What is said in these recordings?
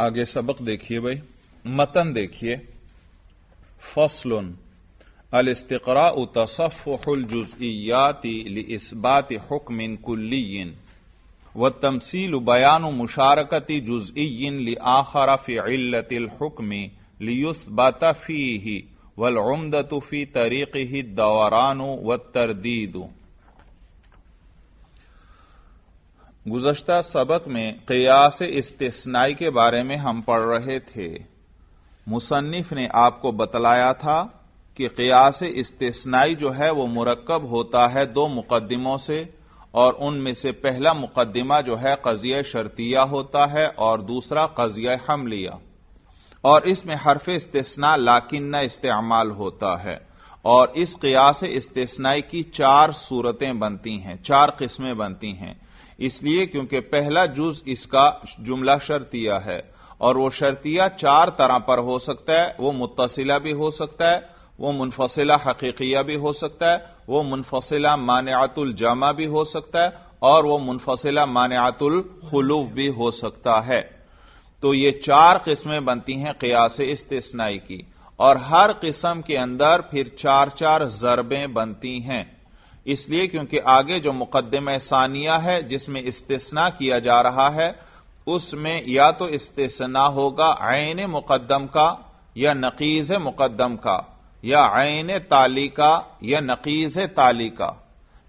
آگے سبق دیکھیے بھائی۔ متن دیکھیے۔ فصل۔ الاستقراء تصفح الجزئیات لإثبات حکم کلی۔ والتمثيل بيان مشاركة جزئي لآخر في علة الحكم ليثبت فيه والعمدة في طريقه الدوران والترديد گزشتہ سبق میں قیاس استثنائی کے بارے میں ہم پڑھ رہے تھے۔ مصنف نے آپ کو بتلایا تھا کہ قیاس استثنائی جو ہے وہ مرکب ہوتا ہے دو مقدموں سے اور ان میں سے پہلا مقدمہ جو ہے قضیہ شرطیہ ہوتا ہے اور دوسرا قضیہ حملیہ۔ اور اس میں حرف استثناء لاکن استعمال ہوتا ہے۔ اور اس قیاس استثنائی کی چار صورتیں بنتی ہیں، چار قسمیں بنتی ہیں۔ اس لیے کیونکہ پہلا جز اس کا جملہ شرطیہ ہے اور وہ شرطیہ چار طرح پر ہو سکتا ہے، وہ متصلہ بھی ہو سکتا ہے، وہ منفصلہ حقیقیہ بھی ہو سکتا ہے، وہ منفصلہ مانعت الجامع بھی ہو سکتا ہے اور وہ منفصلہ مانعت الخلوف بھی ہو سکتا ہے۔ تو یہ چار قسمیں بنتی ہیں قیاس استثنائی کی اور ہر قسم کے اندر پھر چار چار ضربیں بنتی ہیں۔ اس لیے کیونکہ آگے جو مقدمہ ثانیہ ہے جس میں استثناء کیا جا رہا ہے اس میں یا تو استثناء ہوگا عین مقدم کا یا نقیز مقدم کا یا عین تالی کا یا نقیز تالی کا۔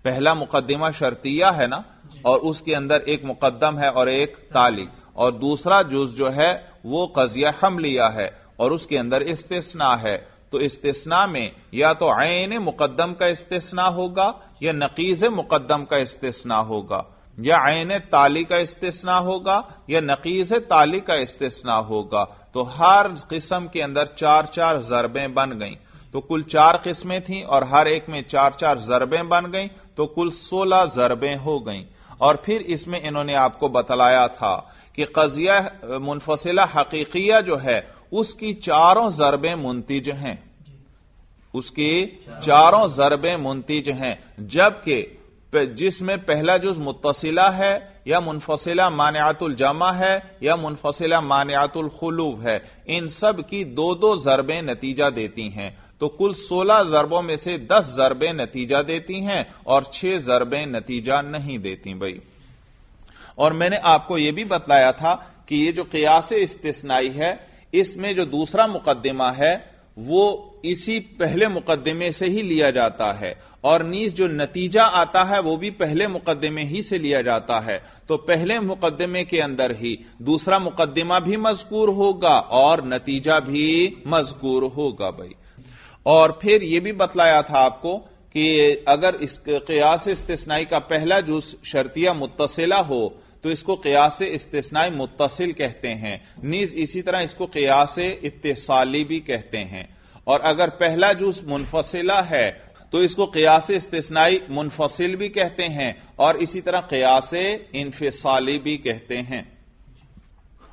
پہلا مقدمہ شرطیہ ہے نا اور اس کے اندر ایک مقدم ہے اور ایک تالی۔ اور دوسرا جز جو ہے وہ قضیہ حملیہ ہے اور اس کے اندر استثناء ہے۔ تو استثناء میں یا تو عین مقدم کا استثناء ہوگا یا نقیز مقدم کا استثناء ہوگا یا عین تالی کا استثناء ہوگا یا نقیز تالی کا استثناء ہوگا تو ہر قسم کے اندر چار چار ضربیں بن گئیں تو کل چار قسمیں تھیں اور ہر ایک میں چار چار ضربیں بن گئیں تو کل سولہ ضربیں ہو گئیں اور پھر اس میں انہوں نے آپ کو بتلایا تھا کہ قضیہ منفصلہ حقیقیہ جو ہے اس کی چاروں ضربیں منتج ہیں۔ اس کی چاروں۔ ضربیں منتج ہیں۔ جبکہ جس میں پہلا جز متصلہ ہے یا منفصلہ مانعات الجمع ہے یا منفصلہ مانعات الخلوب ہے ان سب کی دو دو ضربیں نتیجہ دیتی ہیں۔ تو کل سولہ ضربوں میں سے دس ضربیں نتیجہ دیتی ہیں اور چھ ضربیں نتیجہ نہیں دیتی بھائی اور میں نے آپ کو یہ بھی بتلایا تھا کہ یہ جو قیاس استثنائی ہے اس میں جو دوسرا مقدمہ ہے، وہ اسی پہلے مقدمے سے ہی لیا جاتا ہے۔ اور نیز جو نتیجہ آتا ہے، وہ بھی پہلے مقدمے ہی سے لیا جاتا ہے۔ تو پہلے مقدمے کے اندر ہی دوسرا مقدمہ بھی مذکور ہوگا اور نتیجہ بھی مذکور ہوگا بھائی۔ اور پھر یہ بھی بتلایا تھا آپ کو کہ اگر اس قیاس استثنائی کا پہلا جز شرطیہ متصلہ ہو تو اس کو قیاس استثنائی متصل کہتے ہیں۔ نیز اسی طرح اس کو قیاس اتصالی بھی کہتے ہیں۔ اور اگر پہلا جز منفصلہ ہے، تو اس کو قیاس استثنائی منفصل بھی کہتے ہیں اور اسی طرح قیاس انفصالی بھی کہتے ہیں۔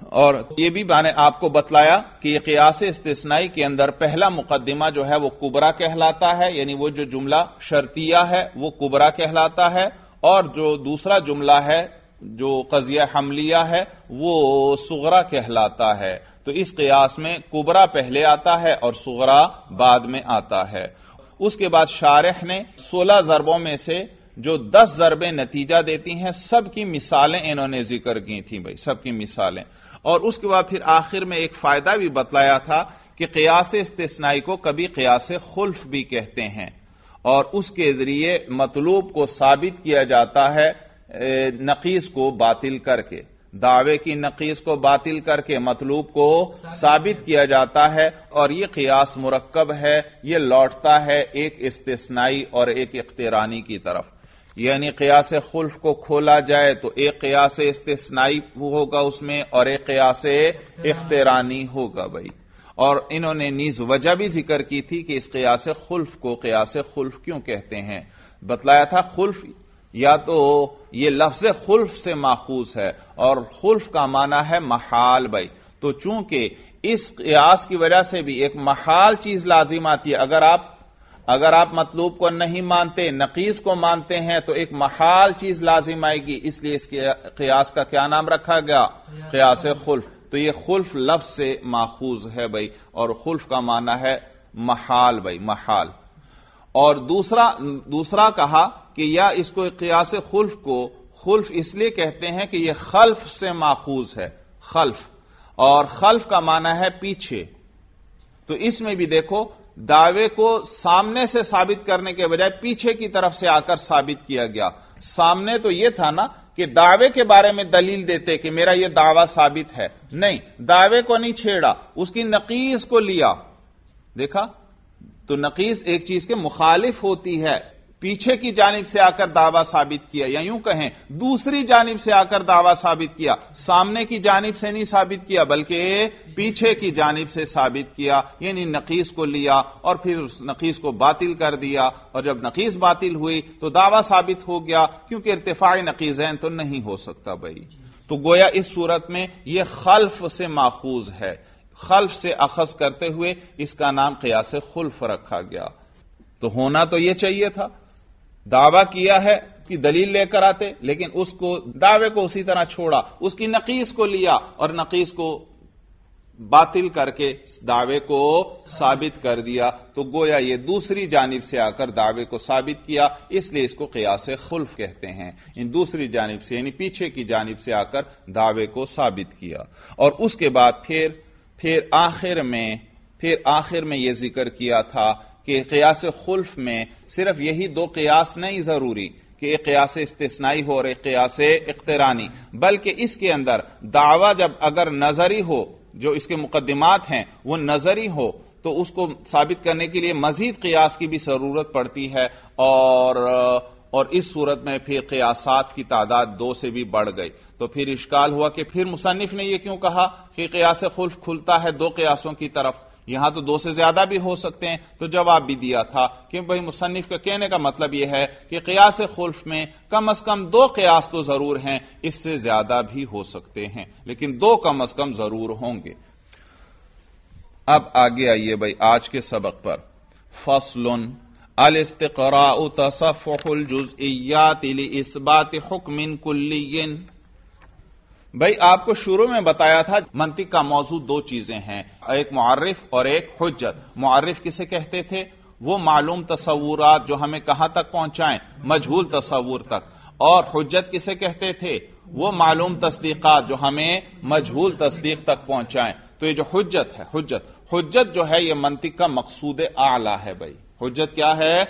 اور یہ بھی میں نے آپ کو بتلایا کہ یہ قیاس استثنائی کے اندر پہلا مقدمہ جو ہے وہ کبرا کہلاتا ہے یعنی وہ جو جملہ شرطیہ ہے وہ کبرا کہلاتا ہے، اور جو دوسرا جملہ ہے جو قضیہ حملیہ ہے، وہ سغرا کہلاتا ہے۔ تو اس قیاس میں کبرا پہلے آتا ہے اور سغرا بعد میں آتا ہے۔ اس کے بعد شارح نے سولہ ضربوں میں سے جو دس ضربیں نتیجہ دیتی ہیں، سب کی مثالیں انہوں نے ذکر کی تھیں بھائی، سب کی مثالیں۔ اور اس کے بعد پھر آخر میں ایک فائدہ بھی بتلایا تھا کہ قیاس استثنائی کو کبھی قیاس خلف بھی کہتے ہیں۔ اور اس کے ذریعے مطلوب کو ثابت کیا جاتا ہے نقیز کو باطل کر کے، دعوے کی نقیز کو باطل کر کے مطلوب کو ثابت کیا جاتا ہے اور یہ قیاس مرکب ہے، یہ لوٹتا ہے ایک استثنائی اور ایک اخترانی کی طرف۔ یعنی قیاس خلف کو کھولا جائے تو ایک قیاس استثنائی ہوگا اس میں اور ایک قیاس اخترانی ہوگا بھائی۔ اور انہوں نے نیز وجہ بھی ذکر کی تھی کہ اس قیاس خلف کو قیاس خلف کیوں کہتے ہیں؟ بتلایا تھا خلف یا تو یہ لفظ خلف سے ماخوذ ہے اور خلف کا معنی ہے محال بھائی۔ تو چونکہ اس قیاس کی وجہ سے بھی ایک محال چیز لازم آتی ہے، اگر آپ اگر آپ مطلوب کو نہیں مانتے نقیز کو مانتے ہیں، تو ایک محال چیز لازم آئے گی۔ اس لیے اس قیاس کا کیا نام رکھا گیا؟ قیاس خلف۔ تو یہ خلف لفظ سے ماخوذ ہے بھائی، اور خلف کا معنی ہے محال بھائی، محال۔ اور دوسرا دوسرا کہا کہ یا اس کو قیاس خلف کو، خلف اس لیے کہتے ہیں کہ یہ خلف سے ماخوذ ہے، خلف، اور خلف کا معنی ہے پیچھے، تو اس میں بھی دیکھو، دعوے کو سامنے سے ثابت کرنے کے بجائے پیچھے کی طرف سے آ کر ثابت کیا گیا، سامنے تو یہ تھا نا کہ دعوے کے بارے میں دلیل دیتے کہ میرا یہ دعویٰ ثابت ہے، نہیں، دعوے کو نہیں چھیڑا، اس کی نقیز کو لیا، دیکھا تو نقیز ایک چیز کے مخالف ہوتی ہے، پیچھے کی جانب سے آ کر دعویٰ ثابت کیا، یا یوں کہیں، دوسری جانب سے آ کر دعویٰ ثابت کیا، سامنے کی جانب سے نہیں ثابت کیا، بلکہ پیچھے کی جانب سے ثابت کیا یعنی نقیز کو لیا اور پھر اس نقیز کو باطل کر دیا، اور جب نقیز باطل ہوئی تو دعویٰ ثابت ہو گیا، کیونکہ ارتفاع نقیزین تو نہیں ہو سکتا بھائی۔ تو گویا اس صورت میں یہ خلف سے ماخوذ ہے۔ خلف سے اخذ کرتے ہوئے اس کا نام قیاس خلف رکھا گیا۔ تو ہونا تو یہ چاہیے تھا۔ دعویٰ کیا ہے کہ دلیل لے کر آتے، لیکن اس کو، دعوے کو اسی طرح چھوڑا، اس کی نقیز کو لیا اور نقیز کو باطل کر کے دعوے کو ثابت کر دیا۔ تو گویا یہ دوسری جانب سے آ کر دعوے کو ثابت کیا، اس لیے اس کو قیاس خلف کہتے ہیں۔ ان دوسری جانب سے یعنی پیچھے کی جانب سے آ کر دعوے کو ثابت کیا۔ اور اس کے بعد پھر پھر آخر میں پھر آخر میں یہ ذکر کیا تھا کہ قیاس خلف میں صرف یہی دو قیاس نہیں ضروری کہ ایک قیاس استثنائی ہو اور ایک قیاس اقترانی، بلکہ اس کے اندر دعوی جب اگر نظری ہو، جو اس کے مقدمات ہیں، وہ نظری ہو، تو اس کو ثابت کرنے کے لیے مزید قیاس کی بھی ضرورت پڑتی ہے اور اور اس صورت میں پھر قیاسات کی تعداد دو سے بھی بڑھ گئی۔ تو پھر اشکال ہوا کہ پھر مصنف نے یہ کیوں کہا کہ قیاس خلف کھلتا ہے دو قیاسوں کی طرف۔ یہاں تو دو سے زیادہ بھی ہو سکتے ہیں۔ تو جواب بھی دیا تھا کہ بھائی مصنف کا کہنے کا مطلب یہ ہے کہ قیاس خلف میں کم از کم دو قیاس تو ضرور ہیں، اس سے زیادہ بھی ہو سکتے ہیں۔ لیکن دو کم از کم ضرور ہوں گے۔ اب آگے آئیے بھائی آج کے سبق پر۔ فصل الاستقراء تصفح الجزئیات لاثبات حکم کلی بھائی، آپ کو شروع میں بتایا تھا منطق کا موضوع دو چیزیں ہیں، ایک معرف اور ایک حجت. معرف کسے کہتے تھے؟ وہ معلوم تصورات جو ہمیں کہاں تک پہنچائیں مجھول تصور تک. اور حجت کسے کہتے تھے؟ وہ معلوم تصدیقات جو ہمیں مجھول تصدیق تک پہنچائیں. تو یہ جو حجت ہے، حجت. حجت جو ہے، یہ منطق کا مقصود اعلی ہے بھائی. حجت کیا ہے؟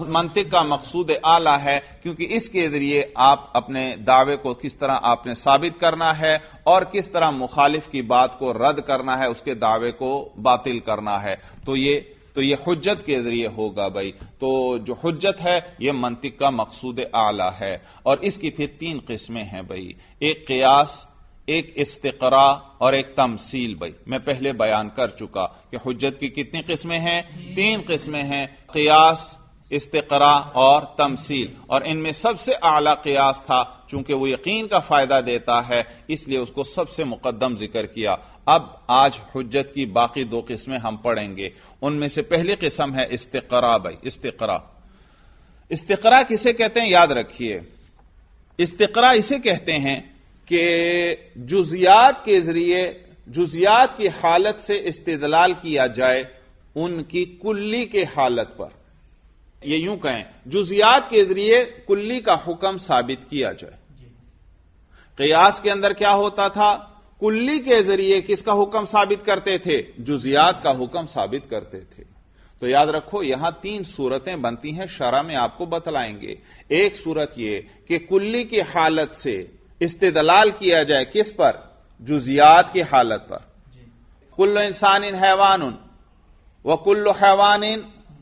منطق کا مقصود اعلی ہے، کیونکہ اس کے ذریعے آپ اپنے دعوے کو کس طرح آپ نے ثابت کرنا ہے اور کس طرح مخالف کی بات کو رد کرنا ہے، اس کے دعوے کو باطل کرنا ہے۔ تو یہ تو یہ حجت کے ذریعے ہوگا بھائی۔ تو جو حجت ہے، یہ منطق کا مقصود اعلی ہے۔ اور اس کی پھر تین قسمیں ہیں بھائی۔ ایک قیاس ایک استقرا اور ایک تمثیل بھائی۔ میں پہلے بیان کر چکا کہ حجت کی کتنی قسمیں ہیں، تین قسمیں ہیں، قیاس استقرا اور تمثیل۔ اور ان میں سب سے اعلی قیاس تھا، چونکہ وہ یقین کا فائدہ دیتا ہے، اس لیے اس کو سب سے مقدم ذکر کیا۔ اب آج حجت کی باقی دو قسمیں ہم پڑھیں گے۔ ان میں سے پہلی قسم ہے استقرا بھائی استقرا استقرا کسے کہتے ہیں؟ یاد رکھیے۔ استقرا اسے کہتے ہیں کہ جزیات کے ذریعے جزیات کی حالت سے استدلال کیا جائے ان کی کلی کے حالت پر۔ یہ یوں کہیں جزیات کے ذریعے کلی کا حکم ثابت کیا جائے۔ قیاس کے اندر کیا ہوتا تھا؟ کلی کے ذریعے کس کا حکم ثابت کرتے تھے؟ جزیات کا حکم ثابت کرتے تھے۔ تو یاد رکھو یہاں تین صورتیں بنتی ہیں شرح میں آپ کو بتلائیں گے۔ ایک صورت یہ کہ کلی کی حالت سے استدلال کیا جائے کس پر؟ جزیات کی حالت پر۔ کل انسان ان حیوان وہ کل حیوان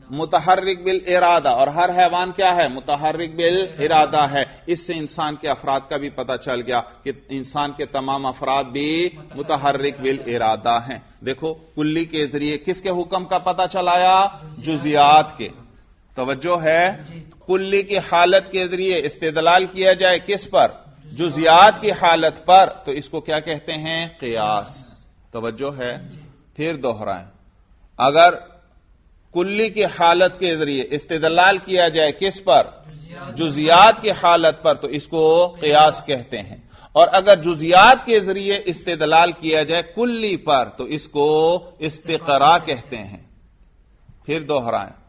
متحرک بل ارادہ اور ہر حیوان کیا ہے؟ متحرک بل ارادہ ہے۔ اس سے انسان کے افراد کا بھی پتہ چل گیا کہ انسان کے تمام افراد بھی متحرک بل ارادہ ہیں۔ دیکھو کلی کے ذریعے کس کے حکم کا پتہ چلایا؟ جزیات کے۔ توجہ ہے؟ کلی کی حالت کے ذریعے استدلال کیا جائے کس پر؟ جزیات کی حالت پر، تو اس کو کیا کہتے ہیں؟ قیاس۔ توجہ ہے۔ پھر دوہرائیں اگر کلی کی حالت کے ذریعے استدلال کیا جائے کس پر؟ جزیات کی حالت پر، تو اس کو قیاس کہتے ہیں۔ اور اگر جزیات کے ذریعے استدلال کیا جائے کلی پر، تو اس کو استقرا کہتے ہیں۔ پھر دوہرائیں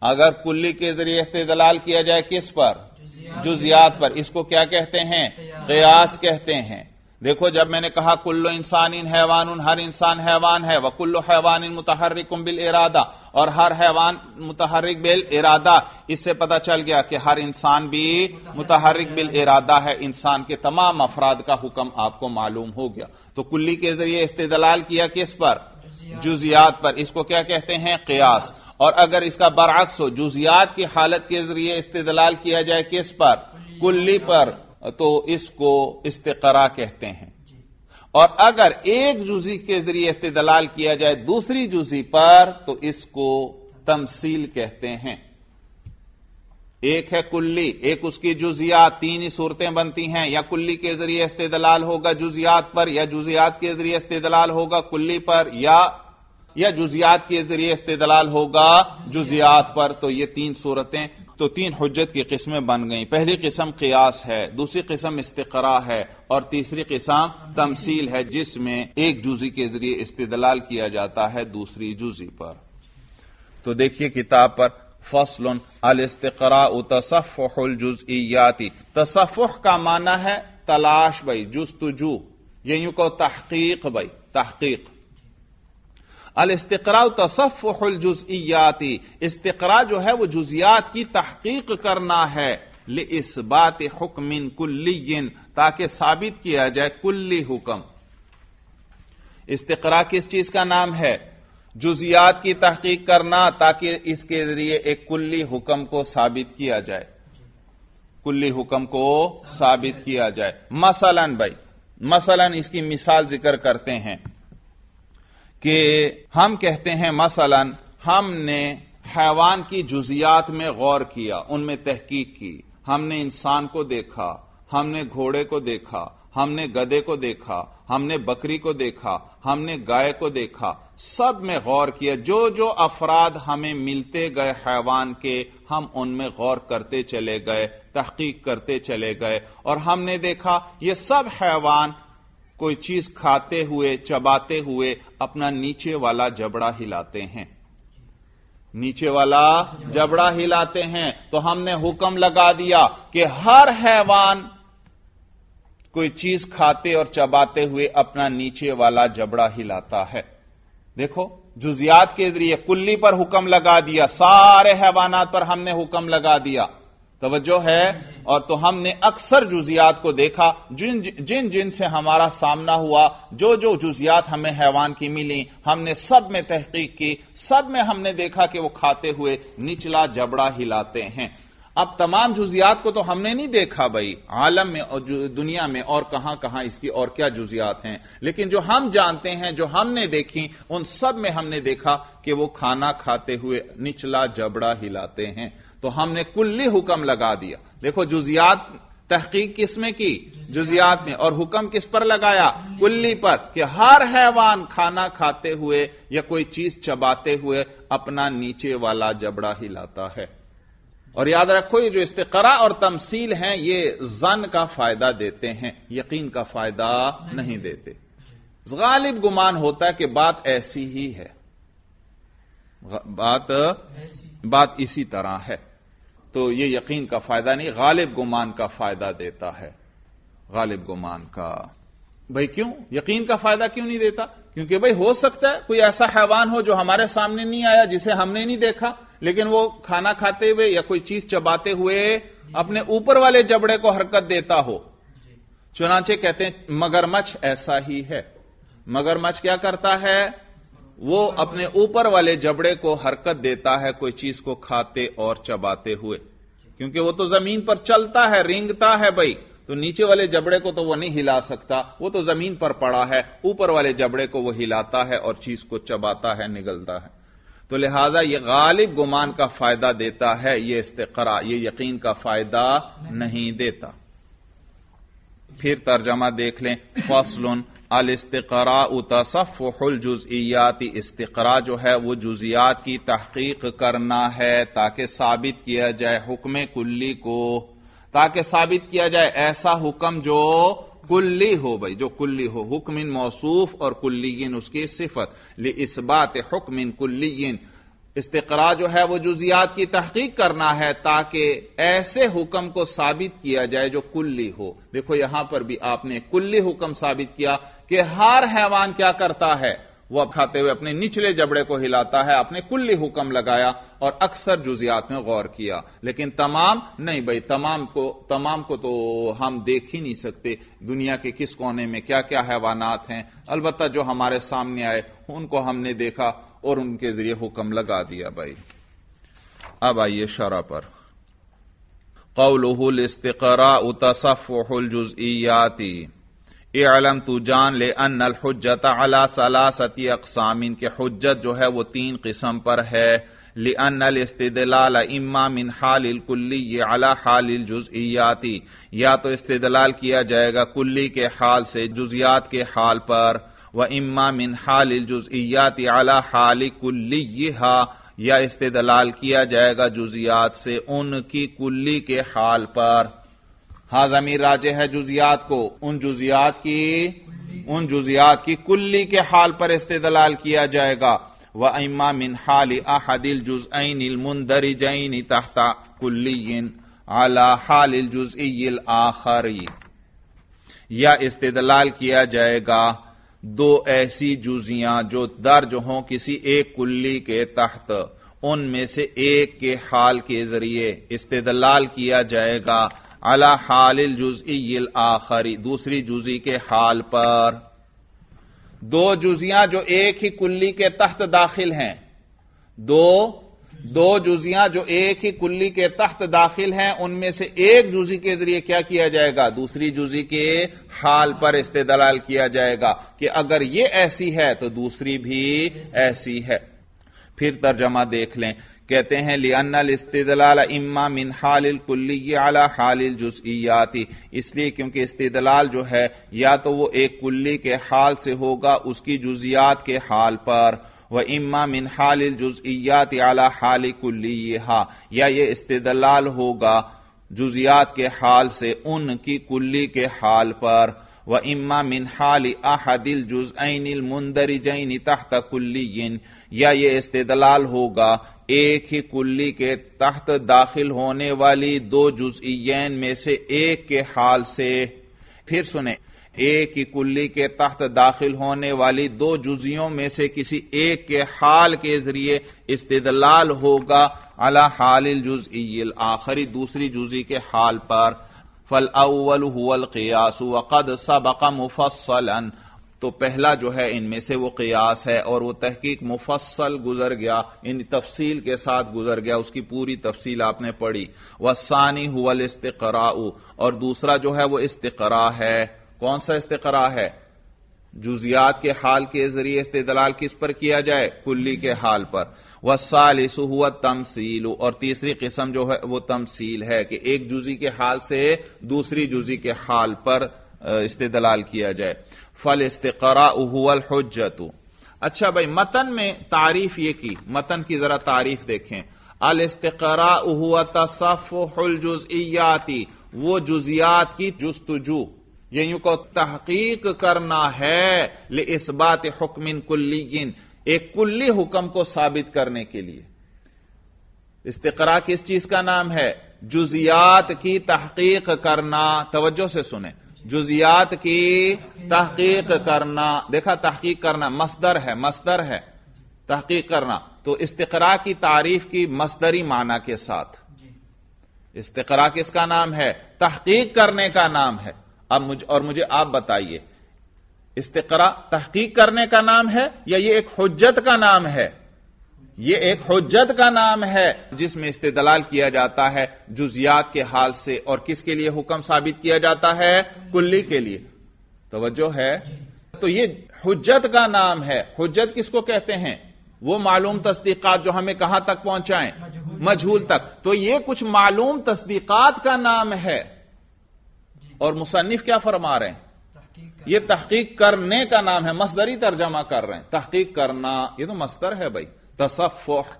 اگر کلی کے ذریعے استدلال کیا جائے کس پر؟ جزیات پر۔ اس کو کیا کہتے ہیں؟ قیاس کہتے ہیں۔ دیکھو، جب میں نے کہا کلو انسان ان حیوان ہر انسان حیوان ہے۔ وہ کلو حیوان ان متحرک بل ارادہ اور ہر حیوان متحرک بل ارادہ اس سے پتا چل گیا کہ ہر انسان بھی متحرک بل ارادہ ہے۔ انسان کے تمام افراد کا حکم آپ کو معلوم ہو گیا۔ تو کلی کے ذریعے استدلال کیا کس پر؟ جزیات پر۔ اس کو کیا کہتے ہیں؟ قیاس۔ اور اگر اس کا برعکس ہو جزیات کی حالت کے ذریعے استدلال کیا جائے کس پر؟ کلی پر، تو اس کو استقرا کہتے ہیں۔ اور اگر ایک جزی کے ذریعے استدلال کیا جائے دوسری جزی پر، تو اس کو تمثیل کہتے ہیں۔ ایک ہے کلی، ایک اس کی جزیات تین ہی صورتیں بنتی ہیں۔ یا کلی کے ذریعے استدلال ہوگا جزیات پر، یا جزیات کے ذریعے استدلال ہوگا کلی پر، یا یا جزیات کے ذریعے استدلال ہوگا، جزیات پر تو یہ تین صورتیں، تو تین حجت کی قسمیں بن گئیں۔ پہلی قسم قیاس ہے، دوسری قسم استقرا ہے، اور تیسری قسم تمثیل ہے، جس میں ایک جزی کے ذریعے استدلال کیا جاتا ہے دوسری جزی پر۔ تو دیکھیے کتاب پر، فصل، الاستقراء تصفح الجزئیاتی تصفح کا معنی ہے تلاش بھائی، جستجو یہ یوں کو تحقیق بھائی، تحقیق۔ الاستقراء تصفح الجزئیاتی استقراء جو ہے وہ جزیات کی تحقیق کرنا ہے اس بات حکم کلی تاکہ ثابت کیا جائے کلی حکم۔ استقراء کس چیز کا نام ہے؟ جزیات کی تحقیق کرنا، تاکہ اس کے ذریعے ایک کلی حکم کو ثابت کیا جائے۔ کلی حکم کو ثابت کیا جائے۔ مثلا بھائی، مثلا اس کی مثال ذکر کرتے ہیں۔ کہ ہم کہتے ہیں مثلا ہم نے حیوان کی جزیات میں غور کیا، ان میں تحقیق کی۔ ہم نے انسان کو دیکھا، ہم نے گھوڑے کو دیکھا، ہم نے گدے کو دیکھا، ہم نے بکری کو دیکھا، ہم نے گائے کو دیکھا۔ سب میں غور کیا۔ جو جو افراد ہمیں ملتے گئے حیوان کے، ہم ان میں غور کرتے چلے گئے، تحقیق کرتے چلے گئے۔ اور ہم نے دیکھا، یہ سب حیوان کوئی چیز کھاتے ہوئے، چباتے ہوئے اپنا نیچے والا جبڑا ہلاتے ہیں۔ نیچے والا جبڑا ہلاتے ہیں۔ تو ہم نے حکم لگا دیا کہ ہر حیوان کوئی چیز کھاتے اور چباتے ہوئے اپنا نیچے والا جبڑا ہلاتا ہے۔ دیکھو، جزیات کے ذریعے کلی پر حکم لگا دیا، سارے حیوانات پر ہم نے حکم لگا دیا۔ توجہ ہے اور تو ہم نے اکثر جزیات کو دیکھا، جن جن جن سے ہمارا سامنا ہوا، جو جو جزیات ہمیں حیوان کی ملی ہم نے سب میں تحقیق کی، سب میں ہم نے دیکھا کہ وہ کھاتے ہوئے نچلا جبڑا ہلاتے ہیں۔ اب تمام جزیات کو تو ہم نے نہیں دیکھا بھائی، عالم میں اور دنیا میں اور کہاں کہاں اس کی اور کیا جزیات ہیں۔ لیکن جو ہم جانتے ہیں، جو ہم نے دیکھی، ان سب میں ہم نے دیکھا کہ وہ کھانا کھاتے ہوئے نچلا جبڑا ہلاتے ہیں۔ تو ہم نے کلی حکم لگا دیا۔ دیکھو جزیات تحقیق کس میں کی؟ جزیات میں۔ اور حکم کس پر لگایا؟ کلی پر کہ ہر حیوان کھانا کھاتے ہوئے یا کوئی چیز چباتے ہوئے اپنا نیچے والا جبڑا ہلاتا ہے۔ اور یاد رکھو یہ جو استقرا اور تمثیل ہیں یہ زن کا فائدہ دیتے ہیں یقین کا فائدہ نہیں دیتے۔ غالب گمان ہوتا ہے کہ بات ایسی ہی ہے۔ بات بات اسی طرح ہے۔ تو یہ یقین کا فائدہ نہیں، غالب گمان کا فائدہ دیتا ہے۔ غالب گمان کا۔ بھائی کیوں؟ یقین کا فائدہ کیوں نہیں دیتا؟ کیونکہ بھائی ہو سکتا ہے کوئی ایسا حیوان ہو جو ہمارے سامنے نہیں آیا، جسے ہم نے نہیں دیکھا، لیکن وہ کھانا کھاتے ہوئے یا کوئی چیز چباتے ہوئے اپنے اوپر والے جبڑے کو حرکت دیتا ہو۔ چنانچہ کہتے ہیں مگر مچھ ایسا ہی ہے۔ مگر مچھ کیا کرتا ہے؟ وہ اپنے اوپر والے جبڑے کو حرکت دیتا ہے، کوئی چیز کو کھاتے اور چباتے ہوئے۔ کیونکہ وہ تو زمین پر چلتا ہے رینگتا ہے بھائی۔ تو نیچے والے جبڑے کو تو وہ نہیں ہلا سکتا، وہ تو زمین پر پڑا ہے۔ اوپر والے جبڑے کو وہ ہلاتا ہے اور چیز کو چباتا ہے، نگلتا ہے۔ تو لہذا یہ غالب گمان کا فائدہ دیتا ہے، یہ استقرا، یہ یقین کا فائدہ نہیں دیتا۔ پھر ترجمہ دیکھ لیں، فصل الاستقراء تصفح الجزئیات استقرا جو ہے وہ جزیات کی تحقیق کرنا ہے تاکہ ثابت کیا جائے حکم کلی کو۔ تاکہ ثابت کیا جائے ایسا حکم جو کلی ہو بھائی، جو کلی ہو، حکم موصوف اور کلین اس کی صفت۔ اس بات حکم کلین استقرا جو ہے وہ جزیات کی تحقیق کرنا ہے تاکہ ایسے حکم کو ثابت کیا جائے جو کلی ہو۔ دیکھو یہاں پر بھی آپ نے کلی حکم ثابت کیا کہ ہر حیوان کیا کرتا ہے؟ وہ اب کھاتے ہوئے اپنے نچلے جبڑے کو ہلاتا ہے اپنے کلی حکم لگایا اور اکثر جزیات میں غور کیا۔ لیکن تمام، نہیں بھائی، تمام کو تمام کو تو ہم دیکھ ہی نہیں سکتے۔ دنیا کے کس کونے میں کیا کیا حیوانات ہیں؟ البتہ جو ہمارے سامنے آئے، ان کو ہم نے دیکھا۔ اور ان کے ذریعے حکم لگا دیا بھائی۔ اب آئیے شرح پر۔ قوله الاستقراء تصفح الجزئیاتی اعلم تو جان لے ان الحجت علی سلاست اقسام۔ کے حجت جو ہے وہ تین قسم پر ہے۔ لأن الاستدلال اما من حال الکلی على حال الجزئیاتی یا تو استدلال کیا جائے گا کلی کے حال سے جزیات کے حال پر۔ و اما من حال الجزئیات على حال کلیہا یا استدلال کیا جائے گا جزیات سے ان کی کلی کے حال پر۔ ہاں زمیر راجے ہے جزیات کو۔ ان جزیات کی، ان جزیات کی کلی کے حال پر استدلال کیا جائے گا۔ وہ اما من حال احد الجزئین المندرجین تحت کلی على حال الجزئی الاخری یا استدلال کیا جائے گا۔ دو ایسی جزیاں جو درج ہوں کسی ایک کلی کے تحت، ان میں سے ایک کے حال کے ذریعے استدلال کیا جائے گا۔ اللہ حال الجزئی الاخری، دوسری جزی کے حال پر۔ دو جزیاں جو ایک ہی کلی کے تحت داخل ہیں۔ دو دو جزیاں جو ایک ہی کلی کے تحت داخل ہیں، ان میں سے ایک جزی کے ذریعے کیا کیا جائے گا؟ دوسری جزی کے حال پر استدلال کیا جائے گا کہ اگر یہ ایسی ہے تو دوسری بھی ایسی ہے۔ پھر ترجمہ دیکھ لیں۔ کہتے ہیں لن الاستدلال اما من حال الکلی اعلی حال الجزئیاتی اس لیے کیونکہ استدلال جو ہے، یا تو وہ ایک کلی کے حال سے ہوگا، اس کی جزیات کے حال پر۔ وہ اما من حال الجزئیات اعلی حال کلیہا، یا یہ استدلال ہوگا جزیات کے حال سے ان کی کلی کے حال پر۔ وہ اما من حال احد الجزئین المندرجین تحت کلین یا یہ استدلال ہوگا ایک ہی کلی کے تحت داخل ہونے والی دو جزئین میں سے ایک کے حال سے۔ پھر سنیں۔ ایک ہی کلی کے تحت داخل ہونے والی دو جزیوں میں سے کسی ایک کے حال کے ذریعے استدلال ہوگا اللہ حال الجزئی آخری دوسری جزی کے حال پر۔ فل اول القیاس، وقد سبق مفصلا۔ تو پہلا جو ہے ان میں سے وہ قیاس ہے اور وہ تحقیق مفصل گزر گیا ان تفصیل کے ساتھ گزر گیا، اس کی پوری تفصیل آپ نے پڑھی۔ وسانی حول استقرا اور دوسرا جو ہے وہ استقرا ہے۔ کون سا استقرا ہے؟ جزیات کے حال کے ذریعے استدلال کس پر کیا جائے؟ کلی کے حال پر۔ وہ سالس ہوا تمسیل اور تیسری قسم جو ہے وہ تمسیل ہے کہ ایک جزی کے حال سے دوسری جزی کے حال پر استدلال کیا جائے۔ فل استقرا الحجت اچھا بھائی، متن میں تعریف یہ کی، متن کی ذرا تعریف دیکھیں۔ الاستقرا ہوا تصف الجزیاتی وہ جزیات کی جستجو۔ یہ یوں کو تحقیق کرنا ہے اس بات حکم کلی ایک کلی حکم کو ثابت کرنے کے لیے۔ استقرا کس چیز کا نام ہے؟ جزیات کی تحقیق کرنا توجہ سے سنیں۔ جزیات کی تحقیق کرنا دیکھا تحقیق کرنا مصدر ہے مصدر ہے۔ تحقیق کرنا تو استقرا کی تعریف کی مصدری معنی کے ساتھ۔ استقرا کس کا نام ہے؟ تحقیق کرنے کا نام ہے۔ اب مجھ، اور مجھے آپ بتائیے استقرا تحقیق کرنے کا نام ہے یا یہ ایک حجت کا نام ہے؟ یہ ایک حجت کا نام ہے جس میں استدلال کیا جاتا ہے جزیات کے حال سے، اور کس کے لیے حکم ثابت کیا جاتا ہے؟ کلی کے لیے۔ توجہ ہے؟ تو یہ حجت کا نام ہے۔ حجت کس کو کہتے ہیں؟ وہ معلوم تصدیقات جو ہمیں کہاں تک پہنچائیں؟ مجھول تک۔ تو یہ کچھ معلوم تصدیقات کا نام ہے۔ اور مصنف کیا فرما رہے ہیں؟ یہ تحقیق کرنے کا نام ہے، مصدری ترجمہ کر رہے ہیں۔ تحقیق کرنا، یہ تو مصدر ہے بھائی، تصفح۔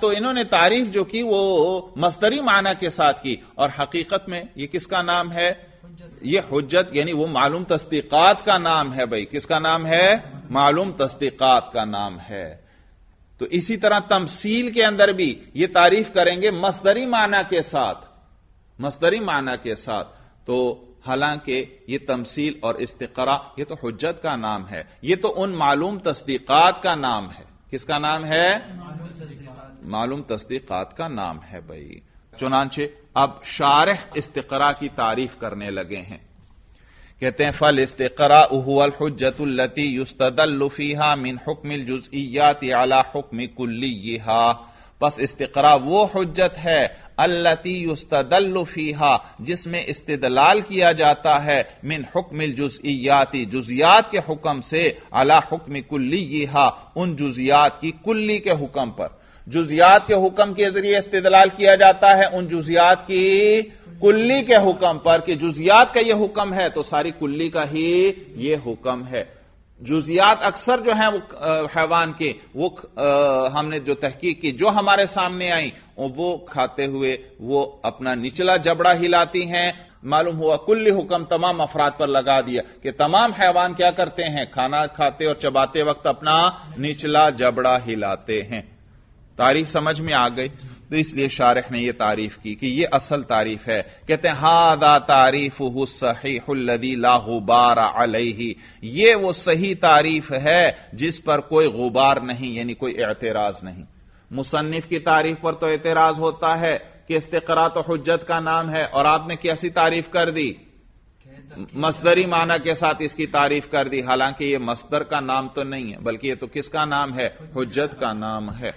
تو انہوں نے تعریف جو کی وہ مصدری معنی کے ساتھ کی۔ اور حقیقت میں یہ کس کا نام ہے؟ یہ حجت یعنی وہ معلوم تصدیقات کا نام ہے بھائی۔ کس کا نام ہے؟ معلوم تصدیقات کا نام ہے۔ تو اسی طرح تمثیل کے اندر بھی یہ تعریف کریں گے مصدری معنی کے ساتھ۔ مصدری معنی کے ساتھ۔ تو حالانکہ یہ تمثیل اور استقرا یہ تو حجت کا نام ہے، یہ تو ان معلوم تصدیقات کا نام ہے۔ کس کا نام ہے؟ معلوم تصدیقات کا نام ہے بھائی۔ چنانچہ اب شارح استقرا کی تعریف کرنے لگے ہیں۔ کہتے ہیں فل استقرا اہو الحجت التی یستدل فیہا من حکم الجزئیات علی حکم کلیہا پس استقرا وہ حجت ہے التی یستدل فیہا، جس میں استدلال کیا جاتا ہے من حکم الجزئیاتی جزیات کے حکم سے، علی حکم کلیہا، ان جزیات کی کلی کے حکم پر۔ جزیات کے حکم کے ذریعے استدلال کیا جاتا ہے، ان جزیات کی کلی کے حکم پر کہ جزیات کا یہ حکم ہے تو ساری کلی کا ہی یہ حکم ہے۔ جزیات اکثر جو ہیں وہ حیوان کے، وہ ہم نے جو تحقیق کی، جو ہمارے سامنے آئی وہ کھاتے ہوئے وہ اپنا نچلا جبڑا ہلاتی ہیں۔ معلوم ہوا کل حکم تمام افراد پر لگا دیا کہ تمام حیوان کیا کرتے ہیں؟ کھانا کھاتے اور چباتے وقت اپنا نچلا جبڑا ہلاتے ہیں۔ تعریف سمجھ میں آ گئی تو اس لیے شارح نے یہ تعریف کی کہ یہ اصل تعریف ہے۔ کہتے ہیں ہادا تعریف صحیح الدی لا غبار علیہ یہ وہ صحیح تعریف ہے جس پر کوئی غبار نہیں یعنی کوئی اعتراض نہیں۔ مصنف کی تعریف پر تو اعتراض ہوتا ہے کہ استقرا تو حجت کا نام ہے، اور آپ نے کیسی تعریف کر دی؟ مصدری معنی کے ساتھ اس کی تعریف کر دی۔ حالانکہ یہ مصدر کا نام تو نہیں ہے، بلکہ یہ تو کس کا نام ہے؟ حجت کا نام ہے۔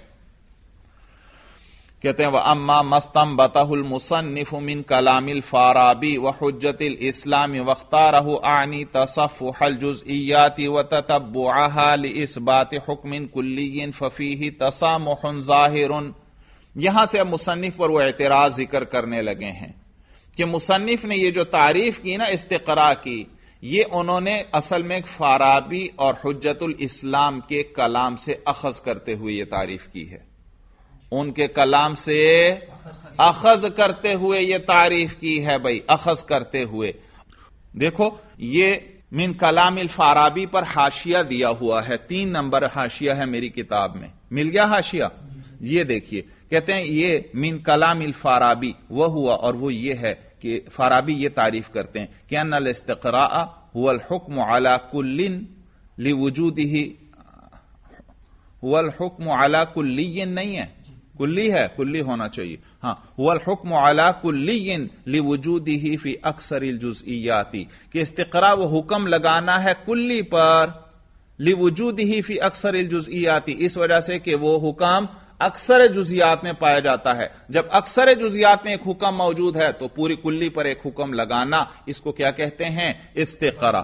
کہتے ہیں وہ اما مستم بتہ المصنف من کلام الفارابی و حجت الاسلام وختارہ آنی تصف الجزئیات و تتبعها لإثبات حکم کلی ففیہ تسامح ظاہر یہاں سے اب مصنف پر وہ اعتراض ذکر کرنے لگے ہیں کہ مصنف نے یہ جو تعریف کی نا استقرا کی، یہ انہوں نے اصل میں فارابی اور حجت الاسلام کے کلام سے اخذ کرتے ہوئے یہ تعریف کی ہے۔ ان کے کلام سے اخذ کرتے ہوئے یہ تعریف کی ہے بھائی، اخذ کرتے ہوئے۔ دیکھو، یہ من کلام الفارابی پر ہاشیا دیا ہوا ہے۔ تین نمبر ہاشیا ہے میری کتاب میں۔ مل گیا ہاشیا یہ دیکھیے، کہتے ہیں یہ من کلام الفارابی، وہ ہوا اور وہ یہ ہے کہ فارابی یہ تعریف کرتے ہیں کہ ان الاستقراء هو الحکم على کل لوجوده هو الحکم على کلی نہیں ہے۔ کلی ہے، کلی ہونا چاہیے۔ ہاں وہ الحکم کلی وجود ہی فی اکثر الجزئیاتی، کہ استقرا وہ حکم لگانا ہے کلی پر لی ہی فی اکثر الجزئیاتی، اس وجہ سے کہ وہ حکم اکثر جزیات میں پایا جاتا ہے۔ جب اکثر جزیات میں ایک حکم موجود ہے، تو پوری کلی پر ایک حکم لگانا، اس کو کیا کہتے ہیں؟ استقرا۔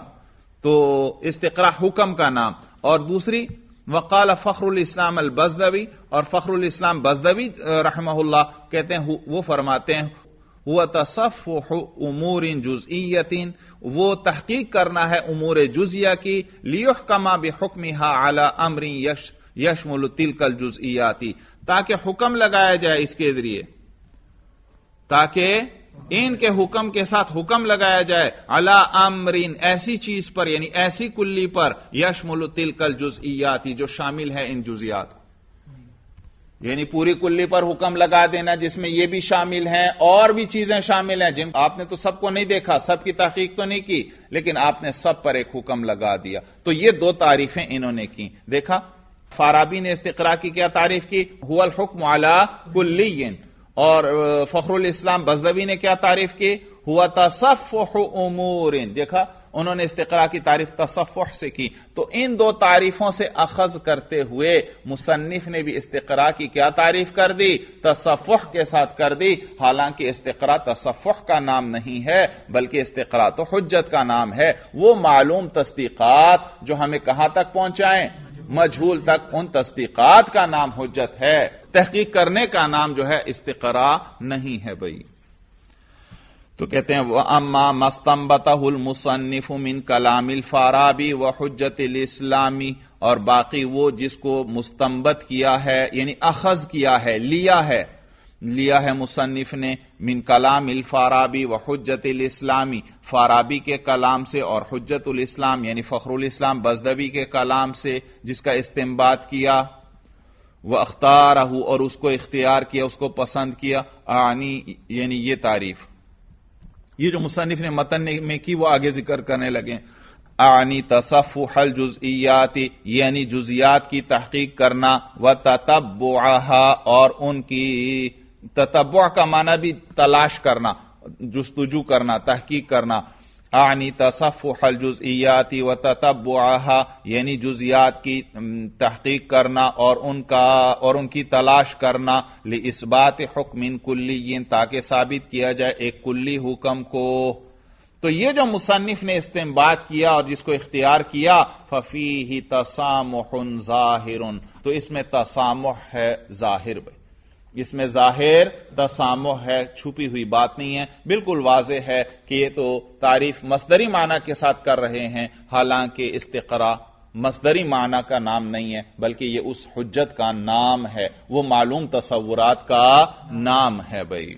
تو استقرا حکم کا نام۔ اور دوسری وقال فخر الاسلام البزدوی، اور فخر الاسلام بزدوی رحمہ اللہ، کہتے ہیں وہ فرماتے ہیں وہ تصف امور جزئیت وہ تحقیق کرنا ہے امور جزیہ کی لیح کما بحکم اعلی امر یش، یشمل تلک الجزئیاتی، تاکہ حکم لگایا جائے اس کے ذریعے، تاکہ ان کے حکم کے ساتھ حکم لگایا جائے اللہ امرین ایسی چیز پر یعنی ایسی کلی پر، یشمل تل کل جزیاتی جو شامل ہے ان جزیات یعنی پوری کلی پر حکم لگا دینا، جس میں یہ بھی شامل ہیں، اور بھی چیزیں شامل ہیں۔ جن آپ نے تو سب کو نہیں دیکھا، سب کی تحقیق تو نہیں کی، لیکن آپ نے سب پر ایک حکم لگا دیا۔ تو یہ دو تعریفیں انہوں نے کی دیکھا، فارابی نے استقرا کی کیا تعریف کی؟ ہو الحکم اعلی کلین اور فخر الاسلام بزدوی نے کیا تعریف کی؟ ہوا تصفح امور، دیکھا؟ انہوں نے استقرا کی تعریف تصفح سے کی۔ تو ان دو تعریفوں سے اخذ کرتے ہوئے مصنف نے بھی استقرا کی کیا تعریف کر دی؟ تصفح کے ساتھ کر دی۔ حالانکہ استقرا تصفح کا نام نہیں ہے، بلکہ استقرا تو حجت کا نام ہے۔ وہ معلوم تصدیقات جو ہمیں کہاں تک پہنچائیں؟ مجھول تک ان تصدیقات کا نام حجت ہے۔ تحقیق کرنے کا نام جو ہے استقرا نہیں ہے بھائی۔ تو کہتے ہیں وہ اما مستمبت المصنف من کلام الفارابی و حجت الاسلامی اور باقی وہ جس کو مستمبت کیا ہے یعنی اخذ کیا ہے، لیا ہے۔ لیا ہے مصنف نے من کلام الفارابی و حجت الاسلامی، فارابی کے کلام سے اور حجت الاسلام یعنی فخر الاسلام، بزدوی کے کلام سے جس کا استعمال کیا وہ اختار اور اس کو اختیار کیا، اس کو پسند کیا آنی یعنی یہ تعریف۔ یہ جو مصنف نے متن میں کی، وہ آگے ذکر کرنے لگے۔ آنی تصف حل جزیاتی یعنی جزیات کی تحقیق کرنا، و تب اور ان کی تتبع کا معنی بھی تلاش کرنا، جستجو کرنا، تحقیق کرنا۔ آنی تصفح الجزئیاتی و تتبعها یعنی جزیات کی تحقیق کرنا اور ان کا، اور ان کی تلاش کرنا۔ لاسبات حکم کلی، تاکہ ثابت کیا جائے ایک کلی حکم کو۔ تو یہ جو مصنف نے استعمال کیا اور جس کو اختیار کیا ففی ہی تسامح ظاہر۔ تو اس میں تسامح ہے، ظاہر بھائی۔ اس میں ظاہر تسامح ہے، چھپی ہوئی بات نہیں ہے۔ بالکل واضح ہے کہ یہ تو تعریف مصدری معنی کے ساتھ کر رہے ہیں، حالانکہ استقرا مصدری معنی کا نام نہیں ہے، بلکہ یہ اس حجت کا نام ہے۔ وہ معلوم تصورات کا نام ہے بھائی۔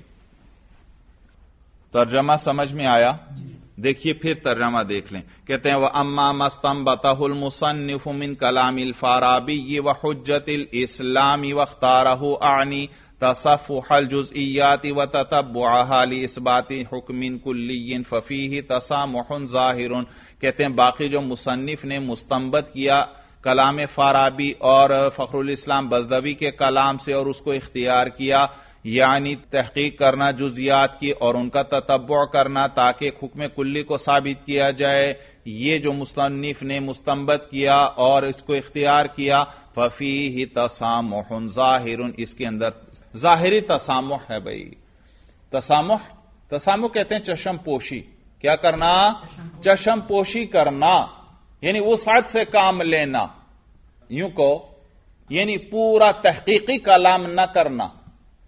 ترجمہ سمجھ میں آیا؟ جی۔ دیکھیے پھر ترجمہ دیکھ لیں۔ کہتے ہیں وہ اما مستم بتہ المصنف من کلام الفارابی یہ وہ حجت الاسلامی وختارہ آنی تصفح الجزئیات وتتبعها لاثبات حکم کلی ففیہ تسامح ظاہر کہتے ہیں، باقی جو مصنف نے مستنبت کیا کلام فارابی اور فخر الاسلام بزدوی کے کلام سے اور اس کو اختیار کیا یعنی تحقیق کرنا جزیات کی اور ان کا تتبع کرنا تاکہ حکم کلی کو ثابت کیا جائے۔ یہ جو مصنف نے مستمبت کیا اور اس کو اختیار کیا ففی ہی تسامح ظاہر، اس کے اندر ظاہری تسامح ہے بھائی۔ تسامح تسامح کہتے ہیں چشم پوشی۔ کیا کرنا؟ چشم پوشی کرنا۔ یعنی وسعت سے کام لینا۔ یوں کو یعنی پورا تحقیقی کلام نہ کرنا۔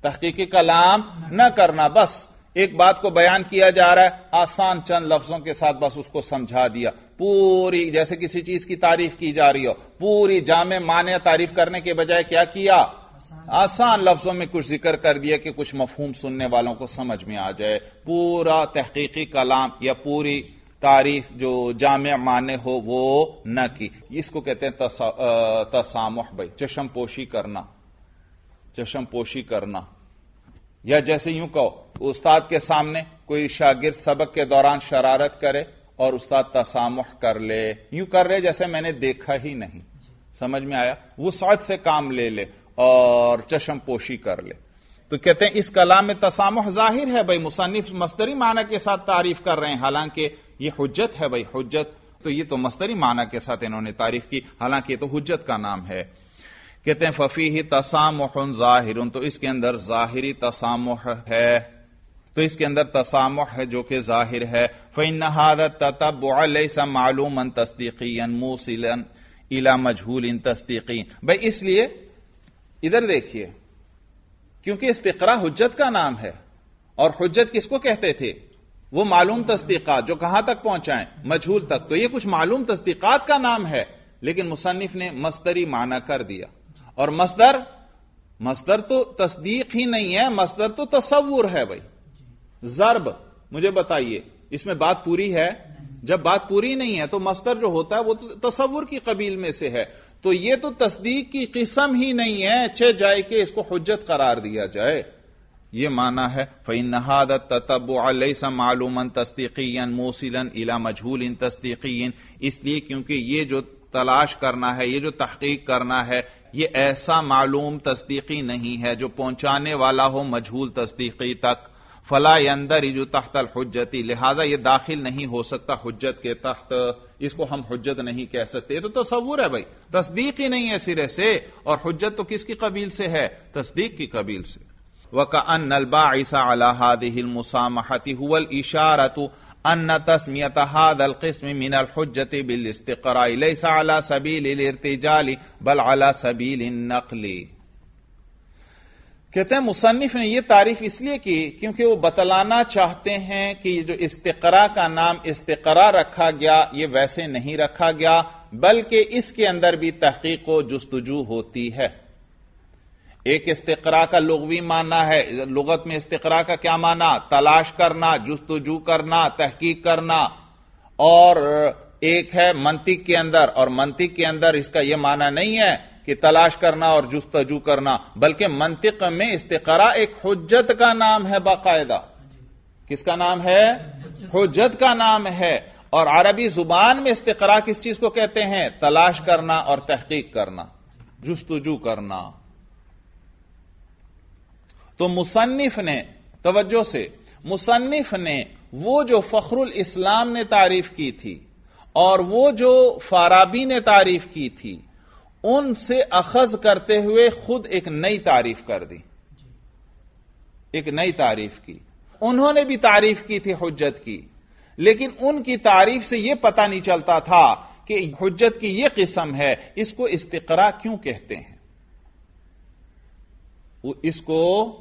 تحقیقی کلام نہ کرنا، بس ایک بات کو بیان کیا جا رہا ہے، آسان چند لفظوں کے ساتھ بس اس کو سمجھا دیا۔ پوری، جیسے کسی چیز کی تعریف کی جا رہی ہو، پوری جامع معنی تعریف کرنے کے بجائے کیا کیا؟ آسان لفظوں میں کچھ ذکر کر دیا کہ کچھ مفہوم سننے والوں کو سمجھ میں آ جائے۔ پورا تحقیقی کلام یا پوری تعریف جو جامع معنی ہو، وہ نہ کی۔ اس کو کہتے ہیں تسامح، بھائی، چشم پوشی کرنا۔ چشم پوشی کرنا۔ یا جیسے یوں کہو، استاد کے سامنے کوئی شاگرد سبق کے دوران شرارت کرے اور استاد تسامح کر لے۔ یوں کر رہے جیسے میں نے دیکھا ہی نہیں۔ سمجھ میں آیا؟ وہ سعد سے کام لے لے اور چشم پوشی کر لے۔ تو کہتے ہیں، اس کلام میں تسامح ظاہر ہے بھائی، مصنف مستری معنی کے ساتھ تعریف کر رہے ہیں۔ حالانکہ یہ حجت ہے بھائی، حجت۔ تو یہ تو مستری معنی کے ساتھ انہوں نے تعریف کی، حالانکہ یہ تو حجت کا نام ہے۔ کہتے ہیں ففی ہی تسامح ظاہر تو اس کے اندر ظاہری تسامح ہے، تو اس کے اندر تسامح ہے جو کہ ظاہر ہے فن تب سا معلوم ان تصدیقی موسلن الا مجھول ان تصدیقی بھائی اس لیے ادھر دیکھیے، کیونکہ استقرا حجت کا نام ہے، اور حجت کس کو کہتے تھے، وہ معلوم تصدیقات، جو کہاں تک پہنچائیں، مجھول تک، تو یہ کچھ معلوم تصدیقات کا نام ہے، لیکن مصنف نے مستری معنی کر دیا اور مصدر مصدر تو تصدیق ہی نہیں ہے، مصدر تو تصور ہے بھائی. ضرب، مجھے بتائیے، اس میں بات پوری ہے؟ جب بات پوری نہیں ہے تو مصدر جو ہوتا ہے وہ تصور کی قبیل میں سے ہے. تو یہ تو تصدیق کی قسم ہی نہیں ہے اچھے جائے کہ اس کو حجت قرار دیا جائے. یہ مانا ہے فعین نہاد تب علیہ معلوم تصدیقی موسیل الا مجھول ان تصدیقی اس لیے کیونکہ یہ جو تلاش کرنا ہے، یہ جو تحقیق کرنا ہے، یہ ایسا معلوم تصدیقی نہیں ہے جو پہنچانے والا ہو مجھول تصدیقی تک۔ فلا اندر جو تحت الحجتی، لہذا یہ داخل نہیں ہو سکتا حجت کے تحت۔ اس کو ہم حجت نہیں کہہ سکتے۔ یہ تو تصور ہے بھائی، تصدیق ہی نہیں ہے سرے سے۔ اور حجت تو کس کی قبیل سے ہے؟ تصدیق کی قبیل سے۔ وَكَأَنَّ الْبَاعِسَ عَلَى هَذِهِ الْمُسَامَحَةِ هُوَ الْإِشَارَةُ ان تسمیت هذا القسم من الحجت بالاستقراء ليس على سبيل الارتجال، بل على سبيل النقل. کہتے ہیں مصنف نے یہ تعریف اس لیے کی کیونکہ وہ بتلانا چاہتے ہیں کہ یہ جو استقرا کا نام استقرا رکھا گیا، یہ ویسے نہیں رکھا گیا، بلکہ اس کے اندر بھی تحقیق و جستجو ہوتی ہے۔ ایک استقرا کا لغوی معنی ہے، لغت میں استقرا کا کیا معنی؟ تلاش کرنا، جستجو کرنا، تحقیق کرنا۔ اور ایک ہے منطق کے اندر، اور منطق کے اندر اس کا یہ معنی نہیں ہے کہ تلاش کرنا اور جستجو کرنا، بلکہ منطق میں استقرا ایک حجت کا نام ہے باقاعدہ۔ کس کا نام ہے؟ حجت کا نام ہے۔ اور عربی زبان میں استقرا کس چیز کو کہتے ہیں؟ تلاش کرنا اور تحقیق کرنا، جستجو کرنا۔ تو مصنف نے، توجہ سے، مصنف نے وہ جو فخر الاسلام نے تعریف کی تھی اور وہ جو فارابی نے تعریف کی تھی، ان سے اخذ کرتے ہوئے خود ایک نئی تعریف کر دی۔ ایک نئی تعریف کی۔ انہوں نے بھی تعریف کی تھی، حجت کی۔ لیکن ان کی تعریف سے یہ پتا نہیں چلتا تھا کہ حجت کی یہ قسم ہے، اس کو استقرا کیوں کہتے ہیں؟ اس کو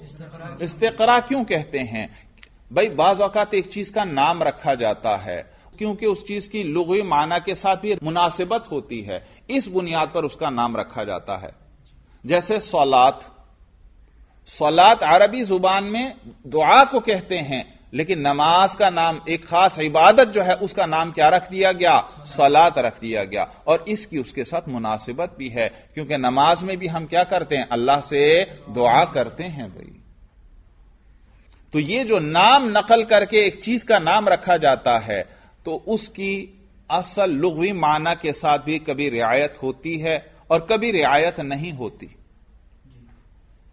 استقرا کیوں کہتے ہیں؟ بھائی، بعض اوقات ایک چیز کا نام رکھا جاتا ہے، کیونکہ اس چیز کی لغوی معنی کے ساتھ بھی مناسبت ہوتی ہے۔ اس بنیاد پر اس کا نام رکھا جاتا ہے۔ جیسے سولات سولات عربی زبان میں دعا کو کہتے ہیں۔ لیکن نماز کا نام ایک خاص عبادت جو ہے، اس کا نام کیا رکھ دیا گیا؟ سولاد رکھ دیا گیا۔ اور اس کی اس کے ساتھ مناسبت بھی ہے۔ کیونکہ نماز میں بھی ہم کیا کرتے ہیں؟ اللہ سے دعا کرتے ہیں بھائی۔ تو یہ جو نام نقل کر کے ایک چیز کا نام رکھا جاتا ہے، تو اس کی اصل لغوی معنی کے ساتھ بھی کبھی رعایت ہوتی ہے اور کبھی رعایت نہیں ہوتی۔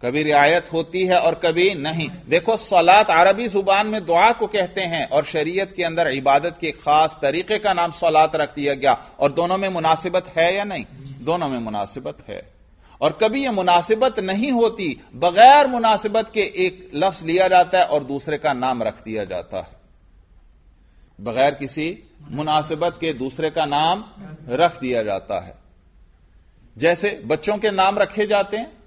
کبھی رعایت ہوتی ہے اور کبھی نہیں۔ دیکھو سولاد عربی زبان میں دعا کو کہتے ہیں اور شریعت کے اندر عبادت کے خاص طریقے کا نام سولاد رکھ دیا گیا۔ اور دونوں میں مناسبت ہے یا نہیں؟ دونوں میں مناسبت ہے۔ اور کبھی یہ مناسبت نہیں ہوتی، بغیر مناسبت کے ایک لفظ لیا جاتا ہے اور دوسرے کا نام رکھ دیا جاتا ہے۔ بغیر کسی مناسبت کے دوسرے کا نام رکھ دیا جاتا ہے۔ جیسے بچوں کے نام رکھے جاتے ہیں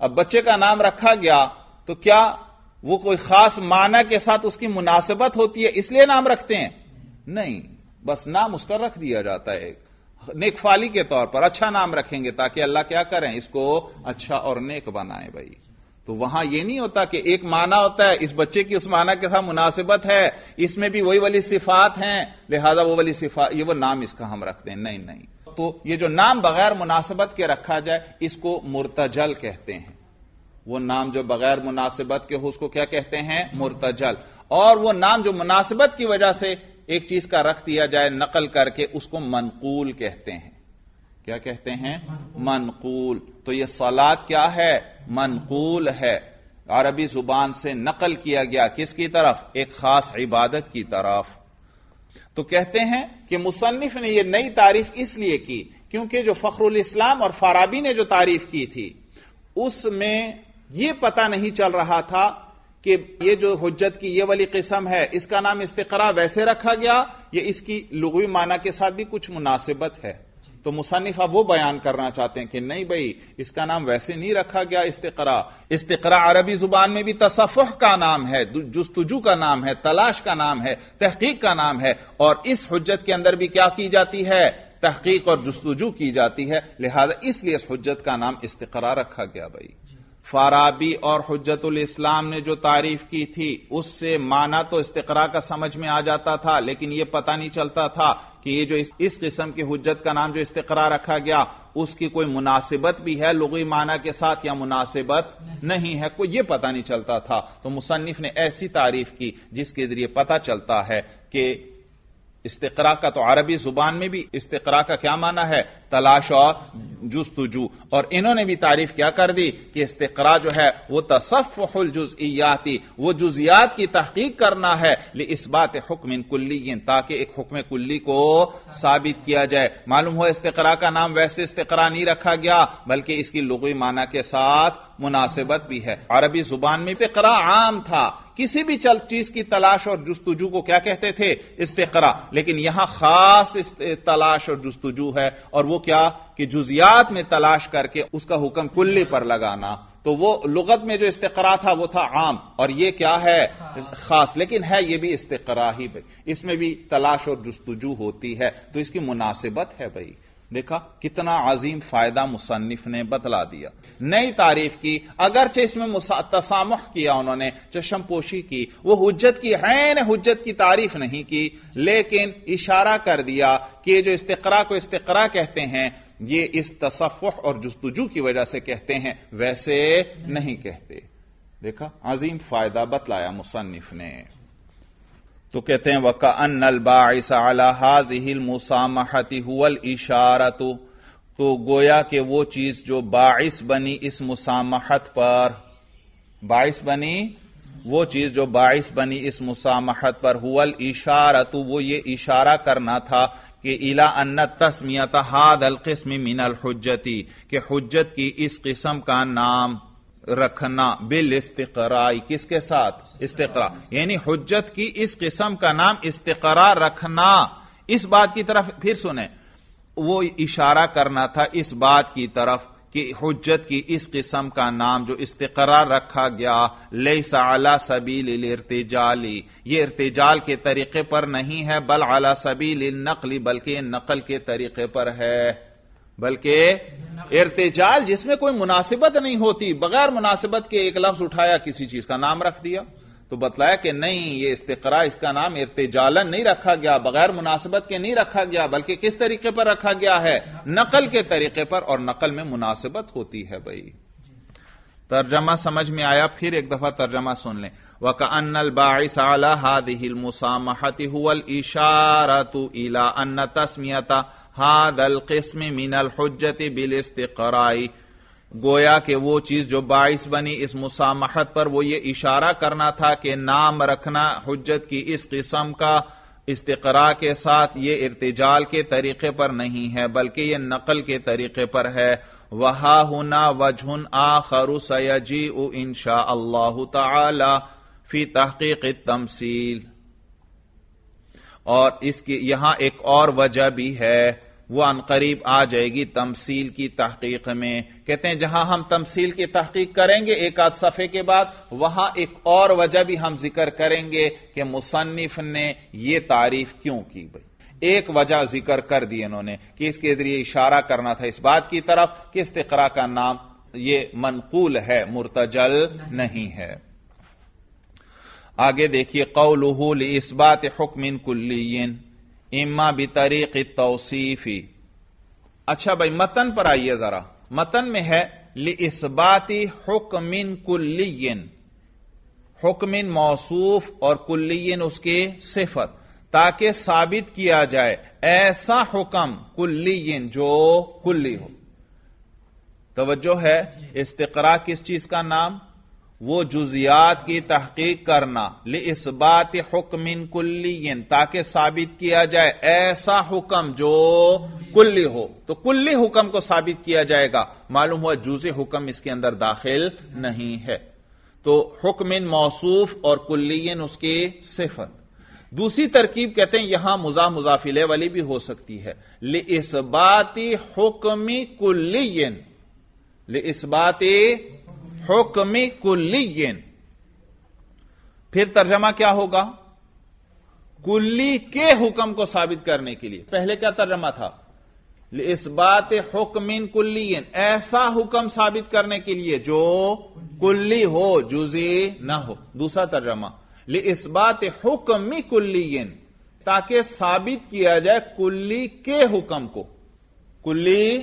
اب بچے کا نام رکھا گیا تو کیا وہ کوئی خاص معنی کے ساتھ اس کی مناسبت ہوتی ہے اس لیے نام رکھتے ہیں؟ نہیں، بس نام اس کا رکھ دیا جاتا ہے نیک فالی کے طور پر اچھا نام رکھیں گے تاکہ اللہ کیا کریں، اس کو اچھا اور نیک بنائیں بھائی۔ تو وہاں یہ نہیں ہوتا کہ ایک معنی ہوتا ہے، اس بچے کی اس معنی کے ساتھ مناسبت ہے، اس میں بھی وہی والی صفات ہیں، لہذا وہ والی صفات یہ وہ نام اس کا ہم رکھتے ہیں۔ نہیں نہیں۔ تو یہ جو نام بغیر مناسبت کے رکھا جائے، اس کو مرتجل کہتے ہیں۔ وہ نام جو بغیر مناسبت کے ہو، اس کو کیا کہتے ہیں؟ مرتجل۔ اور وہ نام جو مناسبت کی وجہ سے ایک چیز کا رکھ دیا جائے، نقل کر کے اس کو منقول کہتے ہیں۔ کیا کہتے ہیں؟ منقول۔ تو یہ سولاد کیا ہے؟ منقول ہے۔ عربی زبان سے نقل کیا گیا کس کی طرف؟ ایک خاص عبادت کی طرف۔ تو کہتے ہیں کہ مصنف نے یہ نئی تعریف اس لیے کی کیونکہ جو فخر الاسلام اور فارابی نے جو تعریف کی تھی، اس میں یہ پتا نہیں چل رہا تھا کہ یہ جو حجت کی یہ والی قسم ہے، اس کا نام استقرا ویسے رکھا گیا، یہ اس کی لغوی معنی کے ساتھ بھی کچھ مناسبت ہے۔ تو مصنف اب وہ بیان کرنا چاہتے ہیں کہ نہیں بھائی، اس کا نام ویسے نہیں رکھا گیا استقرا۔ استقرا عربی زبان میں بھی تصفح کا نام ہے جستجو کا نام ہے، تلاش کا نام ہے، تحقیق کا نام ہے۔ اور اس حجت کے اندر بھی کیا کی جاتی ہے؟ تحقیق اور جستجو کی جاتی ہے۔ لہذا اس لیے اس حجت کا نام استقرا رکھا گیا بھائی۔ فارابی اور حجت الاسلام نے جو تعریف کی تھی، اس سے مانا تو استقرا کا سمجھ میں آ جاتا تھا، لیکن یہ پتہ نہیں چلتا تھا کہ یہ جو اس قسم کی حجت کا نام جو استقرا رکھا گیا، اس کی کوئی مناسبت بھی ہے لغوی معنی کے ساتھ یا مناسبت نہیں ہے، کوئی یہ پتہ نہیں چلتا تھا۔ تو مصنف نے ایسی تعریف کی جس کے ذریعے پتہ چلتا ہے کہ استقرا کا تو عربی زبان میں بھی استقرا کا کیا معنی ہے؟ تلاش اور جستجو۔ اور انہوں نے بھی تعریف کیا کر دی کہ استقرا جو ہے وہ تصفح الجزئیاتی وہ جزیات کی تحقیق کرنا ہے اس بات حکم کلی، تاکہ ایک حکم کلی کو ثابت کیا جائے۔ معلوم ہو استقرا کا نام ویسے استقرا نہیں رکھا گیا، بلکہ اس کی لغوی معنی کے ساتھ مناسبت بھی ہے۔ عربی زبان میں استقرا عام تھا۔ کسی بھی چل چیز کی تلاش اور جستجو کو کیا کہتے تھے؟ استقرا. لیکن یہاں خاص تلاش اور جستجو ہے اور وہ کیا؟ کہ جزیات میں تلاش کر کے اس کا حکم کلی پر لگانا. تو وہ لغت میں جو استقرا تھا وہ تھا عام. اور یہ کیا ہے؟ خاص. لیکن ہے یہ بھی استقرا ہی بھائی. اس میں بھی تلاش اور جستجو ہوتی ہے. تو اس کی مناسبت ہے بھائی. دیکھا کتنا عظیم فائدہ مصنف نے بتلا دیا۔ نئی تعریف کی، اگرچہ اس میں تسامح کیا انہوں نے، چشم پوشی کی، وہ حجت کی حین حجت کی تعریف نہیں کی، لیکن اشارہ کر دیا کہ جو استقرا کو استقرا کہتے ہیں، یہ اس تصفح اور جستجو کی وجہ سے کہتے ہیں، ویسے نہیں کہتے۔ دیکھا، عظیم فائدہ بتلایا مصنف نے۔ تو کہتے ہیں وکا ان الباعث على هذه المسامحه هو الاشاره تو گویا کہ وہ چیز جو باعث بنی اس مسامحت پر، باعث بنی، وہ چیز جو باعث بنی اس مسامحت پر، هو الاشاره وہ یہ اشارہ کرنا تھا کہ الا ان تسمیت هذا القسم من الحجتی کہ حجت کی اس قسم کا نام رکھنا بل استقرائی کس کے ساتھ؟ استقرا یعنی حجت کی اس قسم کا نام استقرا رکھنا۔ اس بات کی طرف پھر سنیں۔ وہ اشارہ کرنا تھا اس بات کی طرف کہ حجت کی اس قسم کا نام جو استقرار رکھا گیا لئی سعلی سبیل ارتجالی یہ ارتجال کے طریقے پر نہیں ہے، بل اعلی سبیل نقلی بلکہ نقل کے طریقے پر ہے۔ بلکہ ارتجال جس میں کوئی مناسبت نہیں ہوتی، بغیر مناسبت کے ایک لفظ اٹھایا کسی چیز کا نام رکھ دیا۔ تو بتلایا کہ نہیں، یہ استقرا، اس کا نام ارتجالن نہیں رکھا گیا، بغیر مناسبت کے نہیں رکھا گیا، بلکہ کس طریقے پر رکھا گیا ہے؟ نقل کے طریقے پر، اور نقل میں مناسبت ہوتی ہے بھائی۔ ترجمہ سمجھ میں آیا، پھر ایک دفعہ ترجمہ سن لیں۔ وَكَأَنَّ الْبَاعِثَ عَلَى هَذِهِ الْمُسَامَحَةِ هُوَ الْإِشَارَةُ إِلَىٰ أَنَّ تَسْمِيَةَ هذا القسم من الحجت بالاستقرائی گویا کہ وہ چیز جو باعث بنی اس مسامحت پر وہ یہ اشارہ کرنا تھا کہ نام رکھنا حجت کی اس قسم کا استقرا کے ساتھ یہ ارتجال کے طریقے پر نہیں ہے، بلکہ یہ نقل کے طریقے پر ہے۔ وہا ہونا وجہن آخر سیجی او انشاء اللہ تعالی فی تحقیق تمثیل اور اس کی یہاں ایک اور وجہ بھی ہے۔ وہ قریب آ جائے گی تمثیل کی تحقیق میں۔ کہتے ہیں، جہاں ہم تمثیل کی تحقیق کریں گے ایک آدھ صفحے کے بعد، وہاں ایک اور وجہ بھی ہم ذکر کریں گے کہ مصنف نے یہ تعریف کیوں کی بھائی ایک وجہ ذکر کر دی انہوں نے کہ اس کے ذریعے اشارہ کرنا تھا اس بات کی طرف کہ استقرا کا نام یہ منقول ہے، مرتجل نہیں ہے۔ آگے دیکھیے قول اس بات حکم کلین۔ اما بطریق توصیفی اچھا بھائی، متن پر آئیے ذرا۔ متن میں ہے لسباتی حکم کلین حکم موصوف اور کلین اس کی صفت۔ تاکہ ثابت کیا جائے، ایسا حکم کلین جو کلی ہو۔ توجہ ہے استقرا کس چیز کا نام؟ وہ جزیات کی تحقیق کرنا اس بات حکم کلی تاکہ ثابت کیا جائے ایسا حکم جو کلی ہو۔ تو کلی حکم کو ثابت کیا جائے گا۔ معلوم ہوا جز حکم اس کے اندر داخل نہیں ہے۔ تو حکم موصوف اور کلین اس کی صفت۔ دوسری ترکیب کہتے ہیں یہاں مزا مزافلے والی بھی ہو سکتی ہے۔ لسباتی حکمی کلین اس بات حکم کلی پھر ترجمہ کیا ہوگا؟ کلی کے حکم کو ثابت کرنے کے لیے۔ پہلے کیا ترجمہ تھا؟ اس بات حکم کلی ایسا حکم ثابت کرنے کے لیے جو کلی ہو جزی نہ ہو۔ دوسرا ترجمہ۔ اس بات حکم کلی تاکہ ثابت کیا جائے کلی کے حکم کو۔ کلی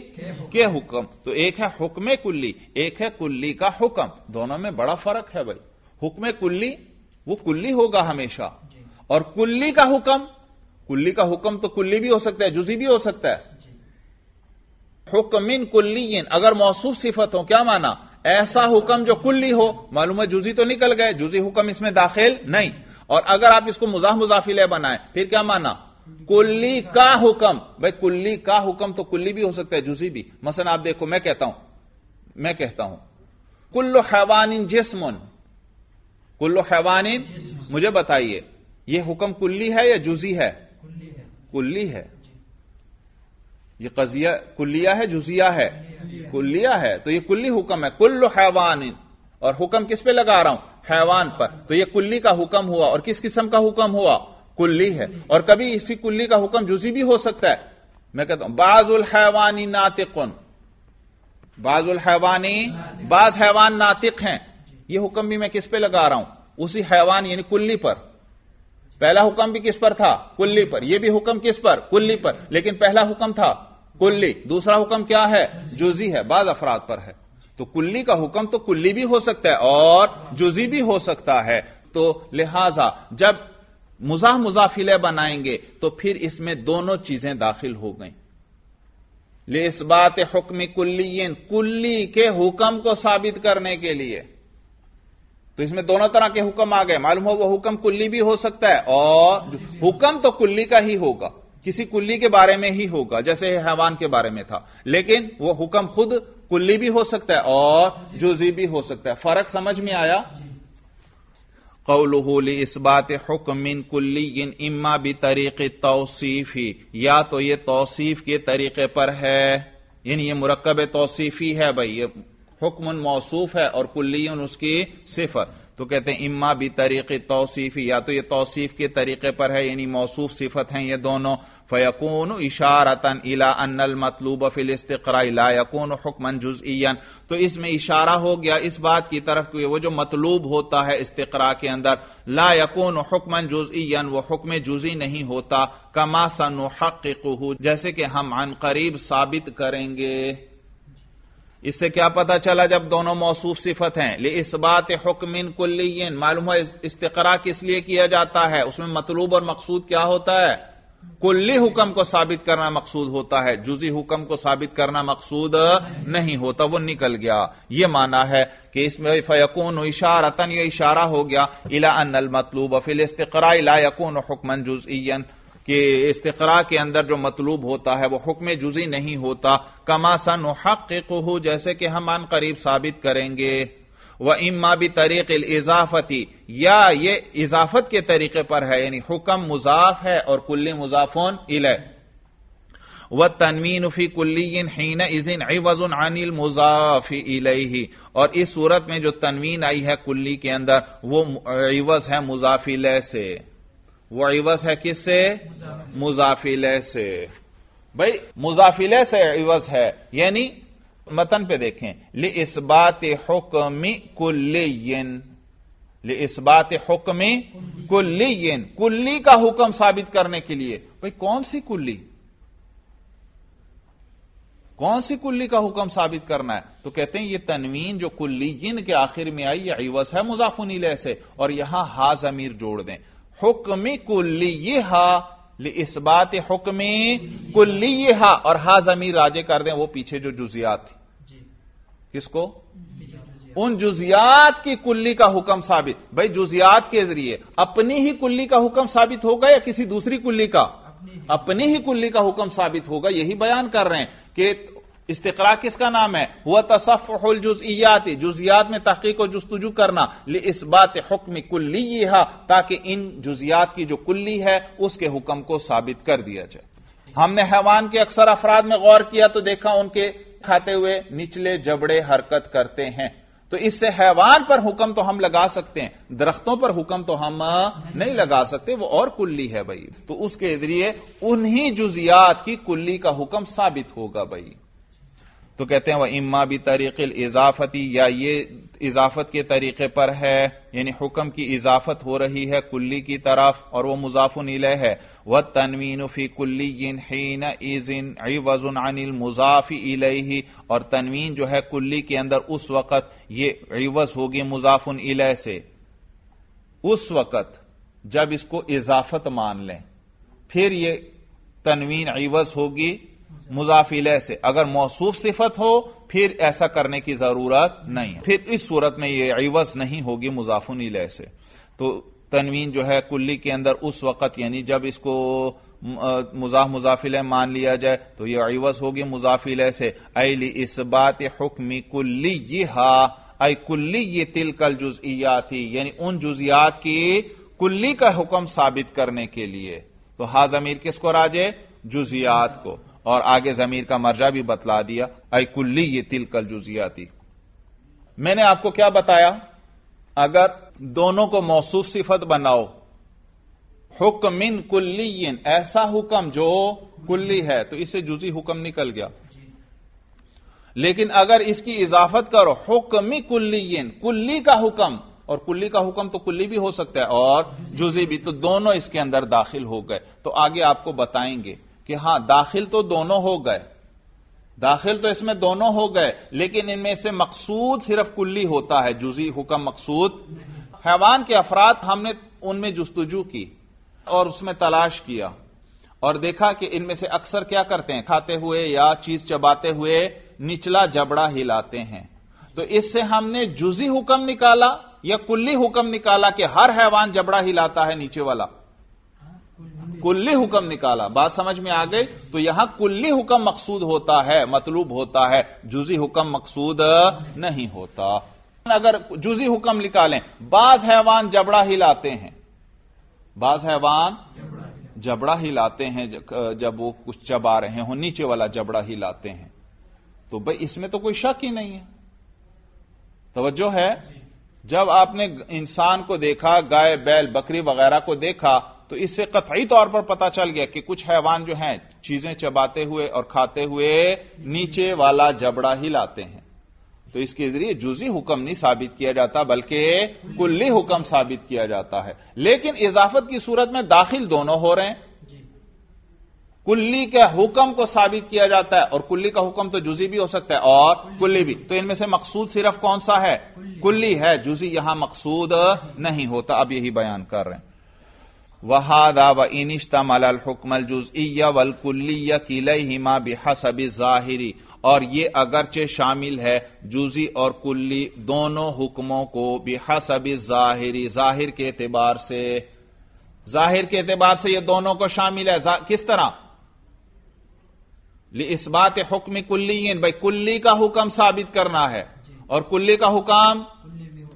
کے حکم۔ تو ایک ہے حکم کلی ایک ہے کلی کا حکم۔ دونوں میں بڑا فرق ہے بھائی۔ حکم کلی وہ کلی ہوگا ہمیشہ۔ جی۔ اور کلی کا حکم کلی کا حکم تو کلی بھی ہو سکتا ہے جزی بھی ہو سکتا ہے۔ جی۔ حکمن کلی اگر موصوف صفت ہو کیا مانا؟ ایسا حکم جو کلی ہو معلوم ہے جزی تو نکل گئے جزی حکم اس میں داخل نہیں۔ اور اگر آپ اس کو مزاح مضافی بنائیں پھر کیا مانا؟ کلی کا حکم، بھائی کلی کا حکم تو کلی بھی ہو سکتا ہے جزی بھی۔ مثلا آپ دیکھو، میں کہتا ہوں، میں کہتا ہوں، کلو حیوان جسم کلو حیوان مجھے بتائیے، یہ حکم کلی ہے یا جزی ہے؟ کلی ہے۔ یہ قضیہ کلیا ہے جزیا ہے؟ کلیا ہے۔ تو یہ کلی حکم ہے، کلو حیوان اور حکم کس پہ لگا رہا ہوں؟ حیوان پر۔ تو یہ کلی کا حکم ہوا، اور کس قسم کا حکم ہوا؟ کلی ہے۔ اور کبھی اسی کلی کا حکم جزی بھی ہو سکتا ہے۔ میں کہتا ہوں، بعض الحیوانی ناطقن۔ بعض الحیوانی، بعض حیوان ناطق ہیں۔ یہ حکم بھی میں کس پہ لگا رہا ہوں؟ اسی حیوان یعنی کلی پر۔ پہلا حکم بھی کس پر تھا؟ کلی پر۔ یہ بھی حکم کس پر؟ کلی پر۔ لیکن پہلا حکم تھا کلی۔ دوسرا حکم کیا ہے؟ جزی ہے۔ بعض افراد پر ہے۔ تو کلی کا حکم تو کلی بھی ہو سکتا ہے اور جزی بھی ہو سکتا ہے۔ تو لہذا جب مزاح مزافلے بنائیں گے تو پھر اس میں دونوں چیزیں داخل ہو گئیں۔ لے اس بات حکم کلی کلی کے حکم کو ثابت کرنے کے لیے۔ تو اس میں دونوں طرح کے حکم آ گئے۔ معلوم ہو وہ حکم کلی بھی ہو سکتا ہے اور حکم تو کلی کا ہی ہوگا۔ کسی کلی کے بارے میں ہی ہوگا، جیسے حیوان کے بارے میں تھا۔ لیکن وہ حکم خود کلی بھی ہو سکتا ہے اور جزی بھی ہو سکتا ہے۔ فرق سمجھ میں آیا؟ قوله لإثبات حکم کلی اما بھی طریق توصیفی یا تو یہ توصیف کے طریقے پر ہے. یعنی یہ مرکب توصیفی ہے بھائی، یہ حکم موصوف ہے اور کلی اس کی صفت. تو کہتے ہیں اما بھی توصیفی، یا تو یہ توصیف کے طریقے پر ہے یعنی موصوف صفت ہیں یہ دونوں. فیقون اشارتن الا ان المطلوب فی الاستقراء لا یکون حکما جزئیا تو اس میں اشارہ ہو گیا اس بات کی طرف کہ وہ جو مطلوب ہوتا ہے استقراء کے اندر، لا یکون حکما جزئیا وہ حکم جزئی نہیں ہوتا کما سنحققه، جیسے کہ ہم عن قریب ثابت کریں گے۔ اس سے کیا پتا چلا جب دونوں موصوف صفت ہیں؟ لے اس بات حکم کلی معلوم ہے استقرا کس لیے کیا جاتا ہے؟ اس میں مطلوب اور مقصود کیا ہوتا ہے؟ کلی حکم کو ثابت کرنا مقصود ہوتا ہے، جزی حکم کو ثابت کرنا مقصود نہیں ہوتا، وہ نکل گیا۔ یہ مانا ہے کہ اس میں فیقون اشارتن یہ اشارہ ہو گیا الا ان المطلوب فی الاستقراء لا یکون حکما جزئیا، کہ استقرا کے اندر جو مطلوب ہوتا ہے وہ حکم جزی نہیں ہوتا، کما سن جیسے کہ ہم ان قریب ثابت کریں گے۔ وہ اما بھی طریق اضافتی یا یہ اضافت کے طریقے پر ہے یعنی حکم مضاف ہے اور کلی مضافون ال و تنوین فی کلی حین ازن وزن عنیل مضاف الہ اور اس صورت میں جو تنوین آئی ہے کلی کے اندر، وہ عوض ہے مضافل سے۔ وہ عوض ہے کس سے؟ مضافلے سے۔ بھائی مضافلے سے عوض ہے یعنی متن پہ دیکھیں۔ لی اس بات حکم کلین لی اس بات حکم کلین کلی کا حکم ثابت کرنے کے لیے۔ بھائی کون سی کلی؟ کون سی کلی کا حکم ثابت کرنا ہے؟ تو کہتے ہیں یہ تنوین جو کلی کے آخر میں آئی، یہ عوض ہے مضافن سے۔ اور یہاں ہا ضمیر جوڑ دیں۔ حکم کلی اس بات حکم کلی اور ہا زمین راجے کر دیں وہ پیچھے جو جزیات تھی۔ جی۔ کس کو؟ ان جزیات کی کلی کا حکم ثابت۔ بھائی جزیات کے ذریعے اپنی ہی کلی کا حکم ثابت ہوگا یا کسی دوسری کلی کا؟ اپنی ہی کلی کا حکم ثابت ہوگا یہی بیان کر رہے ہیں کہ استقرا کس کا نام ہے؟ وہ تصف الجزیات جزیات میں تحقیق و جستجو کرنا اس بات حکم کلی تاکہ ان جزیات کی جو کلی ہے، اس کے حکم کو ثابت کر دیا جائے۔ ہم نے حیوان کے اکثر افراد میں غور کیا تو دیکھا ان کے کھاتے ہوئے نچلے جبڑے حرکت کرتے ہیں۔ تو اس سے حیوان پر حکم تو ہم لگا سکتے ہیں، درختوں پر حکم تو ہم نہیں لگا سکتے، وہ اور کلی ہے بھائی۔ تو اس کے ذریعے انہی جزیات کی کلی کا حکم ثابت ہوگا بھائی۔ تو کہتے ہیں وہ اما بھی طریق اضافتی یا یہ اضافت کے طریقے پر ہے یعنی حکم کی اضافت ہو رہی ہے کلی کی طرف اور وہ مضاف نیلے ہے۔ وہ تنوین فی کلی وزن عن المضاف الیہ اور تنوین جو ہے کلی کے اندر اس وقت یہ عوض ہوگی مضاف الیہ سے۔ اس وقت جب اس کو اضافت مان لیں، پھر یہ تنوین عوض ہوگی مضافلہ سے۔ اگر موصوف صفت ہو، پھر ایسا کرنے کی ضرورت نہیں پھر اس صورت میں یہ عوض نہیں ہوگی مضافن علیہ سے۔ تو تنوین جو ہے کلی کے اندر اس وقت یعنی جب اس کو مضاف مضافل مان لیا جائے، تو یہ عوض ہوگی مضافل سے۔ ایلی اس بات حکمی کلی یہ اے کلی یہ تل کل جزیاتی یعنی ان جزیات کی کلی کا حکم ثابت کرنے کے لیے۔ تو ہاض کس کو راجے؟ جزیات کو۔ اور آگے زمیر کا مرجع بھی بتلا دیا، اے کلی یہ تل کل جزیاتی میں نے آپ کو کیا بتایا؟ اگر دونوں کو موصوف صفت بناؤ، حکم کلی ایسا حکم جو کلی ہے، تو اس سے جزی حکم نکل گیا۔ لیکن اگر اس کی اضافت کرو، حکم کلی کلی کا حکم، اور کلی کا حکم تو کلی بھی ہو سکتا ہے، اور جزی بھی، تو دونوں اس کے اندر داخل ہو گئے۔ تو آگے آپ کو بتائیں گے۔ کہ ہاں داخل تو دونوں ہو گئے۔ داخل تو اس میں دونوں ہو گئے، لیکن ان میں سے مقصود صرف کلی ہوتا ہے جزی حکم مقصود۔ حیوان کے افراد ہم نے ان میں جستجو کی اور اس میں تلاش کیا اور دیکھا کہ ان میں سے اکثر کیا کرتے ہیں، کھاتے ہوئے یا چیز چباتے ہوئے نچلا جبڑا ہلاتے ہیں۔ تو اس سے ہم نے جزی حکم نکالا یا کلی حکم نکالا کہ ہر حیوان جبڑا ہلاتا ہے نیچے والا۔ کلی حکم نکالا۔ بات سمجھ میں آ گئی؟ تو یہاں کلی حکم مقصود ہوتا ہے مطلوب ہوتا ہے جزی حکم مقصود نہیں ہوتا۔ اگر جزی حکم نکالیں بعض حیوان جبڑا ہلاتے ہیں۔ بعض حیوان جبڑا ہلاتے ہیں جب وہ کچھ چبا رہے ہوں نیچے والا جبڑا ہلاتے ہیں۔ تو بھائی اس میں تو کوئی شک ہی نہیں ہے۔ توجہ ہے؟ جب آپ نے انسان کو دیکھا گائے بیل بکری وغیرہ کو دیکھا تو اس سے قطعی طور پر پتا چل گیا کہ کچھ حیوان جو ہیں چیزیں چباتے ہوئے اور کھاتے ہوئے نیچے والا جبڑا ہی لاتے ہیں۔ تو اس کے ذریعے جزی حکم نہیں ثابت کیا جاتا بلکہ کلی حکم ثابت کیا جاتا ہے۔ لیکن اضافت کی صورت میں داخل دونوں ہو رہے ہیں۔ کلی کے حکم کو ثابت کیا جاتا ہے اور کلی کا حکم تو جزی بھی ہو سکتا ہے اور کلی بھی۔ تو ان میں سے مقصود صرف کون سا ہے؟ کلی۔ ہے جزی یہاں مقصود نہیں ہوتا۔ اب یہی بیان کر رہے ہیں۔ وہادا و انشتم الحکم الجز ول کلی کلما بحسب ظاہری اور یہ اگرچہ شامل ہے جزی اور کلی دونوں حکموں کو بحسب ظاہری ظاہر کے اعتبار سے۔ ظاہر کے اعتبار سے یہ دونوں کو شامل ہے۔ کس طرح؟ اس بات حکم کلی بھائی کلی کا حکم ثابت کرنا ہے۔ اور کلی کا حکام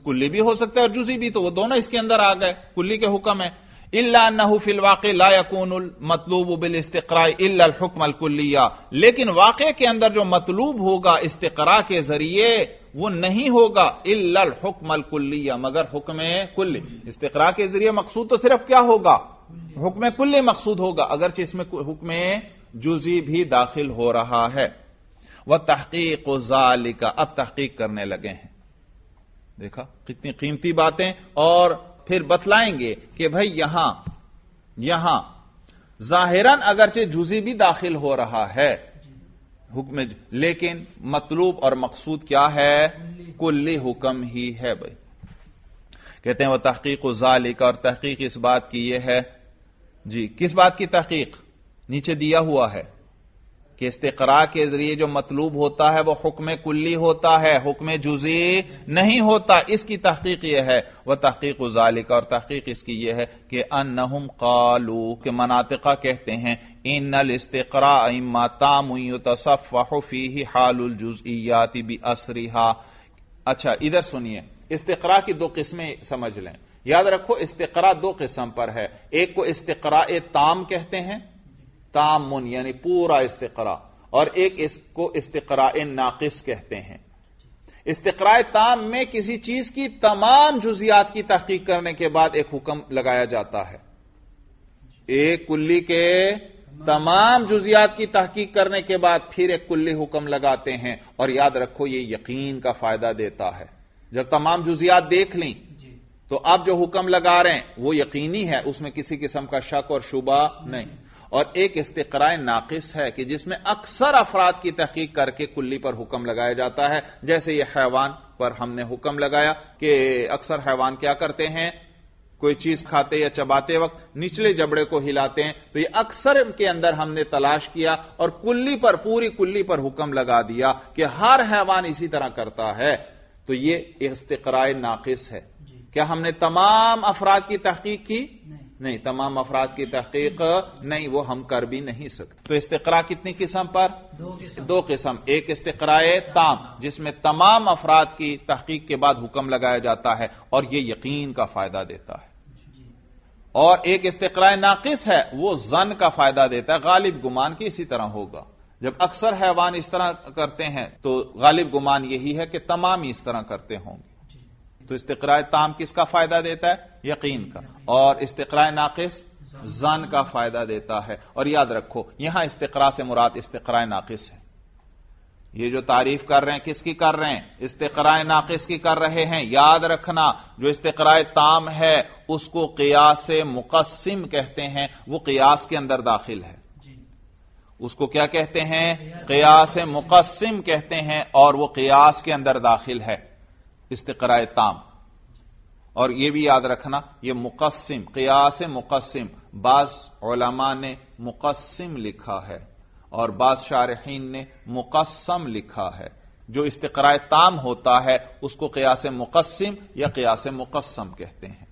کلی بھی ہو سکتا ہے۔ اور جزی بھی تو وہ دونوں اس کے اندر آ گئے۔ کلی کے حکم ہے اللہ نہ فی الواقع لا يكون المطلوب بالاستقراء الا الحكم الكليه لیکن واقع کے اندر جو مطلوب ہوگا استقراء کے ذریعے، وہ نہیں ہوگا الا الحكم الكليه مگر حکم کلی۔ استقراء کے ذریعے مقصود تو صرف کیا ہوگا؟ حکم کلی مقصود ہوگا، اگرچہ اس میں حکم جزی بھی داخل ہو رہا ہے۔ وہ تحقیق و کا اب تحقیق کرنے لگے ہیں۔ دیکھا، کتنی قیمتی باتیں اور پھر بتلائیں گے کہ بھائی یہاں یہاں، ظاہراً اگرچہ جزی بھی داخل ہو رہا ہے۔ حکم لیکن مطلوب اور مقصود کیا ہے؟ کلی حکم ہی ہے بھائی کہتے ہیں، وہ تحقیق و ذالک اور تحقیق اس بات کی یہ ہے۔ جی کس بات کی تحقیق؟ نیچے دیا ہوا ہے۔ کہ استقرا کے ذریعے جو مطلوب ہوتا ہے وہ حکم کلی ہوتا ہے، حکم جزی نہیں ہوتا۔ اس کی تحقیق یہ ہے۔ وہ تحقیق ذالک اور تحقیق اس کی یہ ہے کہ انہم قالو، کہ مناطقہ کہتے ہیں، ان الاستقراء اما تام تصفح فیہ حال الجزئیات باسرها اچھا ادھر سنیے۔ استقراء کی دو قسمیں سمجھ لیں۔ یاد رکھو، استقراء دو قسم پر ہے۔ ایک کو استقراء تام کہتے ہیں تامن یعنی پورا استقرا اور ایک اس کو استقراء ناقص کہتے ہیں۔ استقراء تام میں کسی چیز کی تمام جزیات کی تحقیق کرنے کے بعد ایک حکم لگایا جاتا ہے۔ ایک کلی کے تمام جزیات کی تحقیق کرنے کے بعد پھر ایک کلی حکم لگاتے ہیں اور یاد رکھو یہ یقین کا فائدہ دیتا ہے۔ جب تمام جزیات دیکھ لیں جی۔ تو اب جو حکم لگا رہے ہیں وہ یقینی ہے اس میں کسی قسم کا شک اور شبہ نہیں۔ اور ایک استقرائے ناقص ہے کہ جس میں اکثر افراد کی تحقیق کر کے کلی پر حکم لگایا جاتا ہے۔ جیسے یہ حیوان پر ہم نے حکم لگایا کہ اکثر حیوان کیا کرتے ہیں؟ کوئی چیز کھاتے یا چباتے وقت نچلے جبڑے کو ہلاتے ہیں۔ تو یہ اکثر ان کے اندر ہم نے تلاش کیا اور کلی پر پوری کلی پر حکم لگا دیا کہ ہر حیوان اسی طرح کرتا ہے۔ تو یہ استقرائے ناقص ہے۔ جی۔ کیا ہم نے تمام افراد کی تحقیق کی؟ نہیں تمام افراد کی تحقیق نہیں وہ ہم کر بھی نہیں سکتے۔ تو استقرا کتنی قسم پر؟ دو قسم۔ ایک استقراء تام جس میں تمام افراد کی تحقیق کے بعد حکم لگایا جاتا ہے اور یہ یقین کا فائدہ دیتا ہے۔ اور ایک استقراء ناقص ہے وہ زن کا فائدہ دیتا ہے غالب گمان کی اسی طرح ہوگا۔ جب اکثر حیوان اس طرح کرتے ہیں تو غالب گمان یہی ہے کہ تمام ہی اس طرح کرتے ہوں گے۔ تو استقراء تام کس کا فائدہ دیتا ہے؟ یقین کا۔ اور استقراء ناقص زن کا فائدہ دیتا ہے۔ اور یاد رکھو یہاں استقرا سے مراد استقرا ناقص ہے۔ یہ جو تعریف کر رہے ہیں کس کی کر رہے ہیں؟ استقرائے ناقص کی کر رہے ہیں۔ یاد رکھنا جو استقرائے تام ہے اس کو قیاس مقسم کہتے ہیں۔ وہ قیاس کے اندر داخل ہے۔ جی۔ اس کو کیا کہتے ہیں؟ قیاس مقسم کہتے ہیں اور وہ قیاس کے اندر داخل ہے۔ استقرائے تام۔ اور یہ بھی یاد رکھنا، یہ مقسم، قیاس مقسم، بعض علماء نے مقسم لکھا ہے اور بعض شارحین نے مقسم لکھا ہے۔ جو استقرائے تام ہوتا ہے، اس کو قیاس مقسم یا قیاس مقسم کہتے ہیں۔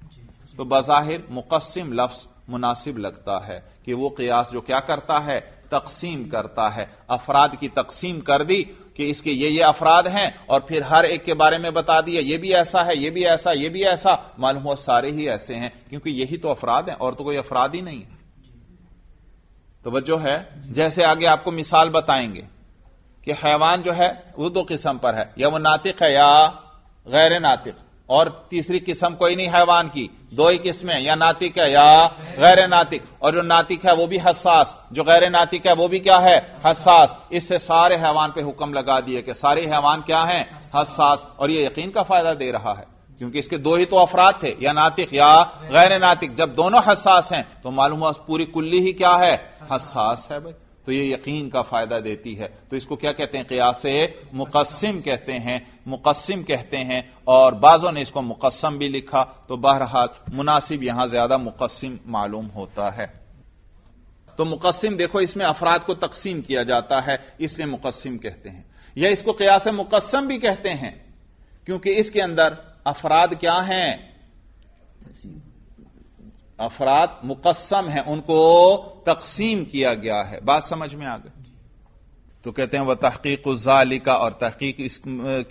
تو بظاہر مقسم لفظ مناسب لگتا ہے کہ وہ قیاس جو کیا کرتا ہے، تقسیم کرتا ہے۔ افراد کی تقسیم کر دی کہ اس کے یہ یہ افراد ہیں اور پھر ہر ایک کے بارے میں بتا دیا یہ بھی ایسا ہے، یہ بھی ایسا، یہ بھی ایسا۔ معلوم ہوا سارے ہی ایسے ہیں، کیونکہ یہی تو افراد ہیں اور تو کوئی افراد ہی نہیں۔ ہے توجہ ہے؟ جیسے آگے آپ کو مثال بتائیں گے کہ حیوان جو ہے، وہ دو قسم پر ہے، یا وہ ناطق ہے یا غیر ناطق۔ اور تیسری قسم کوئی نہیں حیوان کی، دو ہی قسمیں، یا ناطق ہے یا غیر ناطق۔ اور جو ناطق ہے وہ بھی حساس، جو غیر ناطق ہے وہ بھی کیا ہے؟ حساس۔ اس سے سارے حیوان پہ حکم لگا دیے کہ سارے حیوان کیا ہیں؟ حساس۔ اور یہ یقین کا فائدہ دے رہا ہے۔ کیونکہ اس کے دو ہی تو افراد تھے، یا ناطق یا غیر ناطق۔ جب دونوں حساس ہیں تو معلوم ہوا پوری کلی ہی کیا ہے؟ حساس ہے بھائی۔ تو یہ یقین کا فائدہ دیتی ہے۔ تو اس کو کیا کہتے ہیں؟ قیاس مقسم کہتے ہیں، مقسم کہتے ہیں۔ اور بعضوں نے اس کو مقسم بھی لکھا۔ تو بہرحال مناسب یہاں زیادہ مقسم معلوم ہوتا ہے۔ تو مقسم دیکھو، اس میں افراد کو تقسیم کیا جاتا ہے، اس لیے مقسم کہتے ہیں۔ یا اس کو قیاس مقسم بھی کہتے ہیں، کیونکہ اس کے اندر افراد کیا ہیں؟ افراد مقسم ہیں، ان کو تقسیم کیا گیا ہے۔ بات سمجھ میں آ گئی؟ تو کہتے ہیں وہ تحقیق کا اور تحقیق اس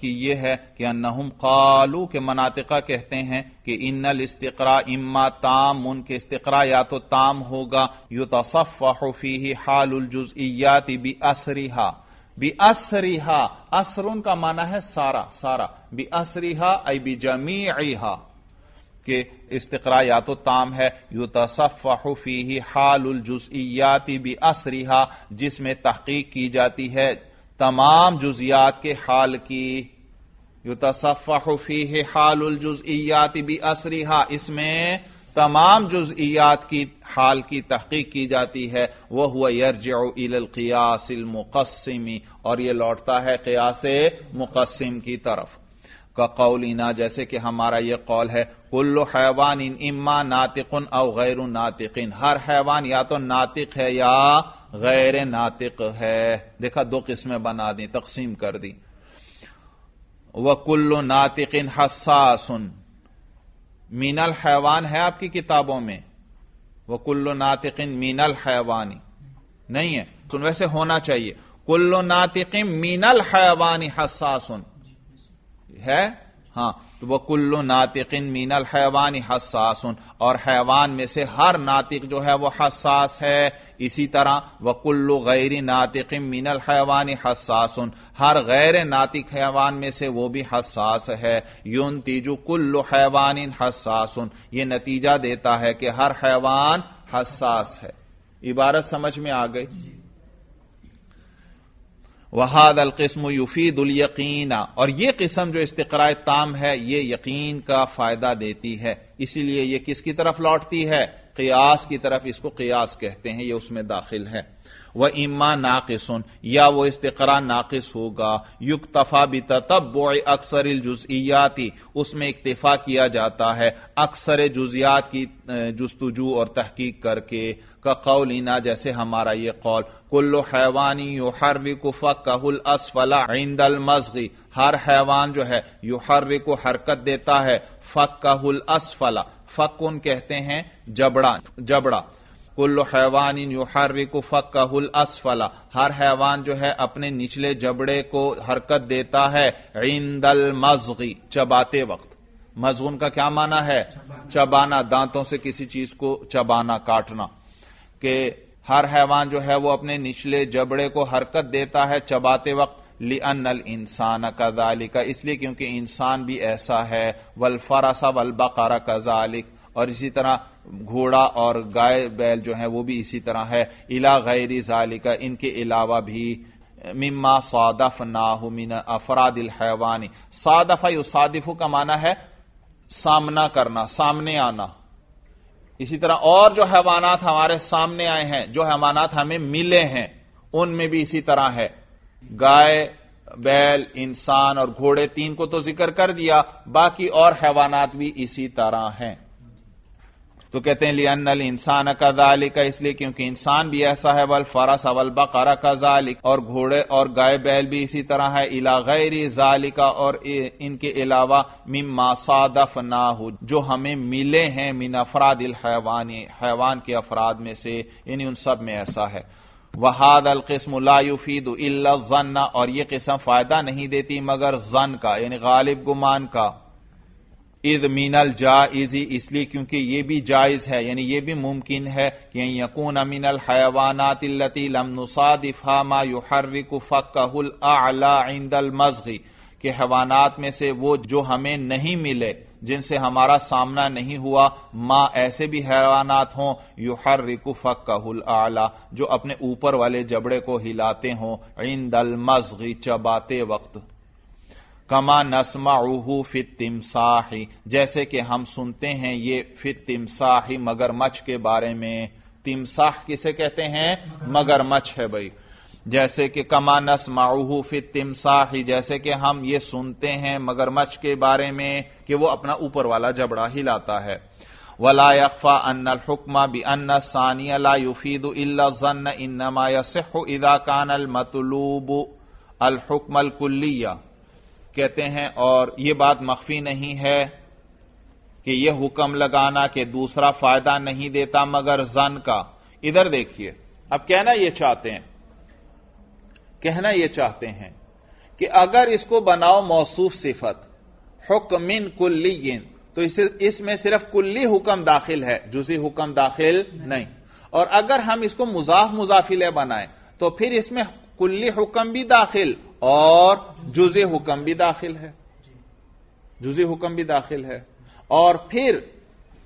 کی یہ ہے کہ انہم قالو کے مناطقہ کہتے ہیں کہ ان الاستقرا اما تام ان کے استقرا یا تو تام ہوگا یو تصفح فیہ حال الجزئیات بی اسریحا بی اسریحا اسرن کا معنی ہے سارا سارا۔ بی اسریحا ای بی جمیعیہا کہ استقرا یا تو تام ہے یو تصفح فیہ حال الجزئیات بھی اسرحا جس میں تحقیق کی جاتی ہے تمام جزیات کے حال کی۔ یو تصفح فیہ حال الجزئیات بھی اسرحا اس میں تمام جزئیات کی، حال کی تحقیق کی جاتی ہے۔ وہ ہوا یرجع الى القیاس المقسمی، اور یہ لوٹتا ہے قیاس مقسم کی طرف۔ کا قولینا جیسے کہ ہمارا یہ قول ہے، کل حیوان ان اما ناطقن او غیر ناطقن ہر حیوان یا تو ناطق ہے یا غیر ناطق ہے۔ دیکھا، دو قسمیں بنا دی، تقسیم کر دی۔ وہ کلو ناطقن حساسن۔ مین الحیوان ہے آپ کی کتابوں میں۔ وہ کلو ناطقن مین الحیوانی نہیں ہے، سن، ویسے ہونا چاہیے۔ کلو ناطقن مین الحیوانی حساسن۔ ہے؟ ہاں. تو وہ کلو ناطقن مین الحیوان حساس اور حیوان میں سے ہر ناطق جو ہے وہ حساس ہے. اسی طرح وہ کلو غیر ناطق مین الحیوان حساس، ہر غیر ناطق حیوان میں سے وہ بھی حساس ہے. یون تیجو کلو حیوان حساس، یہ نتیجہ دیتا ہے کہ ہر حیوان حساس ہے. عبارت سمجھ میں آ گئی؟ جی. وحاد القسم یفید الیقین اور یہ قسم جو استقرائے تام ہے، یہ یقین کا فائدہ دیتی ہے۔ اسی لیے یہ کس کی طرف لوٹتی ہے؟ قیاس کی طرف اس کو قیاس کہتے ہیں، یہ اس میں داخل ہے۔ وہ اما ناقصن یا وہ استقرا ناقص ہوگا یق تفا بھی تب اکثر الجزیاتی اس میں اکتفا کیا جاتا ہے اکثر جزیات کی، جستجو اور تحقیق کر کے کا قول جیسے ہمارا یہ قول کلو حیوانی یو ہر کہل اسفلا عند المزغی ہر حیوان جو ہے یو ہر کو حرکت دیتا ہے فک کہل اسفلا فکن کہتے ہیں جبڑا جبڑا۔ کل حیوان یو ہر فک کہل اسفلا ہر حیوان جو ہے اپنے نچلے جبڑے کو حرکت دیتا ہے عند المزغی چباتے وقت۔ مضغون کا کیا معنی ہے؟ چبانا، دانتوں سے کسی چیز کو چبانا، کاٹنا۔ کہ ہر حیوان جو ہے وہ اپنے نچلے جبڑے کو حرکت دیتا ہے چباتے وقت لی ان انسان اس لیے کیونکہ انسان بھی ایسا ہے ولفراسا ولبا کارا اور اسی طرح گھوڑا اور گائے بیل جو ہیں وہ بھی اسی طرح ہے۔ الا غیر ذالک، ان کے علاوہ بھی، مما صادف ناہ من افراد الحیوانی صادف صادف کا معنی ہے سامنا کرنا، سامنے آنا۔ اسی طرح اور جو حیوانات ہمارے سامنے آئے ہیں، جو حیوانات ہمیں ملے ہیں، ان میں بھی اسی طرح ہے۔ گائے، بیل، انسان اور گھوڑے، تین کو تو ذکر کر دیا، باقی اور حیوانات بھی اسی طرح ہیں۔ تو کہتے ہیں لین انسان کا ذالک اس لیے کیونکہ انسان بھی ایسا ہے ول فرس اول بقرا کا ذالک اور گھوڑے اور گائے بیل بھی اسی طرح ہے الا غیر ذالکا اور ان کے علاوہ، مما صادف نہ جو ہمیں ملے ہیں من افراد الحیوانی حیوان کے افراد میں سے یعنی ان سب میں ایسا ہے۔ وحاد القسم لا يفيد الا الظن، اور یہ قسم فائدہ نہیں دیتی مگر زن کا یعنی غالب گمان کا۔ اذ مین الجائزی اس لیے کیونکہ یہ بھی جائز ہے یعنی یہ بھی ممکن ہے کہ یقون من الحیوانات التي لم نصادفها ما يحرك فقه الاعلى عند المزغ، کہ حیوانات میں سے وہ جو ہمیں نہیں ملے، جن سے ہمارا سامنا نہیں ہوا، ماں ایسے بھی حیوانات ہوں یو ہر رکو فک جو اپنے اوپر والے جبڑے کو ہلاتے ہوں، عند المزغ چباتے وقت۔ کما نسما فت تمساہی جیسے کہ ہم سنتے ہیں یہ فت تمساہی مگر مچھ کے بارے میں۔ تمساح کسے کہتے ہیں؟ مگر مچھ ہے بھائی۔ جیسے کہ کما نس معوہ فت تمساہی جیسے کہ ہم یہ سنتے ہیں مگر مچھ کے بارے میں کہ وہ اپنا اوپر والا جبڑا ہلاتا ہے۔ ولا يخفى ان الحكم بان الثاني لا يفيد الا الظن انما يصح اذا كان المطلوب الحكم الكليه کہتے ہیں اور یہ بات مخفی نہیں ہے کہ یہ حکم لگانا کہ دوسرا فائدہ نہیں دیتا مگر زن کا۔ ادھر دیکھیے، اب کہنا یہ چاہتے ہیں، کہنا یہ چاہتے ہیں کہ اگر اس کو بناؤ موصوف صفت حکمن کلی تو اس میں صرف کلی حکم داخل ہے جزی حکم داخل نہیں۔ اور اگر ہم اس کو مضاف مضافلے بنائیں، تو پھر اس میں کلی حکم بھی داخل۔ اور جزی حکم بھی داخل ہے۔ جزی حکم بھی داخل ہے۔ اور پھر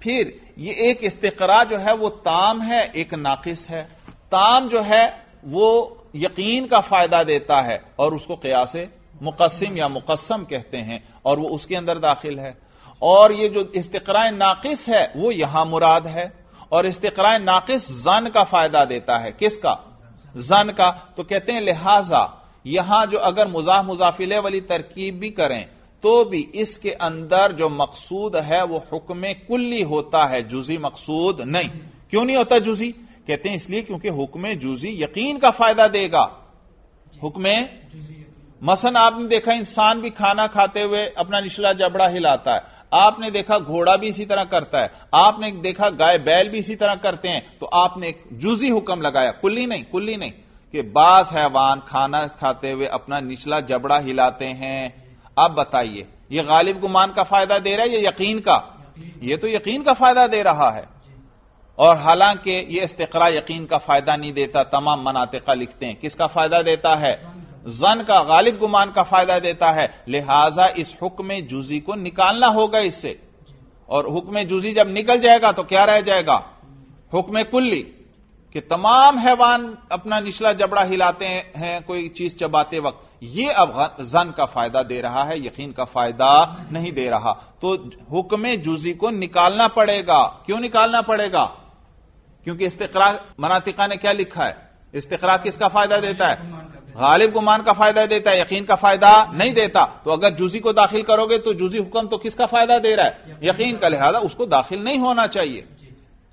پھر یہ ایک استقرا جو ہے وہ تام ہے، ایک ناقص ہے۔ تام جو ہے وہ یقین کا فائدہ دیتا ہے اور اس کو قیاس مقسم یا مقسم کہتے ہیں اور وہ اس کے اندر داخل ہے۔ اور یہ جو استقرا ناقص ہے وہ یہاں مراد ہے۔ اور استقرا ناقص زن کا فائدہ دیتا ہے۔ کس کا؟ زن کا۔ تو کہتے ہیں لہذا یہاں جو اگر مزاح مزافلے والی ترکیب بھی کریں تو بھی اس کے اندر جو مقصود ہے وہ حکم کلی ہوتا ہے جزی مقصود نہیں۔ کیوں نہیں ہوتا جزی کہتے ہیں اس لیے کیونکہ حکم جزی یقین کا فائدہ دے گا۔ حکم مثلا آپ نے دیکھا انسان بھی کھانا کھاتے ہوئے اپنا نچلا جبڑا ہلاتا ہے۔ آپ نے دیکھا گھوڑا بھی اسی طرح کرتا ہے۔ آپ نے دیکھا گائے بیل بھی اسی طرح کرتے ہیں۔ تو آپ نے ایک جزی حکم لگایا، کلی نہیں کلی نہیں۔ کہ بعض حیوان کھانا کھاتے ہوئے اپنا نچلا جبڑا ہلاتے ہیں۔ اب بتائیے، یہ غالب گمان کا فائدہ دے رہا ہے یا یقین کا؟ یہ تو یقین کا فائدہ دے رہا ہے۔ اور حالانکہ یہ استقرا یقین کا فائدہ نہیں دیتا، تمام مناطقہ لکھتے ہیں۔ کس کا فائدہ دیتا ہے؟ زن کا، غالب گمان کا فائدہ دیتا ہے۔ لہذا اس حکم جوزی کو نکالنا ہوگا اس سے۔ اور حکم جوزی جب نکل جائے گا تو کیا رہ جائے گا؟ حکم کلی۔ کہ تمام حیوان اپنا نچلا جبڑا ہلاتے ہیں، کوئی چیز چباتے وقت، یہ اب زن کا فائدہ دے رہا ہے، یقین کا فائدہ نہیں دے رہا۔ تو حکم جوزی کو نکالنا پڑے گا۔ کیوں نکالنا پڑے گا؟ کیونکہ استقرا مناطقہ نے کیا لکھا ہے؟ استقرا کس کا فائدہ دیتا ہے؟ غالب گمان کا فائدہ دیتا ہے، یقین کا فائدہ نہیں دیتا۔ تو اگر جوزی کو داخل کرو گے تو جوزی حکم تو کس کا فائدہ دے رہا ہے؟ یقین کا، لہذا اس کو داخل نہیں ہونا چاہیے۔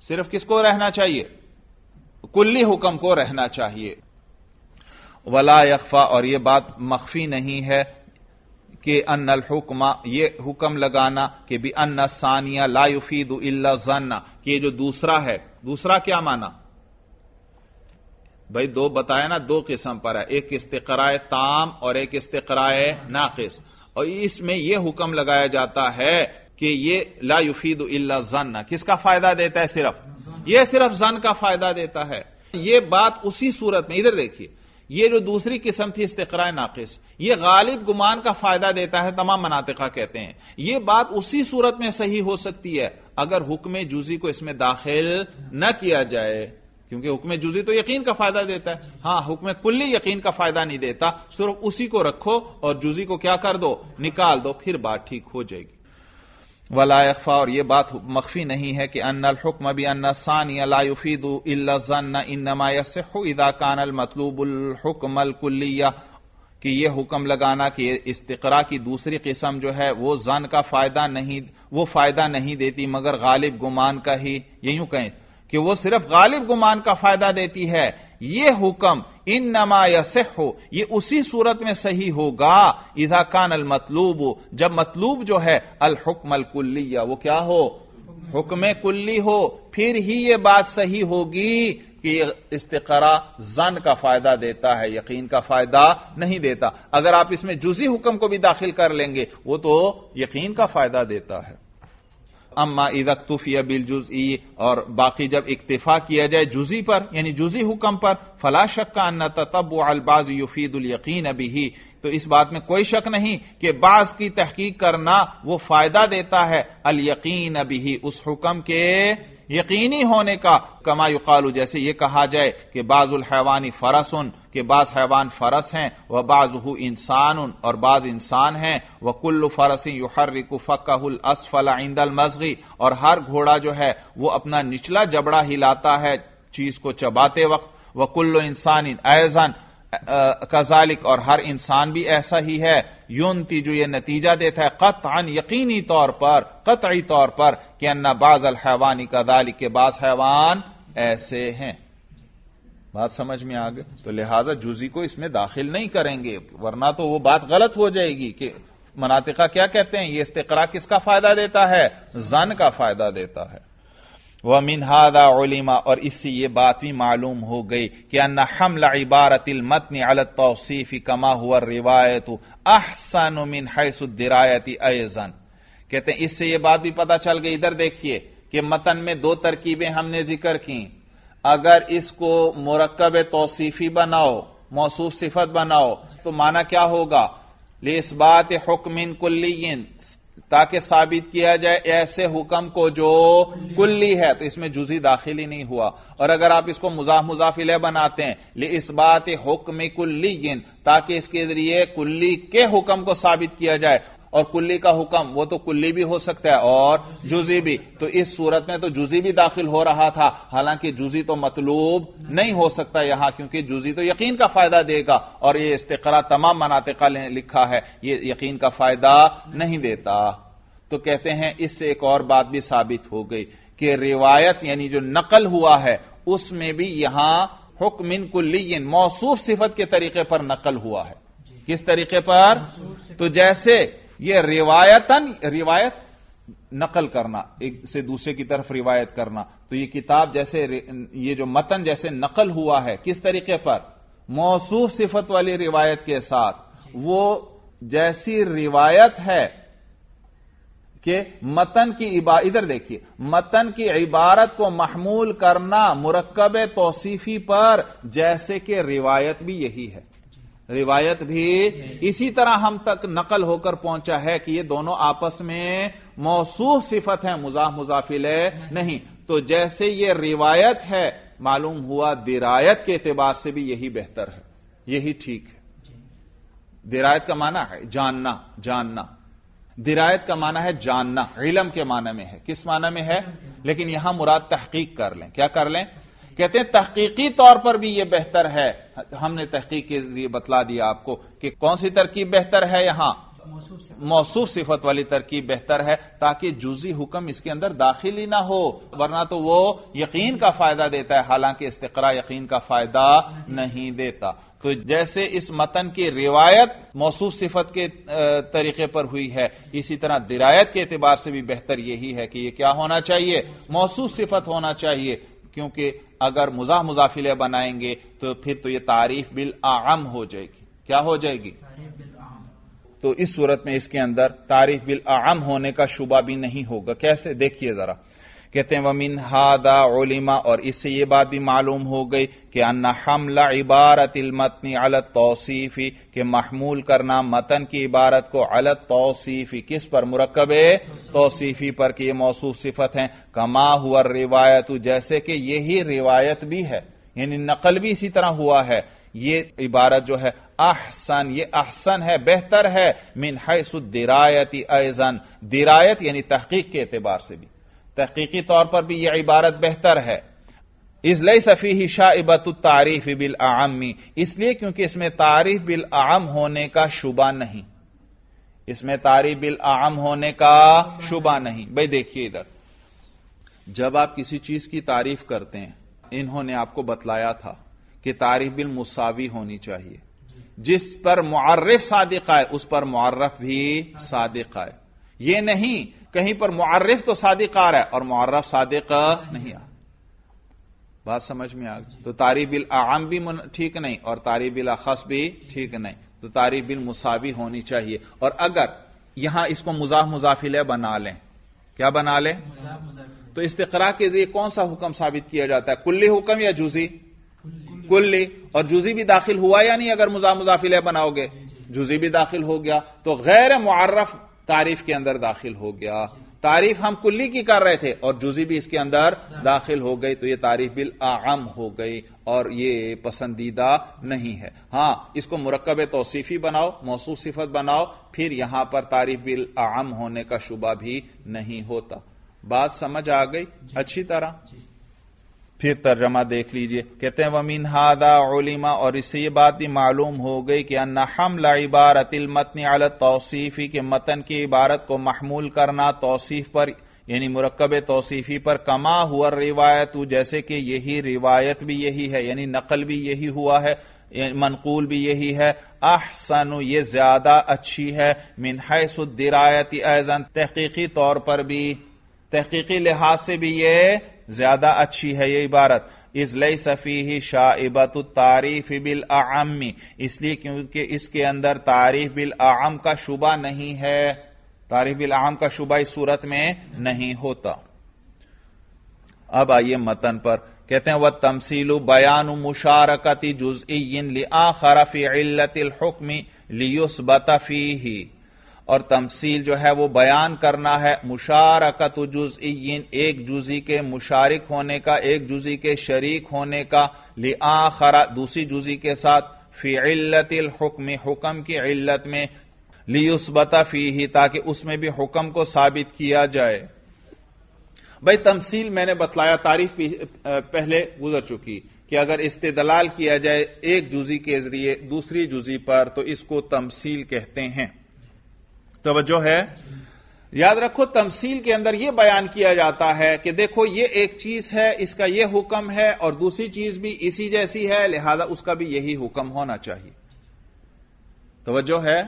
صرف کس کو رہنا چاہیے؟ کلی حکم کو رہنا چاہیے۔ ولا یکفا اور یہ بات مخفی نہیں ہے کہ ان الحکم یہ حکم لگانا کہ بھی ان ثانیہ لا یفید الا ظن کہ یہ جو دوسرا ہے، دوسرا کیا مانا بھائی دو بتایا نا، دو قسم پر ہے، ایک استقرائے تام اور ایک استقرائے ناقص۔ اور اس میں یہ حکم لگایا جاتا ہے کہ یہ لا یفید الا ظن کس کا فائدہ دیتا ہے صرف؟ یہ صرف زن کا فائدہ دیتا ہے۔ یہ بات اسی صورت میں، ادھر دیکھیے، یہ جو دوسری قسم تھی استقرا ناقص، یہ غالب گمان کا فائدہ دیتا ہے، تمام مناطقہ کہتے ہیں۔ یہ بات اسی صورت میں صحیح ہو سکتی ہے اگر حکم جزی کو اس میں داخل نہ کیا جائے۔ کیونکہ حکم جزی تو یقین کا فائدہ دیتا ہے۔ ہاں حکم کلی یقین کا فائدہ نہیں دیتا، صرف اسی کو رکھو اور جزی کو کیا کر دو؟ نکال دو، پھر بات ٹھیک ہو جائے گی۔ ولا اخفا اور یہ بات مخفی نہیں ہے کہ ان الحکم بھی ان ثانی لا يفيد الا الظن، انما يصح اذا كان المطلوب الحكم الكليه کہ یہ حکم لگانا کہ استقرا کی دوسری قسم جو ہے وہ زن کا فائدہ نہیں، وہ فائدہ نہیں دیتی، مگر غالب گمان کا ہی یہ یوں کہیں کہ وہ صرف غالب گمان کا فائدہ دیتی ہے۔ یہ حکم ان نما یا ہو یہ اسی صورت میں صحیح ہوگا ایزا کان المطلوب، جب مطلوب جو ہے، الحکم الکلی وہ کیا ہو؟ حکم کلی ہو۔ پھر ہی یہ بات صحیح ہوگی کہ استقرا زن کا فائدہ دیتا ہے، یقین کا فائدہ نہیں دیتا۔ اگر آپ اس میں جزی حکم کو بھی داخل کر لیں گے، وہ تو یقین کا فائدہ دیتا ہے۔ اما ادختفی بل جز اور باقی جب اکتفا کیا جائے جزی پر یعنی جزی حکم پر، فلا شک کا ان تب الباز یفید الیقین ابھی تو اس بات میں کوئی شک نہیں کہ بعض کی تحقیق کرنا وہ فائدہ دیتا ہے، الیقین ابھی اس حکم کے یقینی ہونے کا، کما یقالو جیسے یہ کہا جائے کہ بعض الحیوانی فرسن، کہ بعض حیوان فرس ہیں وہ بعض انسان اور بعض انسان ہیں وہ کل فرسی یو ہر فقہ الاسفل عند المزغی اور ہر گھوڑا جو ہے، وہ اپنا نچلا جبڑا ہلاتا ہے چیز کو چباتے وقت وہ کلو انسان ایزن کزالک اور ہر انسان بھی ایسا ہی ہے۔ یونتی، جو یہ نتیجہ دیتا ہے قطعا یقینی طور پر، قطعی طور پر کہ انا باز الحیوانی کذالک کے بعض حیوان ایسے ہیں۔ بات سمجھ میں آ گئے تو لہذا جزی کو اس میں داخل نہیں کریں گے، ورنہ تو وہ بات غلط ہو جائے گی کہ مناطقہ کیا کہتے ہیں؟ یہ استقرا کس کا فائدہ دیتا ہے؟ زن کا فائدہ دیتا ہے۔ وہ منہادا علما اور اس سے یہ بات بھی معلوم ہو گئی کہ ان حمل عبارت المتن على التوصیف کما ہوا روایت احسن من حیث الدرایت ایزن کہتے ہیں، اس سے یہ بات بھی پتا چل گئی۔ ادھر دیکھیے کہ متن میں دو ترکیبیں ہم نے ذکر کی اگر اس کو مرکب توصیفی بناؤ، موصوف صفت بناؤ، تو مانا کیا ہوگا؟ اس بات حکم کلین تاکہ ثابت کیا جائے ایسے حکم کو جو کلی ہے، تو اس میں جزی داخل ہی نہیں ہوا۔ اور اگر آپ اس کو مزاح مضافلے بناتے ہیں لے اس بات حکم کلی، تاکہ اس کے ذریعے کلی کے حکم کو ثابت کیا جائے۔ اور کلی کا حکم وہ تو کلی بھی ہو سکتا ہے اور جزی بھی۔ تو اس صورت میں تو جزی بھی داخل ہو رہا تھا۔ حالانکہ جزی تو مطلوب نہیں ہو سکتا یہاں کیونکہ جزی تو یقین کا فائدہ دے گا۔ اور یہ استقرا تمام مناطقہ لکھا ہے یہ یقین کا فائدہ نہیں دیتا۔ تو کہتے ہیں اس سے ایک اور بات بھی ثابت ہو گئی کہ روایت یعنی جو نقل ہوا ہے اس میں بھی یہاں حکم کلی موصوف صفت کے طریقے پر نقل ہوا ہے۔ کس طریقے پر؟ تو جیسے یہ روایتن روایت نقل کرنا ایک سے دوسرے کی طرف روایت کرنا۔ تو یہ کتاب جیسے یہ جو متن جیسے نقل ہوا ہے کس طریقے پر؟ موصوف صفت والی روایت کے ساتھ۔ وہ جیسی روایت ہے کہ متن کی ادھر دیکھیے متن کی عبارت کو محمول کرنا مرکب توصیفی پر جیسے کہ روایت بھی یہی ہے۔ روایت بھی اسی طرح ہم تک نقل ہو کر پہنچا ہے کہ یہ دونوں آپس میں موصوف صفت ہے مزاح مزافل نہیں۔ تو جیسے یہ روایت ہے معلوم ہوا درایت کے اعتبار سے بھی یہی بہتر ہے۔ یہی ٹھیک ہے۔ درایت کا معنی ہے جاننا جاننا۔ درایت کا معنی ہے جاننا علم کے معنی میں ہے۔ کس معنی میں ہے؟ لیکن یہاں مراد تحقیق کر لیں۔ کیا کر لیں؟ کہتے ہیں تحقیقی طور پر بھی یہ بہتر ہے۔ ہم نے تحقیق کے ذریعے بتلا دیا آپ کو کہ کون سی ترکیب بہتر ہے یہاں؟ موصوف صفت۔ والی ترکیب بہتر ہے تاکہ جزی حکم اس کے اندر داخل ہی نہ ہو ورنہ تو وہ یقین کا فائدہ دیتا ہے حالانکہ استقرا یقین کا فائدہ نہیں دیتا۔ تو جیسے اس متن کی روایت موصوف صفت کے طریقے پر ہوئی ہے اسی طرح درایت کے اعتبار سے بھی بہتر یہی ہے کہ یہ کیا ہونا چاہیے؟ موصوف صفت ہونا چاہیے کیونکہ اگر مزاح مزافلے بنائیں گے تو پھر تو یہ تعریف بل ہو جائے گی۔ کیا ہو جائے گی؟ تو اس صورت میں اس کے اندر تعریف بل ہونے کا شبہ بھی نہیں ہوگا۔ کیسے؟ دیکھیے ذرا۔ کہتے ہیں، ومن ہادا علما اور اس سے یہ بات بھی معلوم ہو گئی کہ ان حمل عبارت المتنی علت توصیفی کہ محمول کرنا متن کی عبارت کو علت توصیفی کس پر؟ مرکب توصیفی پر کہ یہ موصوف صفت ہیں. کما ہوا روایت جیسے کہ یہی روایت بھی ہے. یعنی نقل بھی اسی طرح ہوا ہے. یہ عبارت جو ہے، احسن، یہ احسن ہے، بہتر ہے. من حیث الدرایتی ایزن درایت یعنی تحقیق کے اعتبار سے بھی. تحقیقی طور پر بھی یہ عبارت بہتر ہے۔ اس لئی صفی شاعبت التعریف بالعمی اس لیے کیونکہ اس میں تعریف بالعم ہونے کا شبہ نہیں۔ اس میں تعریف بالعم ہونے کا شبہ نہیں۔ بھائی دیکھیے ادھر۔ جب آپ کسی چیز کی تعریف کرتے ہیں، انہوں نے آپ کو بتلایا تھا کہ تعریف بالمساوی ہونی چاہیے۔ جس پر معرف صادق آئے، اس پر معرف بھی صادق آئے۔ یہ نہیں کہیں پر معرف تو صادق آ رہا ہے اور معرف صادق نہیں آ بات سمجھ میں آ گئی۔ تو تعریف العام بھی ٹھیک نہیں اور تعریف الاخص بھی ٹھیک نہیں۔ تو تعریف بالمساوی ہونی چاہیے۔ اور اگر یہاں اس کو مزاح مضافلہ بنا لیں۔ کیا بنا لیں؟ تو استقرا کے ذریعے کون سا حکم ثابت کیا جاتا ہے؟ کلی حکم یا جوزی؟ کلی۔ اور جوزی بھی داخل ہوا یا نہیں؟ اگر مزاح مضافلہ بناؤ گے۔ جوزی بھی داخل ہو گیا۔ تو غیر معرف تعریف کے اندر داخل ہو گیا۔ تعریف ہم کلی کی کر رہے تھے اور جزی بھی اس کے اندر داخل ہو گئی تو یہ تعریف بالعام ہو گئی اور یہ پسندیدہ نہیں ہے۔ ہاں اس کو مرکب توصیفی بناؤ موصوف صفت بناؤ پھر یہاں پر تعریف بالعام ہونے کا شبہ بھی نہیں ہوتا۔ بات سمجھ آ گئی؟ اچھی طرح؟ پھر ترجمہ دیکھ لیجیے۔ کہتے ہیں ومین ہادا علما اور اس سے یہ بات بھی معلوم ہو گئی کہ ان حمل عبارت المتن علی توصیفی کے متن کی عبارت کو محمول کرنا توصیف پر یعنی مرکب توصیفی پر کما ہوا روایت، جیسے کہ یہی روایت بھی یہی ہے یعنی نقل بھی یہی ہوا ہے یعنی منقول بھی یہی ہے۔ احسن، یہ زیادہ اچھی ہے۔ من حیث الدرایتی ایزن تحقیقی طور پر بھی۔ تحقیقی لحاظ سے بھی یہ زیادہ اچھی ہے یہ عبارت۔ اس لئی صفی شاعبت التعریف بالعمی اس لیے کیونکہ اس کے اندر تعریف بالعام کا شبہ نہیں ہے۔ تعریف بالعام کا شبہ اس صورت میں نہیں ہوتا۔ اب آئیے متن پر۔ کہتے ہیں وہ تمسیل بیان مشارکتی جز خرف علت الحکمی لیوس بتفی اور تمثیل جو ہے وہ بیان کرنا ہے مشارکت جزئین ایک جزی کے مشارک ہونے کا، ایک جزی کے شریک ہونے کا، لآخر، دوسری جزی کے ساتھ، فی علت الحکم، حکم کی علت میں لیسبتا فی ہی تاکہ اس میں بھی حکم کو ثابت کیا جائے۔ بھائی، تمثیل میں نے بتلایا تعریف پہلے گزر چکی کہ اگر استدلال کیا جائے ایک جزی کے ذریعے دوسری جزی پر، تو اس کو تمثیل کہتے ہیں۔ توجہ ہے۔ یاد رکھو، تمثیل کے اندر یہ بیان کیا جاتا ہے کہ دیکھو، یہ ایک چیز ہے، اس کا یہ حکم ہے اور دوسری چیز بھی اسی جیسی ہے، لہذا اس کا بھی یہی حکم ہونا چاہیے۔ توجہ ہے۔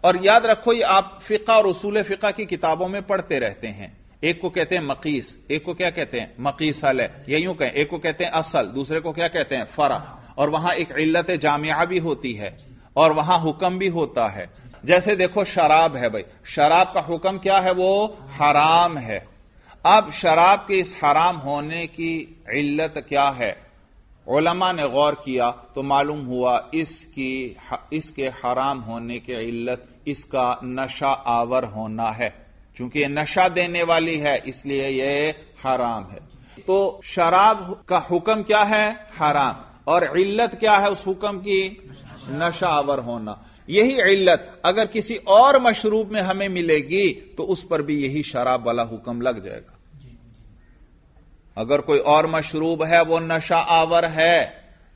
اور یاد رکھو، یہ آپ فقہ اور اصول فقہ کی کتابوں میں پڑھتے رہتے ہیں۔ ایک کو کہتے ہیں مقیس، ایک کو کیا کہتے ہیں؟ مقیس ہے۔ یہ یوں کہیں، ایک کو کہتے ہیں اصل، دوسرے کو کیا کہتے ہیں فرا اور وہاں ایک علت جامعہ بھی ہوتی ہے اور وہاں حکم بھی ہوتا ہے۔ جیسے دیکھو شراب ہے بھائی، شراب کا حکم کیا ہے وہ؟ حرام ہے۔ اب شراب کے اس حرام ہونے کی علت کیا ہے؟ علماء نے غور کیا تو معلوم ہوا اس کی اس کے حرام ہونے کی علت، اس کا نشہ آور ہونا ہے۔ چونکہ یہ نشہ دینے والی ہے، اس لیے یہ حرام ہے۔ تو شراب کا حکم کیا ہے؟ حرام۔ اور علت کیا ہے اس حکم کی؟ نشہ آور ہونا۔ یہی علت اگر کسی اور مشروب میں ہمیں ملے گی تو اس پر بھی یہی شراب والا حکم لگ جائے گا۔ اگر کوئی اور مشروب ہے وہ نشہ آور ہے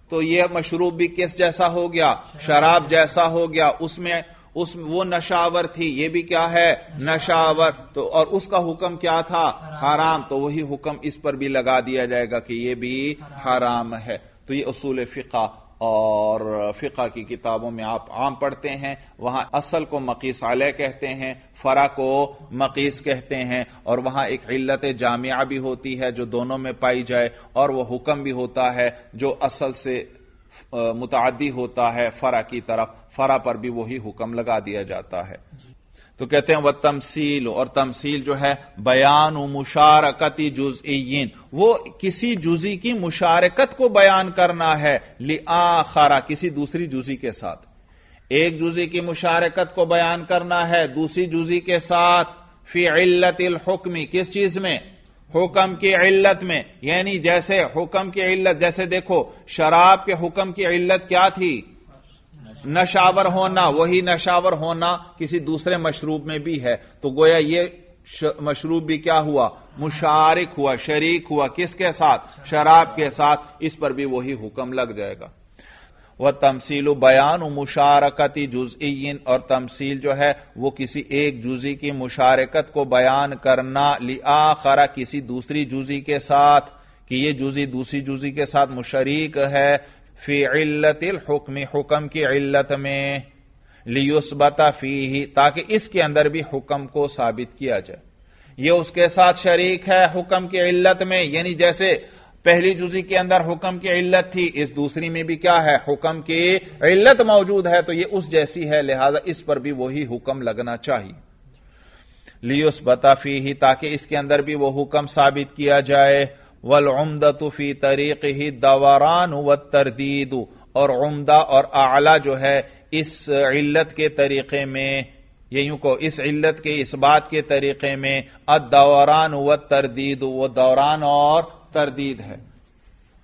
تو یہ مشروب بھی کس جیسا ہو گیا؟ شراب جیسا۔ ہو گیا۔ اس میں اس وہ نشاور تھی یہ بھی کیا ہے؟ نشاور تو اور اس کا حکم کیا تھا؟ حرام۔ تو وہی حکم اس پر بھی لگا دیا جائے گا کہ یہ بھی حرام ہے۔ تو یہ اصول فقہ اور فقہ کی کتابوں میں آپ عام پڑھتے ہیں، وہاں اصل کو مقیس علیہ کہتے ہیں فرا کو مقیس کہتے ہیں، اور وہاں ایک علت جامعہ بھی ہوتی ہے جو دونوں میں پائی جائے، اور وہ حکم بھی ہوتا ہے جو اصل سے متعدی ہوتا ہے فرا کی طرف فرا پر بھی وہی حکم لگا دیا جاتا ہے۔ جی۔ تو کہتے ہیں وہ تمسیل اور تمسیل جو ہے، بیان و مشارکتی جز وہ کسی جزی کی مشارکت کو بیان کرنا ہے لآخرا کسی دوسری جزی کے ساتھ۔ ایک جزی کی مشارکت کو بیان کرنا ہے، دوسری جزی کے ساتھ۔ فی علت الحکمی کس چیز میں؟ حکم کی علت میں۔ یعنی جیسے حکم کی علت، جیسے دیکھو، شراب کے حکم کی علت کیا تھی؟ نشاور ہونا، وہی نشاور ہونا کسی دوسرے مشروب میں بھی ہے۔ تو گویا یہ مشروب بھی کیا ہوا؟ مشارک ہوا، شریک ہوا۔ کس کے ساتھ؟ شراب کے ساتھ۔ اس پر بھی وہی حکم لگ جائے گا۔ وہ تمسیل و بیان و مشارکتی جز اور تمسیل جو ہے، وہ کسی ایک جزی کی مشارکت کو بیان کرنا۔ لآخرہ کسی دوسری جزی کے ساتھ۔ کہ یہ جزی دوسری جزی کے ساتھ مشریک ہے۔ فی علت الحکم، حکم کی علت میں لیسبتا فی ہی تاکہ اس کے اندر بھی حکم کو ثابت کیا جائے۔ یہ اس کے ساتھ شریک ہے حکم کی علت میں یعنی جیسے پہلی جزی کے اندر حکم کی علت تھی، اس دوسری میں بھی کیا ہے؟ حکم کی علت موجود ہے، تو یہ اس جیسی ہے، لہذا اس پر بھی وہی حکم لگنا چاہیے۔ لیوس بتا فی ہی تاکہ اس کے اندر بھی وہ حکم ثابت کیا جائے۔ ولعمدت فی طریق ہی دوران و تردید اور عمدہ اور اعلی جو ہے اس علت کے طریقے میں یوں کو اس علت کے، اس بات کے طریقے میں ادوران و تردید وہ دوران اور تردید ہے۔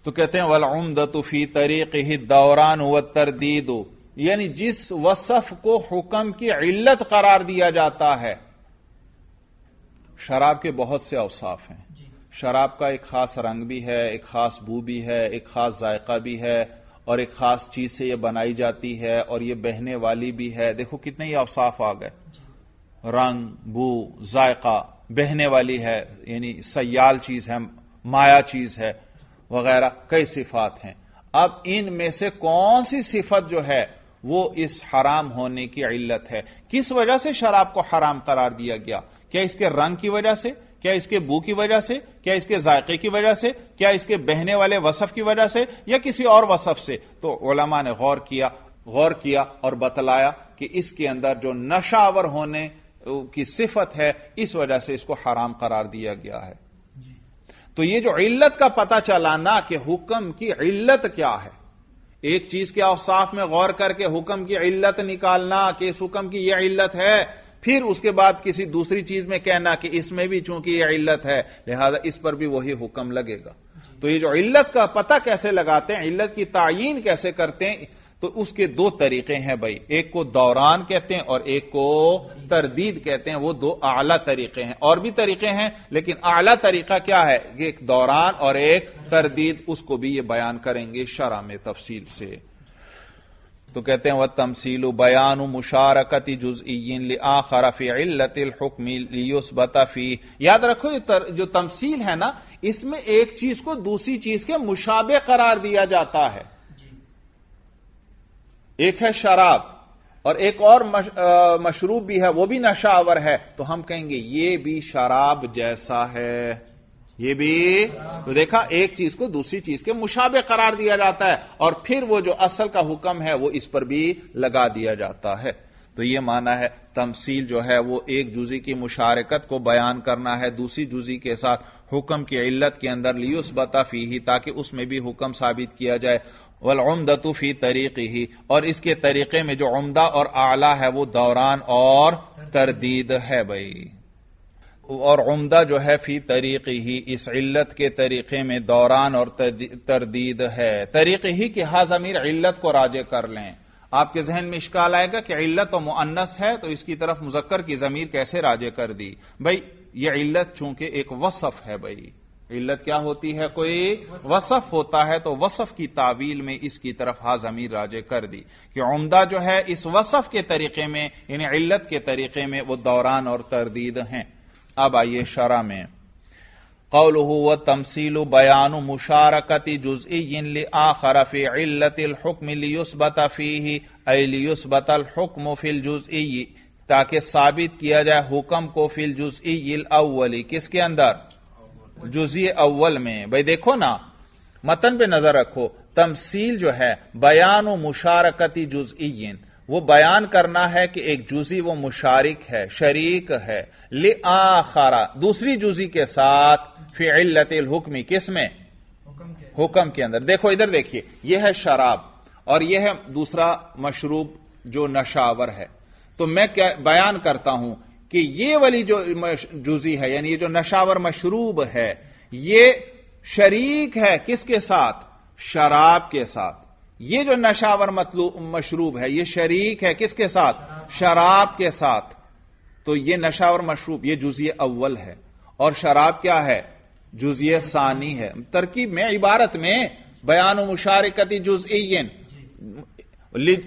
تو کہتے ہیں ولعمدت فی طریق ہی دوران و تردید یعنی جس وصف کو حکم کی علت قرار دیا جاتا ہے۔ شراب کے بہت سے اوصاف ہیں۔ شراب کا ایک خاص رنگ بھی ہے، ایک خاص بو بھی ہے، ایک خاص ذائقہ بھی ہے اور ایک خاص چیز سے یہ بنائی جاتی ہے اور یہ بہنے والی بھی ہے۔ دیکھو کتنے ہی اوصاف آ گئے۔ رنگ، بو، ذائقہ بہنے والی ہے یعنی سیال چیز ہے، مایا چیز ہے وغیرہ، کئی صفات ہیں۔ اب ان میں سے کون سی صفت جو ہے وہ اس حرام ہونے کی علت ہے؟ کس وجہ سے شراب کو حرام قرار دیا گیا؟ کیا اس کے رنگ کی وجہ سے؟ کیا اس کے بو کی وجہ سے؟ کیا اس کے ذائقے کی وجہ سے؟ کیا اس کے بہنے والے وصف کی وجہ سے؟ یا کسی اور وصف سے؟ تو علماء نے غور کیا غور کیا اور بتلایا کہ اس کے اندر جو نشاور ہونے کی صفت ہے اس وجہ سے اس کو حرام قرار دیا گیا ہے۔ تو یہ جو علت کا پتہ چلانا کہ حکم کی علت کیا ہے ایک چیز کے اوصاف میں غور کر کے حکم کی علت نکالنا کہ اس حکم کی یہ علت ہے پھر اس کے بعد کسی دوسری چیز میں کہنا کہ اس میں بھی چونکہ یہ علت ہے، لہذا اس پر بھی وہی حکم لگے گا۔ تو یہ جو علت کا پتہ کیسے لگاتے ہیں، علت کی تعین کیسے کرتے ہیں، تو اس کے دو طریقے ہیں بھائی۔ ایک کو دوران کہتے ہیں اور ایک کو تردید کہتے ہیں۔ وہ دو اعلی طریقے ہیں۔ اور بھی طریقے ہیں، لیکن اعلی طریقہ کیا ہے؟ ایک دوران اور ایک تردید۔ اس کو بھی یہ بیان کریں گے شرح میں تفصیل سے۔ تو کہتے ہیں وہ تمسیل بیان مشارکتی جز آخر فی علت الحکم فی یاد رکھو جو تمسیل ہے نا اس میں ایک چیز کو دوسری چیز کے مشابہ قرار دیا جاتا ہے۔ ایک ہے شراب اور ایک اور مشروب بھی ہے وہ بھی نشاور ہے۔ تو ہم کہیں گے یہ بھی شراب جیسا ہے۔ یہ بھی تو دیکھا، ایک چیز کو دوسری چیز کے مشابہ قرار دیا جاتا ہے اور پھر وہ جو اصل کا حکم ہے وہ اس پر بھی لگا دیا جاتا ہے۔ تو یہ مانا ہے تمثیل جو ہے وہ ایک جزی کی مشارکت کو بیان کرنا ہے، دوسری جزی کے ساتھ حکم کی علت کے اندر لیوس بتا فی ہی تاکہ اس میں بھی حکم ثابت کیا جائے۔ ولعمدت فی طریقی ہی اور اس کے طریقے میں جو عمدہ اور اعلی ہے وہ دوران اور تردید ہے بھائی۔ اور عمدہ جو ہے فی طریقی ہی، اس علت کے طریقے میں دوران اور تردید ہے۔ طریقے ہی کہ ہا ضمیر علت کو راجے کر لیں۔ آپ کے ذہن میں اشکال آئے گا کہ علت و معنس ہے، تو اس کی طرف مذکر کی ضمیر کیسے راجے کر دی؟ بھائی یہ علت چونکہ ایک وصف ہے بھائی علت کیا ہوتی ہے؟ کوئی وصف ہوتا ہے تو وصف کی تعویل میں اس کی طرف ہا ضمیر راجے کر دی۔ کہ عمدہ جو ہے اس وصف کے طریقے میں یعنی علت کے طریقے میں وہ دوران اور تردید ہیں۔ اب آئیے شرح میں۔ قول و تمسیل بیان مشارکتی جزئی آخر فی علت الحکم لیسبت فیہ ای لیسبت الحکم فی الجزئی تاکہ ثابت کیا جائے حکم کو فی الجزئی الاولی کس کے اندر؟ جزئی اول میں۔ بھئی دیکھو نا، متن پہ نظر رکھو۔ تمثیل جو ہے بیان و مشارکتی جزئی وہ بیان کرنا ہے کہ ایک جزی وہ مشارک ہے شریک ہے۔ لآخرا دوسری جزی کے ساتھ فی علت الحکمی کس میں؟ حکم کے اندر۔ دیکھو ادھر دیکھیے یہ ہے شراب اور یہ ہے دوسرا مشروب جو نشاور ہے۔ تو میں کیا بیان کرتا ہوں کہ یہ والی جو جزی ہے یعنی یہ جو نشاور مشروب ہے یہ شریک ہے کس کے ساتھ؟ شراب کے ساتھ۔ یہ جو نشاور مشروب ہے، یہ شریک ہے کس کے ساتھ؟ شراب کے ساتھ۔ تو یہ نشاور مشروب، یہ جزی اول ہے۔ اور شراب کیا ہے؟ جزی ثانی ہے۔ ترکیب میں، عبارت میں، بیان و مشارکتی جز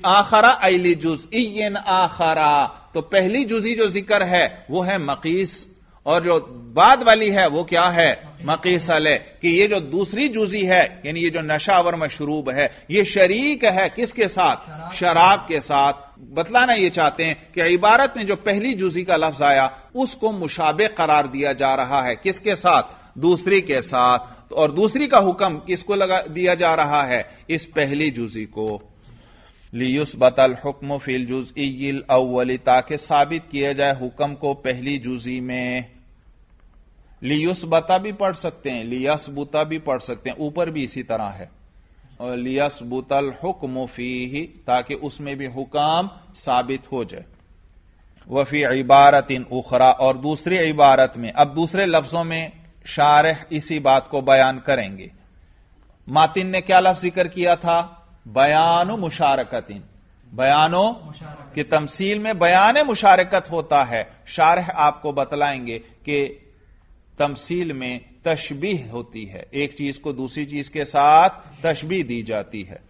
آخرا ایلی جز این آخرا تو پہلی جزی جو ذکر ہے، وہ ہے مقیس۔ اور جو بعد والی ہے وہ کیا ہے؟ مقیس علیہ کہ یہ جو دوسری جزی ہے یعنی یہ جو نشاور مشروب ہے، یہ شریک ہے کس کے ساتھ؟ شراب کے ساتھ۔ بتلانا یہ چاہتے ہیں کہ عبارت میں جو پہلی جزی کا لفظ آیا، اس کو مشابہ قرار دیا جا رہا ہے۔ کس کے ساتھ؟ دوسری کے ساتھ۔ اور دوسری کا حکم کس کو لگا دیا جا رہا ہے؟ اس پہلی جزی کو۔ لیس بطل حکم فیل جز اولی تاکہ ثابت کیا جائے حکم کو پہلی جزی میں۔ لیس بتا بھی پڑھ سکتے ہیں لیس بتا بھی پڑھ سکتے ہیں۔ اوپر بھی اسی طرح ہے۔ اور لیس بتل حکم فی تاکہ اس میں بھی حکام ثابت ہو جائے۔ وفی عبارت ان اخرا اور دوسری عبارت میں اب دوسرے لفظوں میں شارح اسی بات کو بیان کریں گے۔ ماتن نے کیا لفظ ذکر کیا تھا؟ بیان و مشارکت۔ بیانو کہ تمثیل میں بیان مشارکت ہوتا ہے۔ شارح آپ کو بتلائیں گے کہ تمثیل میں تشبیح ہوتی ہے۔ ایک چیز کو دوسری چیز کے ساتھ تشبیح دی جاتی ہے۔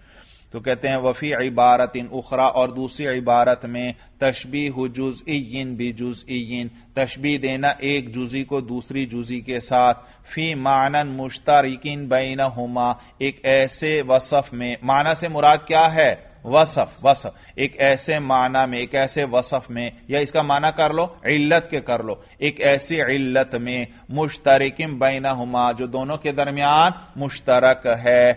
تو کہتے ہیں وفی عبارت ان اخرا اور دوسری عبارت میں تشبی جز این بھی جز این تشبی دینا ایک جزی کو دوسری جزی کے ساتھ۔ فی مانن مشترکین بین ایک ایسے وصف میں۔ معنی سے مراد کیا ہے؟ وصف وصف۔ ایک ایسے معنی میں، ایک ایسے وصف میں، یا اس کا معنی کر لو، علت کے کر لو۔ ایک ایسی علت میں مشترکم بین جو دونوں کے درمیان مشترک ہے۔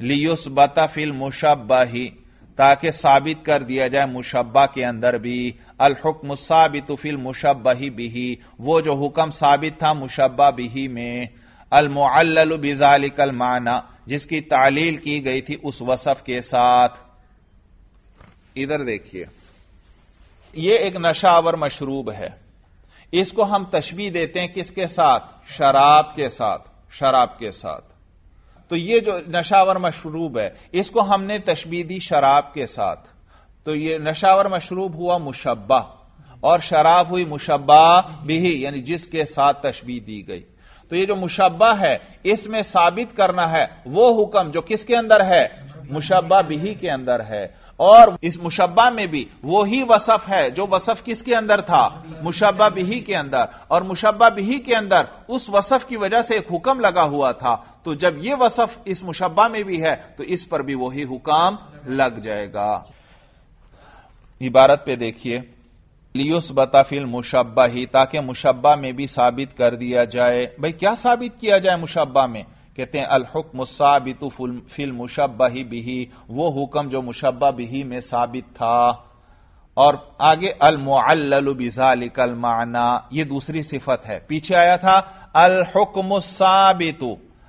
لیوس بتا فل مشبہ ہی تاکہ ثابت کر دیا جائے مشبہ کے اندر بھی۔ الحکم ثابت فل مشبہ بھی وہ جو حکم ثابت تھا مشبہ بھی میں۔ المعلل بذالک المعنی، جس کی تعلیل کی گئی تھی اس وصف کے ساتھ۔ ادھر دیکھیے۔ یہ ایک نشاور مشروب ہے۔ اس کو ہم تشبیح دیتے ہیں کس کے ساتھ؟ شراب کے ساتھ، شراب کے ساتھ۔ تو یہ جو نشاور مشروب ہے، اس کو ہم نے تشبیح دی شراب کے ساتھ۔ تو یہ نشاور مشروب ہوا مشبہ، اور شراب ہوئی مشبہ بھی یعنی جس کے ساتھ تشبیح دی گئی۔ تو یہ جو مشبہ ہے، اس میں ثابت کرنا ہے وہ حکم جو کس کے اندر ہے؟ مشبہ بھی کے اندر ہے۔ اور اس مشبہ میں بھی وہی وصف ہے جو وصف کس کے اندر تھا؟ مشبہ بھی کے اندر۔ اور مشبہ بھی کے اندر اس وصف کی وجہ سے ایک حکم لگا ہوا تھا۔ تو جب یہ وصف اس مشبہ میں بھی ہے تو اس پر بھی وہی حکام لگ جائے گا۔ عبارت پہ دیکھیے۔ لیوس بتافل مشبہ ہی تاکہ مشبہ میں بھی ثابت کر دیا جائے۔ بھائی، کیا ثابت کیا جائے مشبہ میں؟ کہتے ہیں، الحکم ثابت فی المشبہ بھی وہ حکم جو مشبہ بھی میں ثابت تھا۔ اور آگے، المعلل بذالک المعنی، یہ دوسری صفت ہے۔ پیچھے آیا تھا، الحکم الثابت۔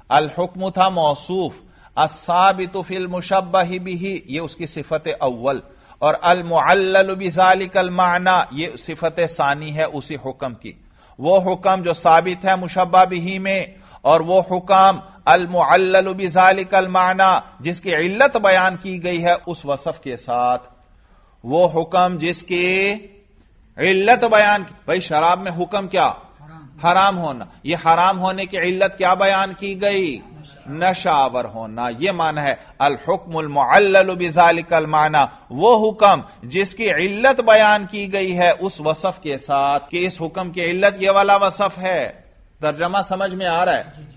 الحکم تھا موصوف۔ الثابت فی المشبہ بھی یہ اس کی صفت اول۔ اور المعلل بذالک المعنی، یہ صفت ثانی ہے اسی حکم کی۔ وہ حکم جو ثابت ہے مشبہ بھی میں، اور وہ حکام المعلل بذالک المعنی جس کی علت بیان کی گئی ہے اس وصف کے ساتھ۔ وہ حکم جس کی علت بیان کی بھائی شراب میں حکم کیا؟ حرام ہونا۔ یہ حرام ہونے کی علت کیا بیان کی گئی؟ نشاور ہونا۔ یہ معنی ہے الحکم المعلل بذالک المعنی۔ وہ حکم جس کی علت بیان کی گئی ہے اس وصف کے ساتھ۔ کہ اس حکم کی علت یہ والا وصف ہے۔ ترجمہ سمجھ میں آ رہا ہے؟ جی، جی۔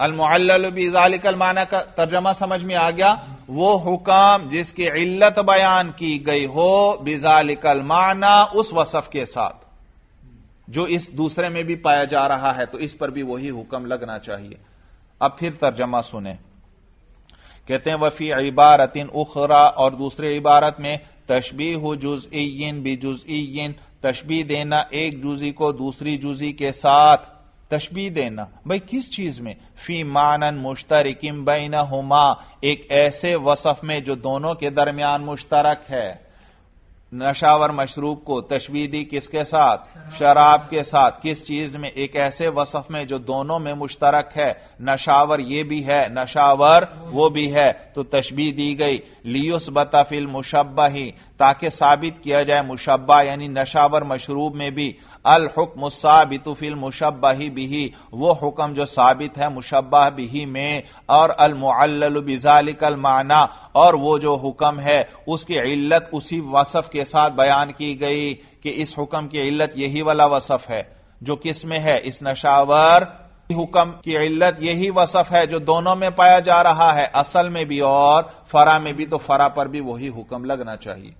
المعلل بذالک المعنی کا ترجمہ سمجھ میں آ گیا۔ وہ حکام جس کی علت بیان کی گئی ہو بذالک المعنی اس وصف کے ساتھ، جو اس دوسرے میں بھی پایا جا رہا ہے، تو اس پر بھی وہی حکم لگنا چاہیے۔ اب پھر ترجمہ سنیں۔ کہتے ہیں، وفی عبارت اخرا، اور دوسرے عبارت میں تشبی ہو جز بھی جز تشبی دینا ایک جزی کو دوسری جزی کے ساتھ۔ تشبی دینا۔ بھائی کس چیز میں؟ فی مانن مشترکم بینہما۔ ایک ایسے وصف میں جو دونوں کے درمیان مشترک ہے۔ نشاور مشروب کو تشویدی کس کے ساتھ؟ شراب. کے ساتھ. کس چیز میں؟ ایک ایسے وصف میں جو دونوں میں مشترک ہے. نشاور یہ بھی ہے نشاور وہ بھی ہے تو تشبیح دی گئی. لیوس بتافل مشبہ ہی تاکہ ثابت کیا جائے مشبہ یعنی نشاور مشروب میں بھی. الحکم ثابت فی المشبہ بھی وہ حکم جو ثابت ہے مشبہ بھی میں. اور المعلل بذالک المعنی اور وہ جو حکم ہے اس کی علت اسی وصف کے ساتھ بیان کی گئی کہ اس حکم کی علت یہی والا وصف ہے، جو کس میں ہے؟ اس نشاور حکم کی علت یہی وصف ہے جو دونوں میں پایا جا رہا ہے، اصل میں بھی اور فرا میں بھی، تو فرا پر بھی وہی حکم لگنا چاہیے۔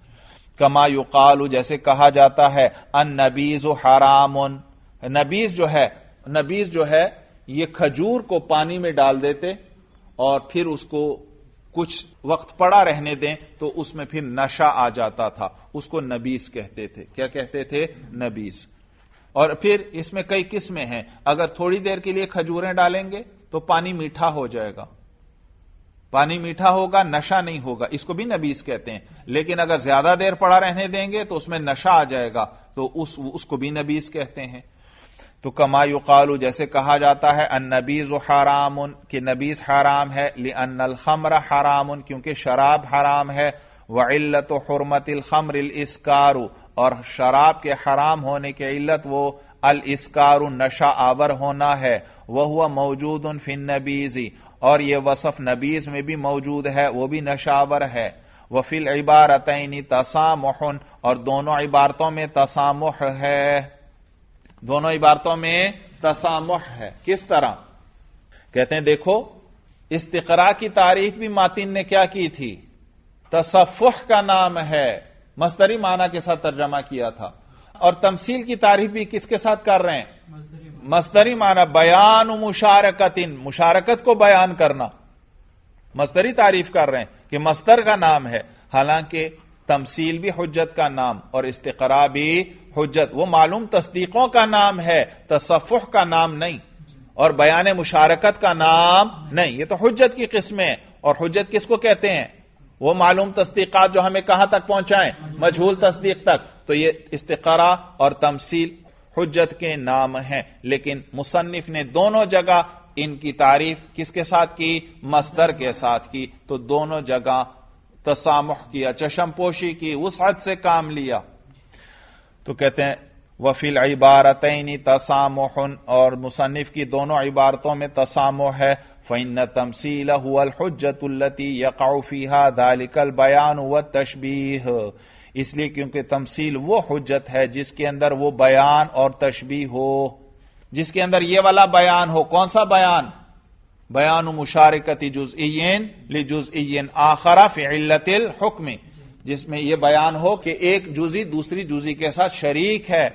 کما یقال، جیسے کہا جاتا ہے ان نبیز حرام۔ نبیز جو ہے نبیز جو ہے، یہ کھجور کو پانی میں ڈال دیتے اور پھر اس کو کچھ وقت پڑا رہنے دیں تو اس میں پھر نشہ آ جاتا تھا۔ اس کو نبیز کہتے تھے۔ کیا کہتے تھے؟ نبیز اور پھر اس میں کئی قسمیں ہیں۔ اگر تھوڑی دیر کے لیے کھجوریں ڈالیں گے تو پانی میٹھا ہو جائے گا۔ پانی میٹھا ہوگا، نشہ نہیں ہوگا۔ اس کو بھی نبیز کہتے ہیں۔ لیکن اگر زیادہ دیر پڑا رہنے دیں گے تو اس میں نشہ آ جائے گا۔ تو اس اس کو بھی نبیز کہتے ہیں۔ تو کما یقالو جیسے کہا جاتا ہے ان نبیز حرام کہ نبیز حرام ہے ان الخمر حرام کیونکہ شراب حرام ہے وہ علت و حرمت الخمر الاسکار، اور شراب کے حرام ہونے کی علت وہ الاسکار، نشہ آور ہونا ہے وہ ہوا موجود ان فن نبیزی اور یہ وصف نبیز میں بھی موجود ہے، وہ بھی نشاور ہے۔ وہ فل عبارتعینی تسامحن، اور دونوں عبارتوں میں تسامح ہے۔ دونوں عبارتوں میں تسامح ہے۔ کس طرح؟ کہتے ہیں دیکھو استقرا کی تعریف بھی ماتین نے کیا کی تھی۔ تصفح کا نام ہے۔ مستری معنی کے ساتھ ترجمہ کیا تھا۔ اور تمثیل کی تعریف بھی کس کے ساتھ کر رہے ہیں؟ مستری معنی۔ بیان و مشارکت مشارکت کو بیان کرنا۔ مستری تعریف کر رہے ہیں کہ مستر کا نام ہے۔ حالانکہ تمثیل بھی حجت کا نام اور استقرا بھی حجت۔ وہ معلوم تصدیقوں کا نام ہے، تصفح کا نام نہیں۔ اور بیان مشارکت کا نام نہیں۔ یہ تو حجت کی قسمیں اور حجت کس کو کہتے ہیں؟ وہ معلوم تصدیقات جو ہمیں کہاں تک پہنچائیں؟ مجھول تصدیق تک۔ تو یہ استقرا اور تمثیل حجت کے نام ہیں۔ لیکن مصنف نے دونوں جگہ ان کی تعریف کس کے ساتھ کی؟ مصدر کے ساتھ کی۔ تو دونوں جگہ تسامح کیا، چشم پوشی کی، اس حد سے کام لیا۔ تو کہتے ہیں وفیل عبارتعینی تسامح، اور مصنف کی دونوں عبارتوں میں تسامح ہے۔ فن تمسیل الحجت التی یقوفیہ دالکل بیان و تشبیح اس لیے کیونکہ تمثیل وہ حجت ہے جس کے اندر وہ بیان اور تشبیح ہو۔ جس کے اندر یہ والا بیان ہو، کون سا بیان؟ بیان و مشارکتی جز لی آخرا فی علت الحکم، جس میں یہ بیان ہو کہ ایک جزی دوسری جزی کے ساتھ شریک ہے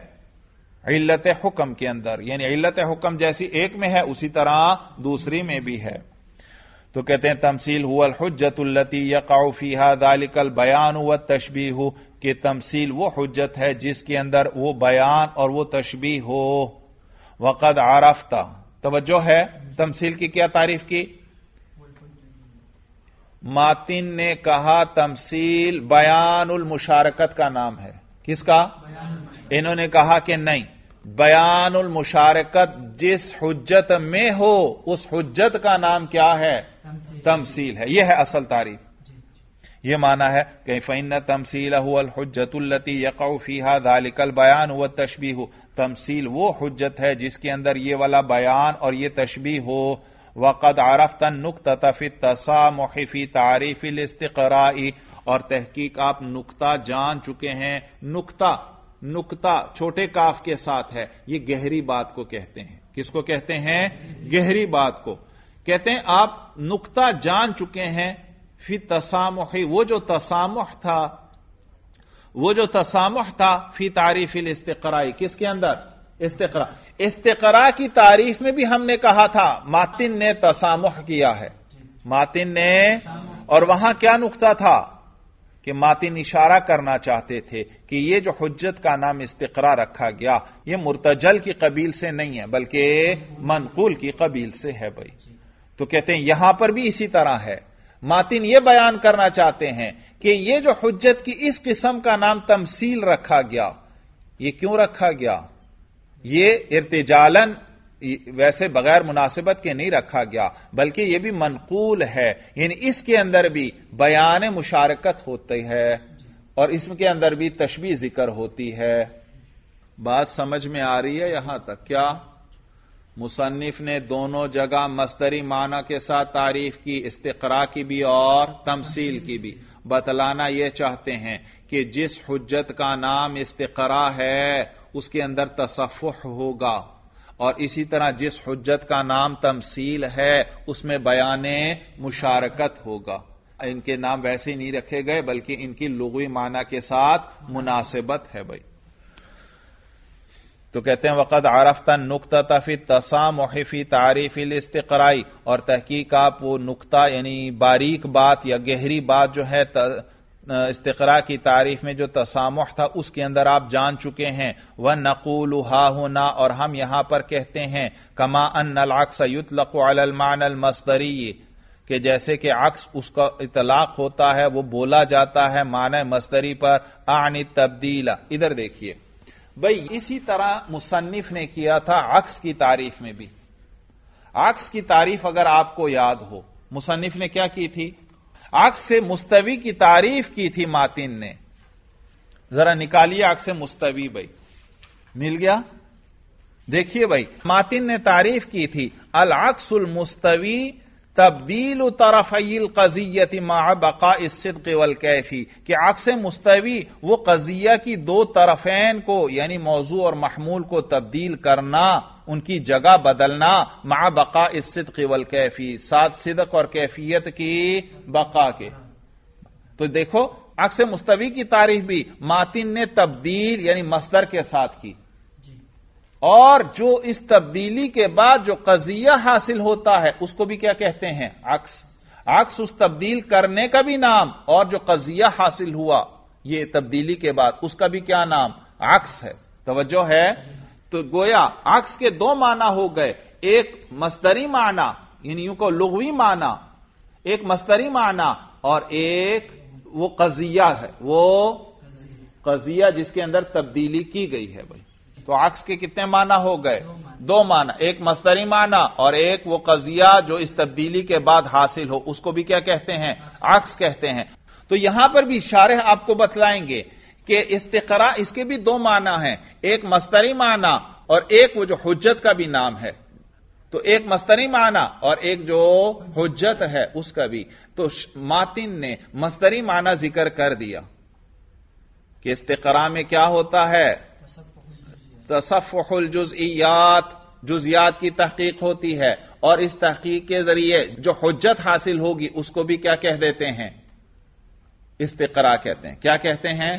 علت حکم کے اندر یعنی علت حکم جیسی ایک میں ہے، اسی طرح دوسری میں بھی ہے۔ تو کہتے ہیں، تمثیل ہو الحجت التی یقع فیہا ذالک البیان و تشبیح کہ تمثیل وہ حجت ہے جس کے اندر وہ بیان اور وہ تشبیح ہو۔ وقد عرفتا توجہ ہے تمثیل کی کیا تعریف کی ماتن نے کہا تمثیل بیان المشارکت کا نام ہے کس کا انہوں نے کہا کہ نہیں بیان المشارکت جس حجت میں ہو اس حجت کا نام کیا ہے تمثیل ہے یہ ہے اصل تعریف یہ مانا ہے کہ فین تمسیل الحجت التی فیحا ذالک البیان و تشبی ہو تمسیل وہ حجت ہے جس کے اندر یہ والا بیان اور یہ تشبی ہو۔ وقد عرف تن نقطی تسا محفی تعریف الاستقرائی اور تحقیق آپ نقطہ جان چکے ہیں۔ نقطہ نقطہ چھوٹے کاف کے ساتھ ہے۔ یہ گہری بات کو کہتے ہیں۔ کس کو کہتے ہیں؟ گہری بات کو۔ کہتے ہیں آپ نقطہ جان چکے ہیں۔ فی تسامح، وہ جو تسامح تھا، وہ جو تسامح تھا فی تعریف الاستقرائی کس کے اندر؟ استقرا استقرا کی تعریف میں بھی ہم نے کہا تھا، ماتن نے تسامح کیا ہے۔ ماتن نے، اور وہاں کیا نقطہ تھا؟ کہ ماتن اشارہ کرنا چاہتے تھے کہ یہ جو حجت کا نام استقرا رکھا گیا، یہ مرتجل کی قبیل سے نہیں ہے، بلکہ منقول کی قبیل سے ہے بھائی۔ تو کہتے ہیں یہاں پر بھی اسی طرح ہے۔ ماتن یہ بیان کرنا چاہتے ہیں کہ یہ جو حجت کی اس قسم کا نام تمثیل رکھا گیا، یہ کیوں رکھا گیا؟ یہ ارتجالن، ویسے بغیر مناسبت کے نہیں رکھا گیا، بلکہ یہ بھی منقول ہے یعنی اس کے اندر بھی بیان مشارکت ہوتی ہے اور اس کے اندر بھی تشبیح ذکر ہوتی ہے۔ بات سمجھ میں آ رہی ہے یہاں تک، کیا؟ مصنف نے دونوں جگہ مستری معنی کے ساتھ تعریف کی استقرا کی بھی اور تمثیل کی بھی۔ بتلانا یہ چاہتے ہیں کہ جس حجت کا نام استقرا ہے، اس کے اندر تصفح ہوگا۔ اور اسی طرح جس حجت کا نام تمثیل ہے، اس میں بیان مشارکت ہوگا۔ ان کے نام ویسے ہی نہیں رکھے گئے، بلکہ ان کی لغوی معنی کے ساتھ مناسبت ہے بھائی۔ تو کہتے ہیں وقت عرفت نقطہ تفی تسام محفی تعریف الاستقرائی اور تحقیق آپ وہ نقطہ یعنی باریک بات یا گہری بات جو ہے استقرا کی تعریف میں جو تسامح تھا، اس کے اندر آپ جان چکے ہیں. وہ نقول ہا ہونا اور ہم یہاں پر کہتے ہیں، کما ان العکس یطلق علی المعنى المصدری کہ جیسے کہ عکس اس کا اطلاق ہوتا ہے، وہ بولا جاتا ہے معنی مصدری پر. آنی تبدیل ادھر دیکھیے. بھائی اسی طرح مصنف نے کیا تھا عکس کی تعریف میں بھی۔ عکس کی تعریف اگر آپ کو یاد ہو، مصنف نے کیا کی تھی؟ عکس سے مستوی کی تعریف کی تھی ماتن نے۔ ذرا نکالیے عکس سے مستوی بھائی مل گیا؟ دیکھیے بھائی ماتن نے تعریف کی تھی، العکس المستوی تبدیل طرفی قزیت مع بقاء الصدق والکیفی کہ عکس مستوی وہ قضیہ کی دو طرفین کو یعنی موضوع اور محمول کو تبدیل کرنا، ان کی جگہ بدلنا مع بقاء الصدق والکیفی ساتھ صدق اور کیفیت کی بقا کے۔ تو دیکھو، عکس مستوی کی تاریخ بھی ماتن نے تبدیل یعنی مصدر کے ساتھ کی۔ اور جو اس تبدیلی کے بعد جو قضیہ حاصل ہوتا ہے، اس کو بھی کیا کہتے ہیں؟ عکس. عکس اس تبدیل کرنے کا بھی نام اور جو قضیہ حاصل ہوا، یہ تبدیلی کے بعد، اس کا بھی کیا نام؟ عکس ہے. توجہ ہے؟ تو گویا عکس کے دو معنی ہو گئے. ایک مستری معنی یعنی یوں کو لغوی معنی. ایک مستری معنی اور ایک وہ قضیہ ہے. وہ قضیہ جس کے اندر تبدیلی کی گئی ہے بھائی. تو عکس کے کتنے معنی ہو گئے؟ دو معنی، ایک مستری معنی اور ایک وہ قضیہ جو اس تبدیلی کے بعد حاصل ہو، اس کو بھی کیا کہتے ہیں؟ عکس کہتے ہیں۔ تو یہاں پر بھی شارح آپ کو بتلائیں گے کہ استقرا اس کے بھی دو معنی ہیں، ایک مستری معنی اور ایک وہ جو حجت کا بھی نام ہے۔ تو ایک مستری معنی اور ایک جو حجت ہے، اس کا بھی۔ تو ماتن نے مستری معنی ذکر کر دیا کہ استقرا میں کیا ہوتا ہے؟ تصفح الجزئیات جزیات کی تحقیق ہوتی ہے اور اس تحقیق کے ذریعے جو حجت حاصل ہوگی اس کو بھی کیا کہہ دیتے ہیں؟ استقرا کہتے ہیں۔ کیا کہتے ہیں؟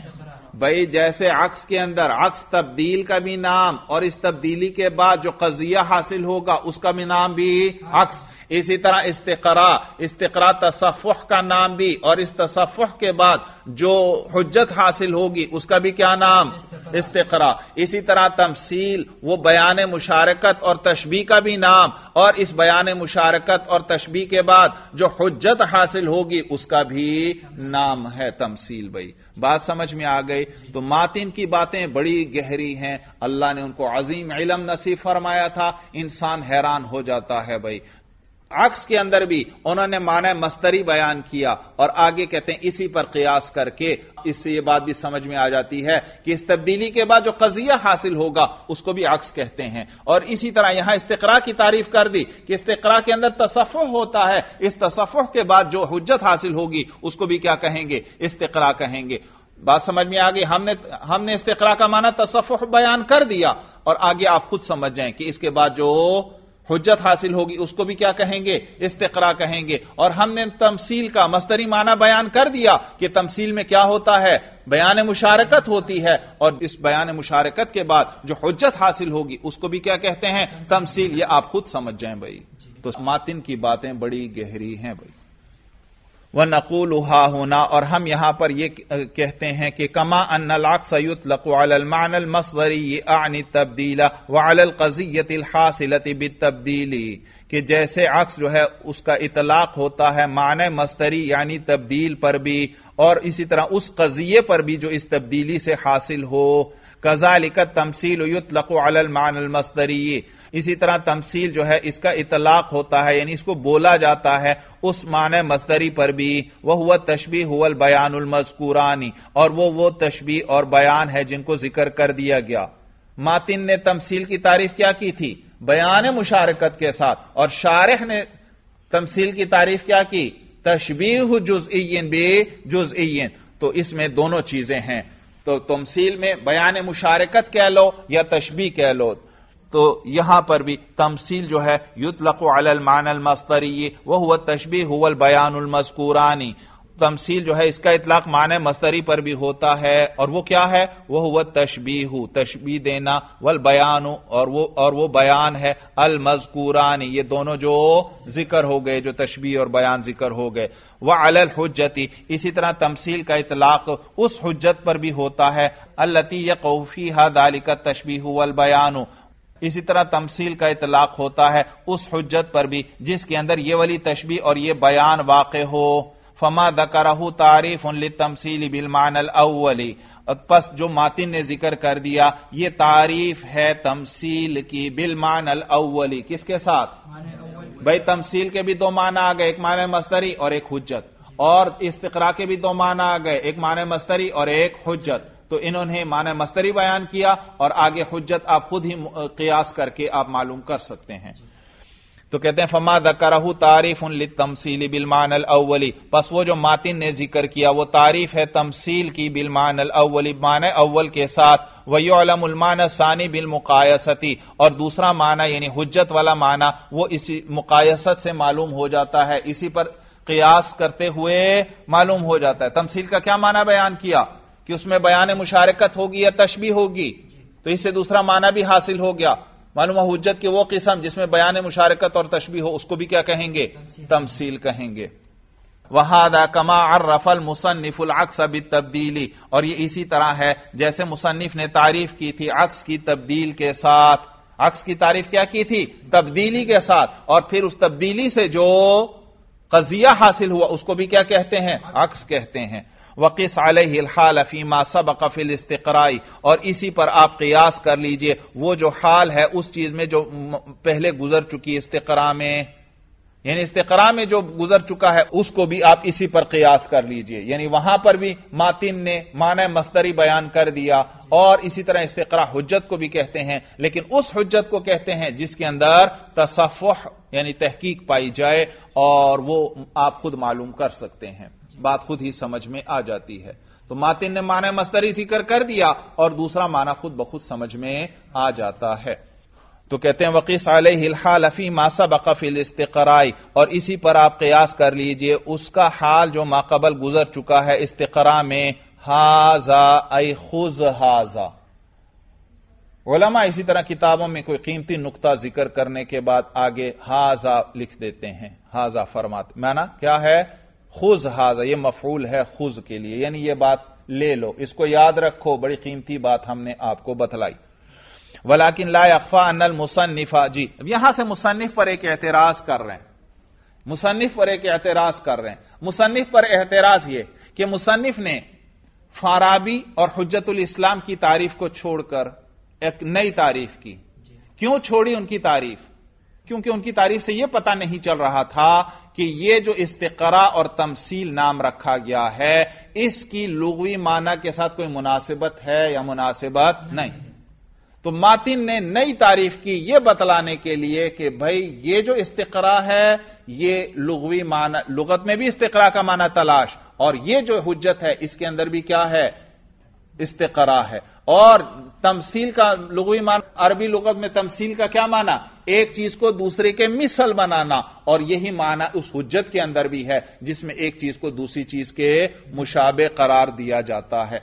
بھائی جیسے عکس کے اندر، عکس تبدیل کا بھی نام اور اس تبدیلی کے بعد جو قضیہ حاصل ہوگا اس کا بھی نام بھی عکس۔ اسی طرح استقرا استقرا تصفح کا نام بھی اور اس تصفح کے بعد جو حجت حاصل ہوگی اس کا بھی کیا نام؟ استقرا اسی طرح تمثیل وہ بیان مشارکت اور تشبیح کا بھی نام اور اس بیان مشارکت اور تشبیح کے بعد جو حجت حاصل ہوگی اس کا بھی نام ہے تمثیل بھائی۔ بات سمجھ میں آ گئی؟ تو ماتن کی باتیں بڑی گہری ہیں۔ اللہ نے ان کو عظیم علم نصیب فرمایا تھا۔ انسان حیران ہو جاتا ہے بھائی۔ عکس کے اندر بھی انہوں نے معنی مستری بیان کیا اور آگے کہتے ہیں اسی پر قیاس کر کے اس سے یہ بات بھی سمجھ میں آ جاتی ہے کہ اس تبدیلی کے بعد جو قضیہ حاصل ہوگا اس کو بھی عکس کہتے ہیں اور اسی طرح یہاں استقرا کی تعریف کر دی کہ استقرا کے اندر تصفح ہوتا ہے اس تصفح کے بعد جو حجت حاصل ہوگی اس کو بھی کیا کہیں گے استقرا کہیں گے بات سمجھ میں آ گئی ہم نے ہم نے استقرا کا معنی تصفح بیان کر دیا اور آگے آپ خود سمجھ جائیں کہ اس کے بعد جو حجت حاصل ہوگی، اس کو بھی کیا کہیں گے؟ استقرا کہیں گے۔ اور ہم نے تمثیل کا مستری معنی بیان کر دیا کہ تمثیل میں کیا ہوتا ہے؟ بیان مشارکت ہوتی ہے۔ اور اس بیان مشارکت کے بعد جو حجت حاصل ہوگی، اس کو بھی کیا کہتے ہیں؟ تمثیل۔ یہ آپ خود سمجھ جائیں بھائی۔ تو ماتن کی باتیں بڑی گہری ہیں بھائی۔ وہ نقول ہونا اور ہم یہاں پر یہ کہتے ہیں کہ کما ان سید لقوال المان المصوری عنی تبدیلا وعلی القضیت الحاصلت بالتبدیلی کہ جیسے عکس جو ہے اس کا اطلاق ہوتا ہے معنی مستری یعنی تبدیل پر بھی، اور اسی طرح اس قضیے پر بھی جو اس تبدیلی سے حاصل ہو کزا لکت تمسیل یطلق علی المان المستری اسی طرح تمثیل جو ہے، اس کا اطلاق ہوتا ہے یعنی اس کو بولا جاتا ہے اس معنی مصدری پر بھی۔ وہ ہوا تشبی ہوا بیان المذکورانی۔ اور وہ وہ تشبی اور بیان ہے جن کو ذکر کر دیا گیا۔ ماتن نے تمثیل کی تعریف کیا کی تھی؟ بیان مشارکت کے ساتھ۔ اور شارح نے تمثیل کی تعریف کیا کی؟ تشبیح جز بے جز تو اس میں دونوں چیزیں ہیں۔ تو تمثیل میں بیان مشارکت کہہ لو یا تشبیح کہہ لو۔ تو یہاں پر بھی تمثیل جو ہے یطلق علی المان المستری وہ ہوا تشبیح ہوا البیان المذکورانی۔ تمثیل جو ہے اس کا اطلاق معنی مستری پر بھی ہوتا ہے اور وہ کیا ہے؟ وہ ہوا تشبیح تشبیح دینا والبیان اور وہ اور وہ بیان ہے المذکورانی۔ یہ دونوں جو ذکر ہو گئے، جو تشبیح اور بیان ذکر ہو گئے۔ وہ الحجتی، اسی طرح تمثیل کا اطلاق اس حجت پر بھی ہوتا ہے التی قوفی حد علی کا تشبیح والبیان۔ اسی طرح تمثیل کا اطلاق ہوتا ہے اس حجت پر بھی جس کے اندر یہ والی تشبیح اور یہ بیان واقع ہو۔ فما دکرہ تعریف ان تمسیلی بالمان الاولی پس جو ماتن نے ذکر کر دیا، یہ تعریف ہے تمثیل کی بالمان الاولی کس کے ساتھ؟ بھائی تمثیل کے بھی دو معنی آ گئے، ایک معنی مستری اور ایک حجت۔ اور استقرا کے بھی دو معنی آ گئے، ایک معنی مستری اور ایک حجت۔ تو انہوں نے معنی مستری بیان کیا اور آگے حجت آپ خود ہی قیاس کر کے آپ معلوم کر سکتے ہیں۔ تو کہتے ہیں، فما دکرہ تعریف ان تمسیلی بالمان الاولی پس وہ جو ماتن نے ذکر کیا، وہ تعریف ہے تمثیل کی بالمان الاولی معنی اول کے ساتھ وہی علم المان ثانی بالمقایستی اور دوسرا معنی یعنی حجت والا معنی، وہ اسی مقایست سے معلوم ہو جاتا ہے۔ اسی پر قیاس کرتے ہوئے معلوم ہو جاتا ہے۔ تمثیل کا کیا معنی بیان کیا؟ کہ اس میں بیان مشارکت ہوگی یا تشبیح ہوگی، تو اس سے دوسرا معنی بھی حاصل ہو گیا۔ معلوم حجت کے وہ قسم جس میں بیان مشارکت اور تشبیح ہو، اس کو بھی کیا کہیں گے؟ تمثیل کہیں گے۔ وہادا کما ار رفل مصنف العکس اب تبدیلی اور یہ اسی طرح ہے جیسے مصنف نے تعریف کی تھی عکس کی تبدیل کے ساتھ۔ عکس کی تعریف کیا کی تھی؟ تبدیلی کے ساتھ۔ اور پھر اس تبدیلی سے جو قضیہ حاصل ہوا، اس کو بھی کیا کہتے ہیں؟ عکس کہتے ہیں۔ وقص علیہ الحال فیما سبق فی الاستقرائی اور اسی پر آپ قیاس کر لیجیے، وہ جو حال ہے اس چیز میں جو پہلے گزر چکی استقرا میں یعنی استقرا میں جو گزر چکا ہے اس کو بھی آپ اسی پر قیاس کر لیجیے۔ یعنی وہاں پر بھی ماتن نے معنی مستری بیان کر دیا، اور اسی طرح استقرا حجت کو بھی کہتے ہیں، لیکن اس حجت کو کہتے ہیں جس کے اندر تصفح یعنی تحقیق پائی جائے، اور وہ آپ خود معلوم کر سکتے ہیں۔ بات خود ہی سمجھ میں آ جاتی ہے۔ تو ماتن نے معنی مستری ذکر کر دیا اور دوسرا معنی خود بخود سمجھ میں آ جاتا ہے۔ تو کہتے ہیں وقیس علیہ الحال فی ماسا بقف الاستقرائی اور اسی پر آپ قیاس کر لیجیے، اس کا حال جو ماقبل گزر چکا ہے استقرا میں ہاضا اے خز ہاضا علماء اسی طرح کتابوں میں کوئی قیمتی نقطہ ذکر کرنے کے بعد آگے ہاضا لکھ دیتے ہیں۔ ہاضا فرمات مانا کیا ہے؟ خز حاض یہ مفعول ہے خز کے لیے یعنی یہ بات لے لو اس کو یاد رکھو بڑی قیمتی بات ہم نے آپ کو بتلائی۔ ولاکن لا اخفا ان المصنفا جی اب یہاں سے مصنف پر ایک اعتراض کر رہے ہیں۔ مصنف پر ایک اعتراض کر رہے ہیں۔ مصنف پر اعتراض یہ کہ مصنف نے فارابی اور حجت الاسلام کی تعریف کو چھوڑ کر ایک نئی تعریف کی۔ کیوں چھوڑی ان کی تعریف؟ کیونکہ ان کی تعریف سے یہ پتا نہیں چل رہا تھا کہ یہ جو استقرا اور تمثیل نام رکھا گیا ہے، اس کی لغوی معنی کے ساتھ کوئی مناسبت ہے یا مناسبت نہیں؟ تو ماتن نے نئی تعریف کی یہ بتلانے کے لیے کہ بھائی یہ جو استقرا ہے، یہ لغوی معنی، لغت میں بھی استقرا کا معنی تلاش، اور یہ جو حجت ہے، اس کے اندر بھی کیا ہے؟ استقرا ہے۔ اور تمثیل کا لغوی مان عربی لغت میں تمثیل کا کیا مانا ایک چیز کو دوسرے کے مثل بنانا۔ اور یہی مانا اس حجت کے اندر بھی ہے، جس میں ایک چیز کو دوسری چیز کے مشابہ قرار دیا جاتا ہے۔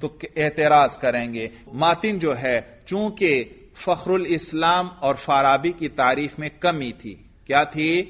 تو اعتراض کریں گے۔ ماتن جو ہے، چونکہ فخر الاسلام اور فارابی کی تعریف میں کمی تھی۔ کیا تھی؟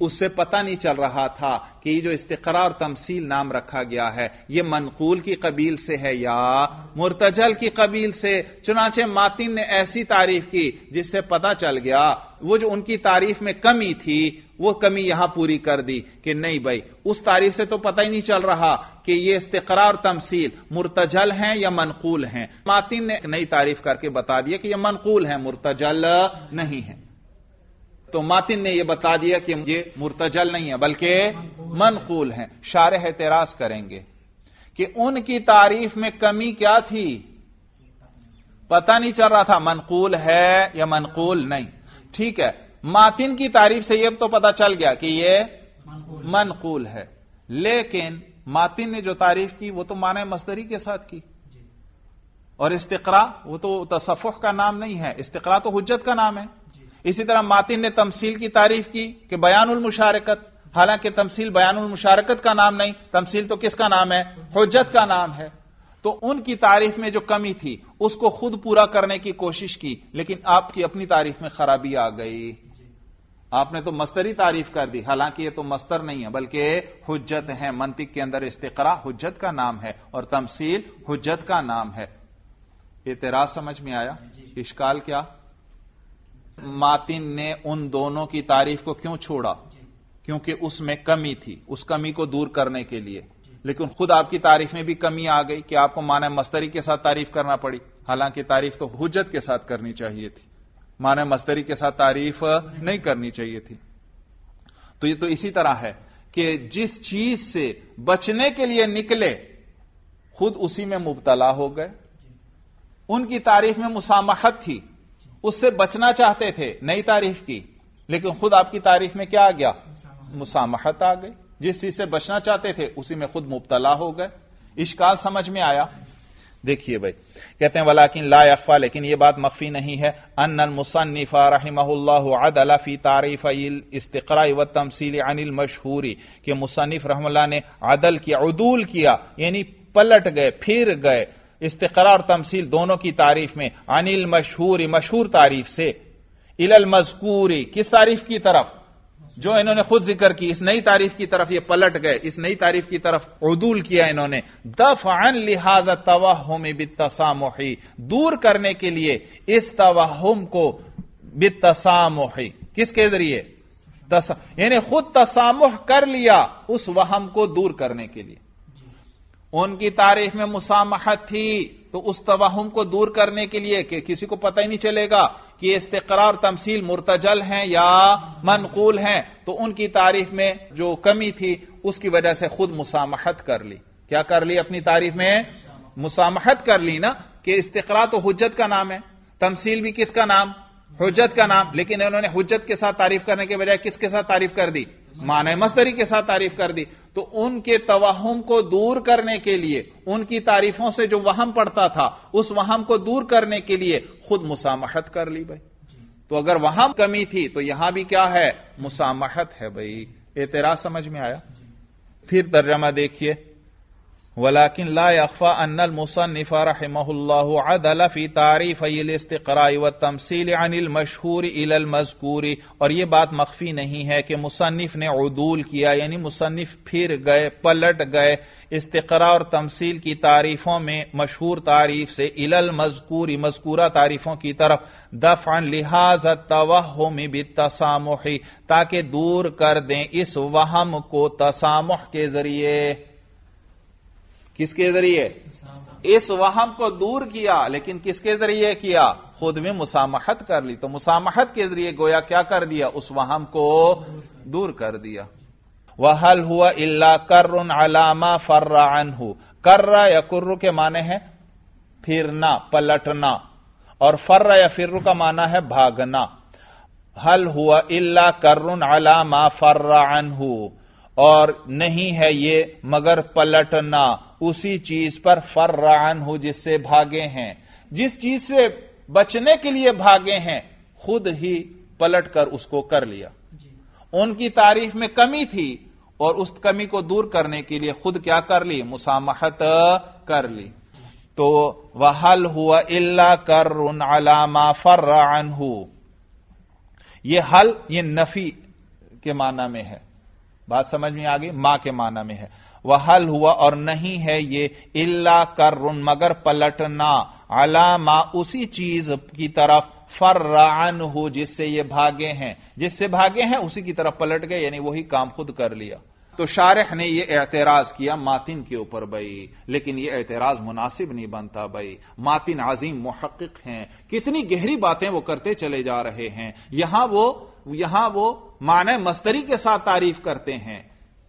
اس سے پتہ نہیں چل رہا تھا کہ یہ جو استقرا اور تمثیل نام رکھا گیا ہے، یہ منقول کی قبیل سے ہے یا مرتجل کی قبیل سے؟ چنانچہ ماتن نے ایسی تعریف کی جس سے پتہ چل گیا، وہ جو ان کی تعریف میں کمی تھی، وہ کمی یہاں پوری کر دی کہ نہیں بھائی، اس تعریف سے تو پتہ ہی نہیں چل رہا کہ یہ استقرار اور تمثیل مرتجل ہیں یا منقول ہیں۔ ماتن نے نئی تعریف کر کے بتا دیا کہ یہ منقول ہے مرتجل نہیں ہے تو ماتن نے یہ بتا دیا کہ یہ مرتجل نہیں ہے بلکہ منقول ہیں، شارح اعتراض کریں گے کہ ان کی تعریف میں کمی کیا تھی؟ پتہ نہیں چل رہا تھا منقول ہے یا منقول نہیں۔ ٹھیک ہے، ماتن کی تعریف سے یہ تو پتا چل گیا کہ یہ منقول ہے۔ لیکن ماتن نے جو تعریف کی، وہ تو معنی مصدری کے ساتھ کی۔ اور استقرا وہ تو تصفح کا نام نہیں ہے استقرا تو حجت کا نام ہے۔ اسی طرح ماتن نے تمثیل کی تعریف کی کہ بیان المشارکت حالانکہ تمثیل بیان المشارکت کا نام نہیں تمثیل تو کس کا نام ہے؟ حجت کا نام ہے۔ تو ان کی تعریف میں جو کمی تھی اس کو خود پورا کرنے کی کوشش کی لیکن آپ کی اپنی تعریف میں خرابی آ گئی۔ آپ نے تو مستری تعریف کر دی حالانکہ یہ تو مستر نہیں ہے بلکہ حجت ہے منطق کے اندر استقرا حجت کا نام ہے اور تمثیل حجت کا نام ہے۔ اعتراض سمجھ میں آیا؟ اشکال کیا؟ ماتن نے ان دونوں کی تعریف کو کیوں چھوڑا؟ کیونکہ اس میں کمی تھی، اس کمی کو دور کرنے کے لیے۔ لیکن خود آپ کی تعریف میں بھی کمی آ گئی کہ آپ کو مانا مستری کے ساتھ تعریف کرنا پڑی۔ حالانکہ تعریف تو حجت کے ساتھ کرنی چاہیے تھی۔ مانا مستری کے ساتھ تعریف نہیں کرنی چاہیے تھی۔ تو یہ تو اسی طرح ہے کہ جس چیز سے بچنے کے لیے نکلے، خود اسی میں مبتلا ہو گئے۔ ان کی تعریف میں مسامحت تھی۔ اس سے بچنا چاہتے تھے نئی تعریف کی، لیکن خود آپ کی تعریف میں کیا آ گیا؟ مسامحت آ گئی۔ جس چیز سے بچنا چاہتے تھے، اسی میں خود مبتلا ہو گئے۔ اشکال سمجھ میں آیا۔ دیکھیے بھائی، کہتے ہیں ولاکن لا اخفا لیکن یہ بات مخفی نہیں ہے۔ ان المصنف رحمہ اللہ عدل فی تعریف استقراء و تمثیل عن المشہوری کہ مصنف رحم اللہ نے عدل کی، عدول کیا یعنی پلٹ گئے پھر گئے۔ استقرار اور تمثیل دونوں کی تعریف میں انل مشہور مشہور تعریف سے۔ ال المذکوری کس تعریف کی طرف؟ جو انہوں نے خود ذکر کی، اس نئی تعریف کی طرف یہ پلٹ گئے، اس نئی تعریف کی طرف عدول کیا انہوں نے۔ دف ان لہذا توہم بالتسامحی، دور کرنے کے لیے اس توہم کو بالتسامحی۔ کس کے ذریعے؟ یعنی خود تسامح کر لیا اس وہم کو دور کرنے کے لیے۔ ان کی تعریف میں مسامحت تھی، تو اس توہم کو دور کرنے کے لیے کہ کسی کو پتہ ہی نہیں چلے گا کہ استقرار تمثیل مرتجل ہیں یا منقول ہیں، تو ان کی تعریف میں جو کمی تھی، اس کی وجہ سے خود مسامحت کر لی۔ کیا کر لی اپنی تعریف میں؟ مسامحت کر لی نا کہ استقرا تو حجت کا نام ہے۔ تمثیل بھی کس کا نام؟ حجت کا نام۔ لیکن انہوں نے حجت کے ساتھ تعریف کرنے کے بجائے کس کے ساتھ تعریف کر دی؟ معنی مستری کے ساتھ تعریف کر دی۔ تو ان کے توہم کو دور کرنے کے لیے، ان کی تعریفوں سے جو وہم پڑتا تھا، اس وہم کو دور کرنے کے لیے خود مسامحت کر لی بھائی۔ تو اگر وہاں کمی تھی تو یہاں بھی کیا ہے؟ مسامحت ہے بھائی۔ اعتراض سمجھ میں آیا؟ پھر ترجمہ دیکھیے۔ ولكن لا يخفى ان المصنف رحمه الله عدل في تعريف الاستقراء والتمثيل عن المشهور الى المذكور اور یہ بات مخفی نہیں ہے کہ مصنف نے عدول کیا یعنی مصنف پھر گئے، پلٹ گئے استقراء اور تمثیل کی تعریفوں میں مشہور تعریف سے الى المذکور، مذکورہ تعریفوں کی طرف، دفعا لحاظ التوهم بالتسامح، تاکہ دور کر دیں اس وہم کو تسامح کے ذریعے۔ کس کے ذریعے؟ اس وہم کو دور کیا، لیکن کس کے ذریعے کیا؟ خود میں مسامحت کر لی۔ تو مسامحت کے ذریعے گویا کیا کر دیا؟ اس وہم کو دور کر دیا۔ وہ حل ہوا اللہ کر علامہ فران ہو کر یا کر کے معنی ہے پھرنا، پلٹنا۔ اور فر یا فر کا معنی ہے بھاگنا۔ حل ہوا اللہ کر علامہ فران ہو اور نہیں ہے یہ، مگر پلٹنا۔ اسی چیز پر فرعن ہو جس سے بھاگے ہیں۔ جس چیز سے بچنے کے لیے بھاگے ہیں خود ہی پلٹ کر اس کو کر لیا۔ جی۔ ان کی تعریف میں کمی تھی اور اس کمی کو دور کرنے کے لیے خود کیا کر لی؟ مسامحت کر لی۔ تو وہ حل ہوا اللہ کر علامہ فرعن ہو یہ حل یہ نفی کے معنی میں ہے۔ بات سمجھ میں آ گئی؟ ماں کے معنی میں ہے۔ وہ حل ہوا اور نہیں ہے یہ اللہ کر، مگر پلٹنا۔ علامہ اسی چیز کی طرف فرعن ہو جس سے یہ بھاگے ہیں۔ جس سے بھاگے ہیں، اسی کی طرف پلٹ گئے یعنی وہی کام خود کر لیا۔ تو شارح نے یہ اعتراض کیا ماتن کے اوپر بھائی، لیکن یہ اعتراض مناسب نہیں بنتا بھائی۔ ماتن عظیم محقق ہیں۔ کتنی گہری باتیں وہ کرتے چلے جا رہے ہیں۔ یہاں وہ یہاں وہ معنی مستری کے ساتھ تعریف کرتے ہیں۔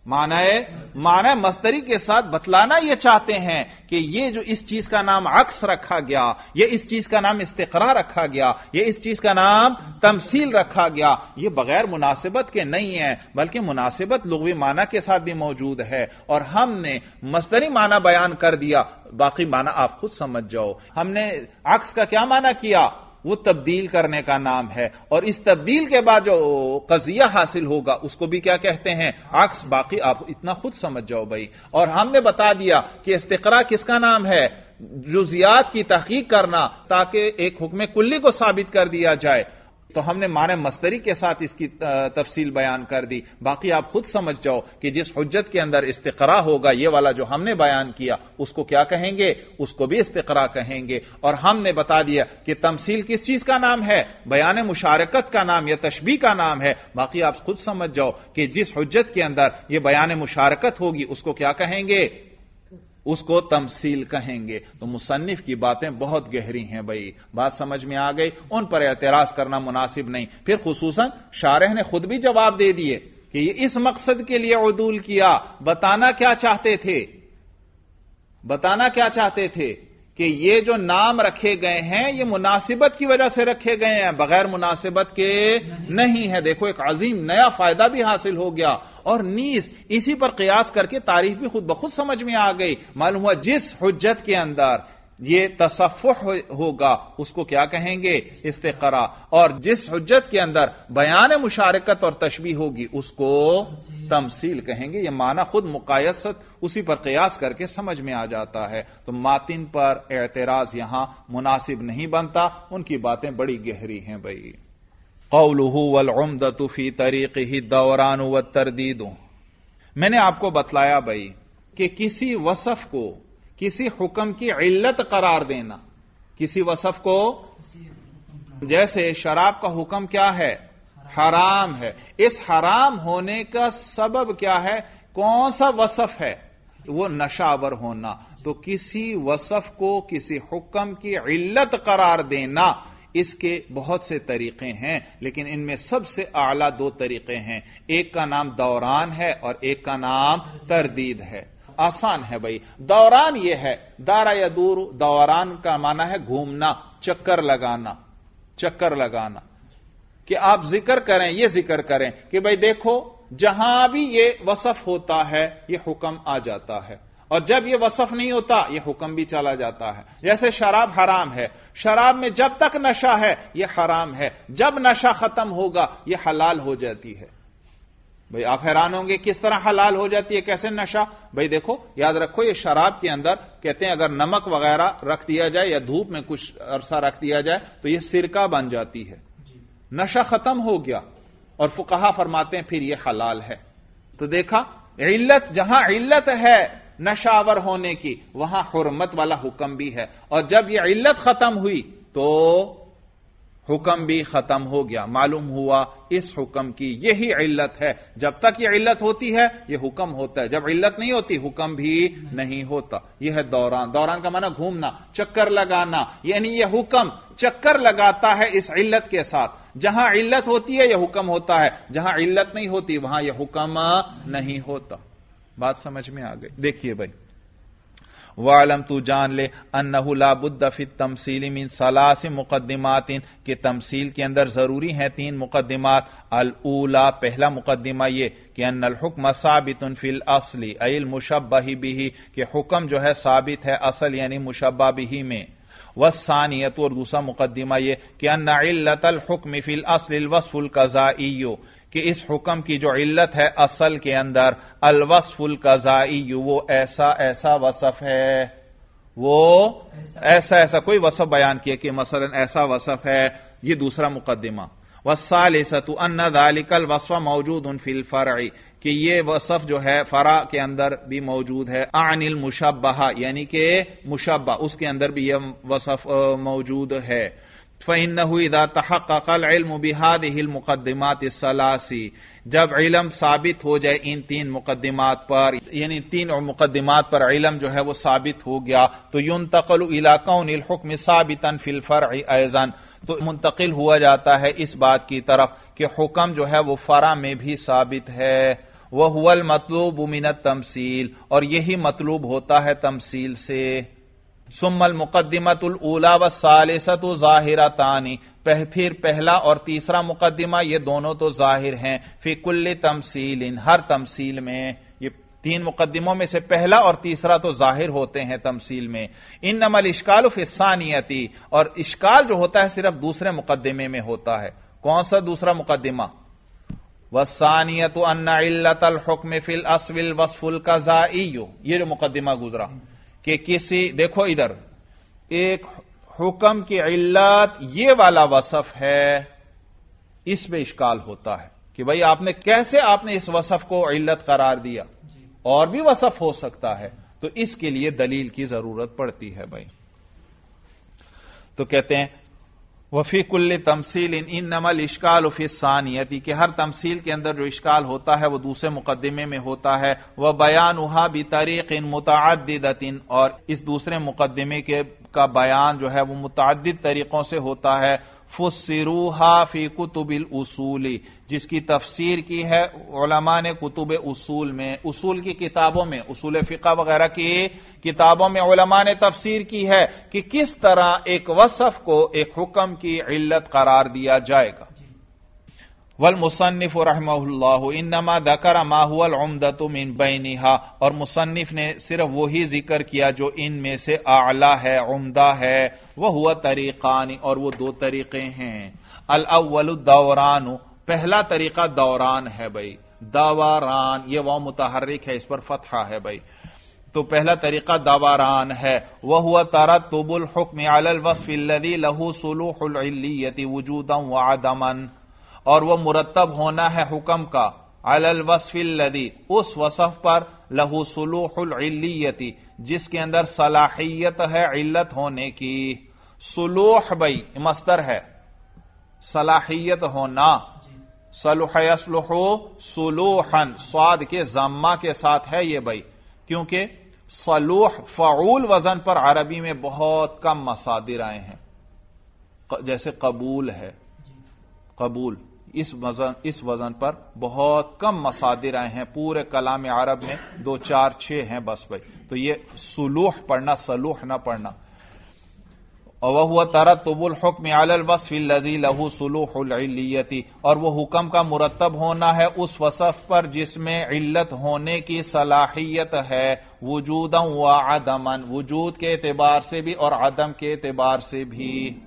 معنی معنی مستری کے ساتھ بتلانا یہ چاہتے ہیں کہ یہ جو اس چیز کا نام عکس رکھا گیا، یہ اس چیز کا نام استقرا رکھا گیا، یہ اس چیز کا نام تمثیل رکھا گیا، یہ بغیر مناسبت کے نہیں ہے، بلکہ مناسبت لغوی معنی کے ساتھ بھی موجود ہے۔ اور ہم نے مستری معنی بیان کر دیا، باقی معنی آپ خود سمجھ جاؤ۔ ہم نے عکس کا کیا معنی کیا؟ وہ تبدیل کرنے کا نام ہے اور اس تبدیل کے بعد جو قضیہ حاصل ہوگا اس کو بھی کیا کہتے ہیں؟ عکس، باقی آپ اتنا خود سمجھ جاؤ بھائی۔ اور ہم نے بتا دیا کہ استقرا کس کا نام ہے؟ جزیات کی تحقیق کرنا تاکہ ایک حکم کلی کو ثابت کر دیا جائے۔ تو ہم نے معنی مستری کے ساتھ اس کی تفصیل بیان کر دی۔ باقی آپ خود سمجھ جاؤ کہ جس حجت کے اندر استقرا ہوگا یہ والا جو ہم نے بیان کیا، اس کو کیا کہیں گے؟ اس کو بھی استقرا کہیں گے۔ اور ہم نے بتا دیا کہ تمثیل کس چیز کا نام ہے؟ بیان مشارکت کا نام یا تشبیح کا نام ہے۔ باقی آپ خود سمجھ جاؤ کہ جس حجت کے اندر یہ بیان مشارکت ہوگی، اس کو کیا کہیں گے؟ اس کو تمثیل کہیں گے۔ تو مصنف کی باتیں بہت گہری ہیں بھائی۔ بات سمجھ میں آ گئی۔ ان پر اعتراض کرنا مناسب نہیں۔ پھر خصوصاً شارح نے خود بھی جواب دے دیے کہ یہ اس مقصد کے لیے عدول کیا۔ بتانا کیا چاہتے تھے؟ بتانا کیا چاہتے تھے؟ کہ یہ جو نام رکھے گئے ہیں، یہ مناسبت کی وجہ سے رکھے گئے ہیں، بغیر مناسبت کے نہیں ہے دیکھو، ایک عظیم نیا فائدہ بھی حاصل ہو گیا۔ اور نیز اسی پر قیاس کر کے تعریف بھی خود بخود سمجھ میں آ گئی۔ معلوم ہوا جس حجت کے اندر یہ تصفح ہوگا، اس کو کیا کہیں گے؟ استقرا اور جس حجت کے اندر بیان مشارکت اور تشبیح ہوگی، اس کو تمثیل کہیں گے، یہ معنی خود مقایست اسی پر قیاس کر کے سمجھ میں آ جاتا ہے۔ تو ماتن پر اعتراض یہاں مناسب نہیں بنتا، ان کی باتیں بڑی گہری ہیں بھائی۔ قوله والعمدة فی طریقه دوران و تردید میں نے آپ کو بتلایا بھائی کہ کسی وصف کو کسی حکم کی علت قرار دینا کسی وصف کو جیسے شراب کا حکم کیا ہے؟ حرام ہے۔ اس حرام ہونے کا سبب کیا ہے؟ کون سا وصف ہے؟ وہ نشاور ہونا۔ تو کسی وصف کو، کسی حکم کی علت قرار دینا اس کے بہت سے طریقے ہیں، لیکن ان میں سب سے اعلی دو طریقے ہیں۔ ایک کا نام دوران ہے اور ایک کا نام تردید ہے۔ آسان ہے بھائی۔ دوران یہ ہے، دارا یا دور، دوران کا معنی ہے گھومنا، چکر لگانا چکر لگانا۔ کہ آپ ذکر کریں، یہ ذکر کریں کہ بھائی دیکھو، جہاں بھی یہ وصف ہوتا ہے، یہ حکم آ جاتا ہے۔ اور جب یہ وصف نہیں ہوتا، یہ حکم بھی چلا جاتا ہے۔ جیسے شراب حرام ہے، شراب میں جب تک نشہ ہے، یہ حرام ہے۔ جب نشہ ختم ہوگا، یہ حلال ہو جاتی ہے۔ بھائی آپ حیران ہوں گے کس طرح حلال ہو جاتی ہے کیسے نشہ؟ بھائی دیکھو یاد رکھو یہ شراب کے اندر کہتے ہیں اگر نمک وغیرہ رکھ دیا جائے یا دھوپ میں کچھ عرصہ رکھ دیا جائے تو یہ سرکہ بن جاتی ہے۔ نشہ ختم ہو گیا۔ اور فکہ فرماتے ہیں پھر یہ حلال ہے۔ تو دیکھا علت جہاں علت ہے نشاور ہونے کی وہاں حرمت والا حکم بھی ہے۔ اور جب یہ علت ختم ہوئی تو حکم بھی ختم ہو گیا۔ معلوم ہوا اس حکم کی یہی علت ہے۔ جب تک یہ علت ہوتی ہے، یہ حکم ہوتا ہے۔ جب علت نہیں ہوتی، حکم بھی نہیں ہوتا۔ یہ ہے دوران۔ دوران کا معنی گھومنا، چکر لگانا۔ یعنی یہ حکم چکر لگاتا ہے اس علت کے ساتھ۔ جہاں علت ہوتی ہے، یہ حکم ہوتا ہے۔ جہاں علت نہیں ہوتی، وہاں یہ حکم نہیں ہوتا۔ بات سمجھ میں آ گئی؟ دیکھیے بھائی۔ وعلم تو جان لے انہ لا بد فی التمثیل من ثلاث مقدمات کہ تمثیل کے اندر ضروری ہیں تین مقدمات۔ الاولا پہلا مقدمہ یہ کہ ان الحکم ثابت فی الاصل، ای المشبہ به کہ حکم جو ہے ثابت ہے اصل یعنی مشبہ به میں۔ والثانیت اور دوسرا مقدمہ یہ کہ ان علت الحکم فی الاصل الوصف القضائی کہ اس حکم کی جو علت ہے اصل کے اندر، الوصف القضائی، وہ ایسا ایسا وصف ہے۔ وہ ایسا ایسا، کوئی وصف بیان کیا کہ مثلا ایسا وصف ہے، یہ دوسرا مقدمہ۔ وسالست ان ذالک الوصف موجود ان فی الفرع۔ کہ یہ وصف جو ہے فرع کے اندر بھی موجود ہے۔ عن المشبہ یعنی کہ مشبہ، اس کے اندر بھی یہ وصف موجود ہے۔ فَإِنَّهُ إِذَا تَحَقَّقَ الْعِلْمُ بِهَذِهِ الْمُقَدِّمَاتِ السَّلَاسِ جب علم ثابت ہو جائے ان تین مقدمات پر یعنی تین مقدمات پر علم جو ہے وہ ثابت ہو گیا، تو يُنْتَقَلُ إِلَى كَوْنِ الْحُكْمِ ثَابِتًا فِي الْفَرْعِ أَيْضًا۔ تو منتقل ہوا جاتا ہے اس بات کی طرف کہ حکم جو ہے وہ فرع میں بھی ثابت ہے۔ وہ المطلوب من التمثیل اور یہی مطلوب ہوتا ہے تمثیل سے۔ ثم المقدمت الاولا و سالست ظاہرہ تانی پھر پہلا اور تیسرا مقدمہ، یہ دونوں تو ظاہر ہیں۔ فی کل تمثیل ان ہر تمثیل میں یہ تین مقدموں میں سے پہلا اور تیسرا تو ظاہر ہوتے ہیں تمثیل میں۔ ان نمل اشکال فسانیتی اور اشکال جو ہوتا ہے صرف دوسرے مقدمے میں ہوتا ہے۔ کون سا دوسرا مقدمہ؟ وسانیت ان علت الحکم فی الاسول وصف کا یہ جو مقدمہ گزرا۔ کہ کسی دیکھو ادھر ایک حکم کی علت یہ والا وصف ہے اس میں اشکال ہوتا ہے کہ بھائی آپ نے کیسے آپ نے اس وصف کو علت قرار دیا؟ اور بھی وصف ہو سکتا ہے تو اس کے لیے دلیل کی ضرورت پڑتی ہے بھائی۔ تو کہتے ہیں وفی کل تمثیل ان ان نمل اشکال ثانیتی کہ ہر تمثیل کے اندر جو اشکال ہوتا ہے وہ دوسرے مقدمے میں ہوتا ہے وہ بیان اہا بھی طریق ان متعدد اور اس دوسرے مقدمے کے کا بیان جو ہے وہ متعدد طریقوں سے ہوتا ہے فسروحا فی کتب الاصول جس کی تفسیر کی ہے، علماء نے کتب اصول میں، اصول کی کتابوں میں، اصول فقہ وغیرہ کی کتابوں میں علماء نے تفسیر کی ہے کہ کس طرح ایک وصف کو، ایک حکم کی علت قرار دیا جائے گا۔ والمصنف رحمہ اللہ انما ذکر ما هو العمدۃ من بینها اور مصنف نے صرف وہی ذکر کیا جو ان میں سے اعلی ہے، عمدہ ہے وہ ہوا طریقان اور وہ دو طریقے ہیں۔ الاول الدوران، پہلا طریقہ دوران ہے بھائی۔ دوران یہ وہ متحرک ہے، اس پر فتحہ ہے بھائی۔ تو پہلا طریقہ دواران ہے۔ وہ ہوا ترتب الحکم علی الوصف الذي له صلوح العلیت وجودا وعدما اور وہ مرتب ہونا ہے حکم کا۔ علی الوصف الذی اس وصف پر لہو صلوح العلیتی جس کے اندر صلاحیت ہے علت ہونے کی۔ سلوح بھائی مستر ہے۔ صلاحیت ہونا۔ سلوح یسلح سلوحن سواد کے زما کے ساتھ ہے یہ بھائی۔ کیونکہ سلوح فعول وزن پر عربی میں بہت کم مسادر آئے ہیں۔ جیسے قبول ہے۔ قبول۔ اس وزن اس وزن پر بہت کم مسادر آئے ہیں۔ پورے کلام عرب میں دو چار چھ ہیں بس بھائی۔ تو یہ سلوح پڑھنا، سلوح نہ پڑھنا۔ وہ ترتب الحکم علی الوصف الذي له صلوح العلیتی اور وہ حکم کا مرتب ہونا ہے اس وصف پر جس میں علت ہونے کی صلاحیت ہے۔ وجودا و عدما وجود کے اعتبار سے بھی اور عدم کے اعتبار سے بھی۔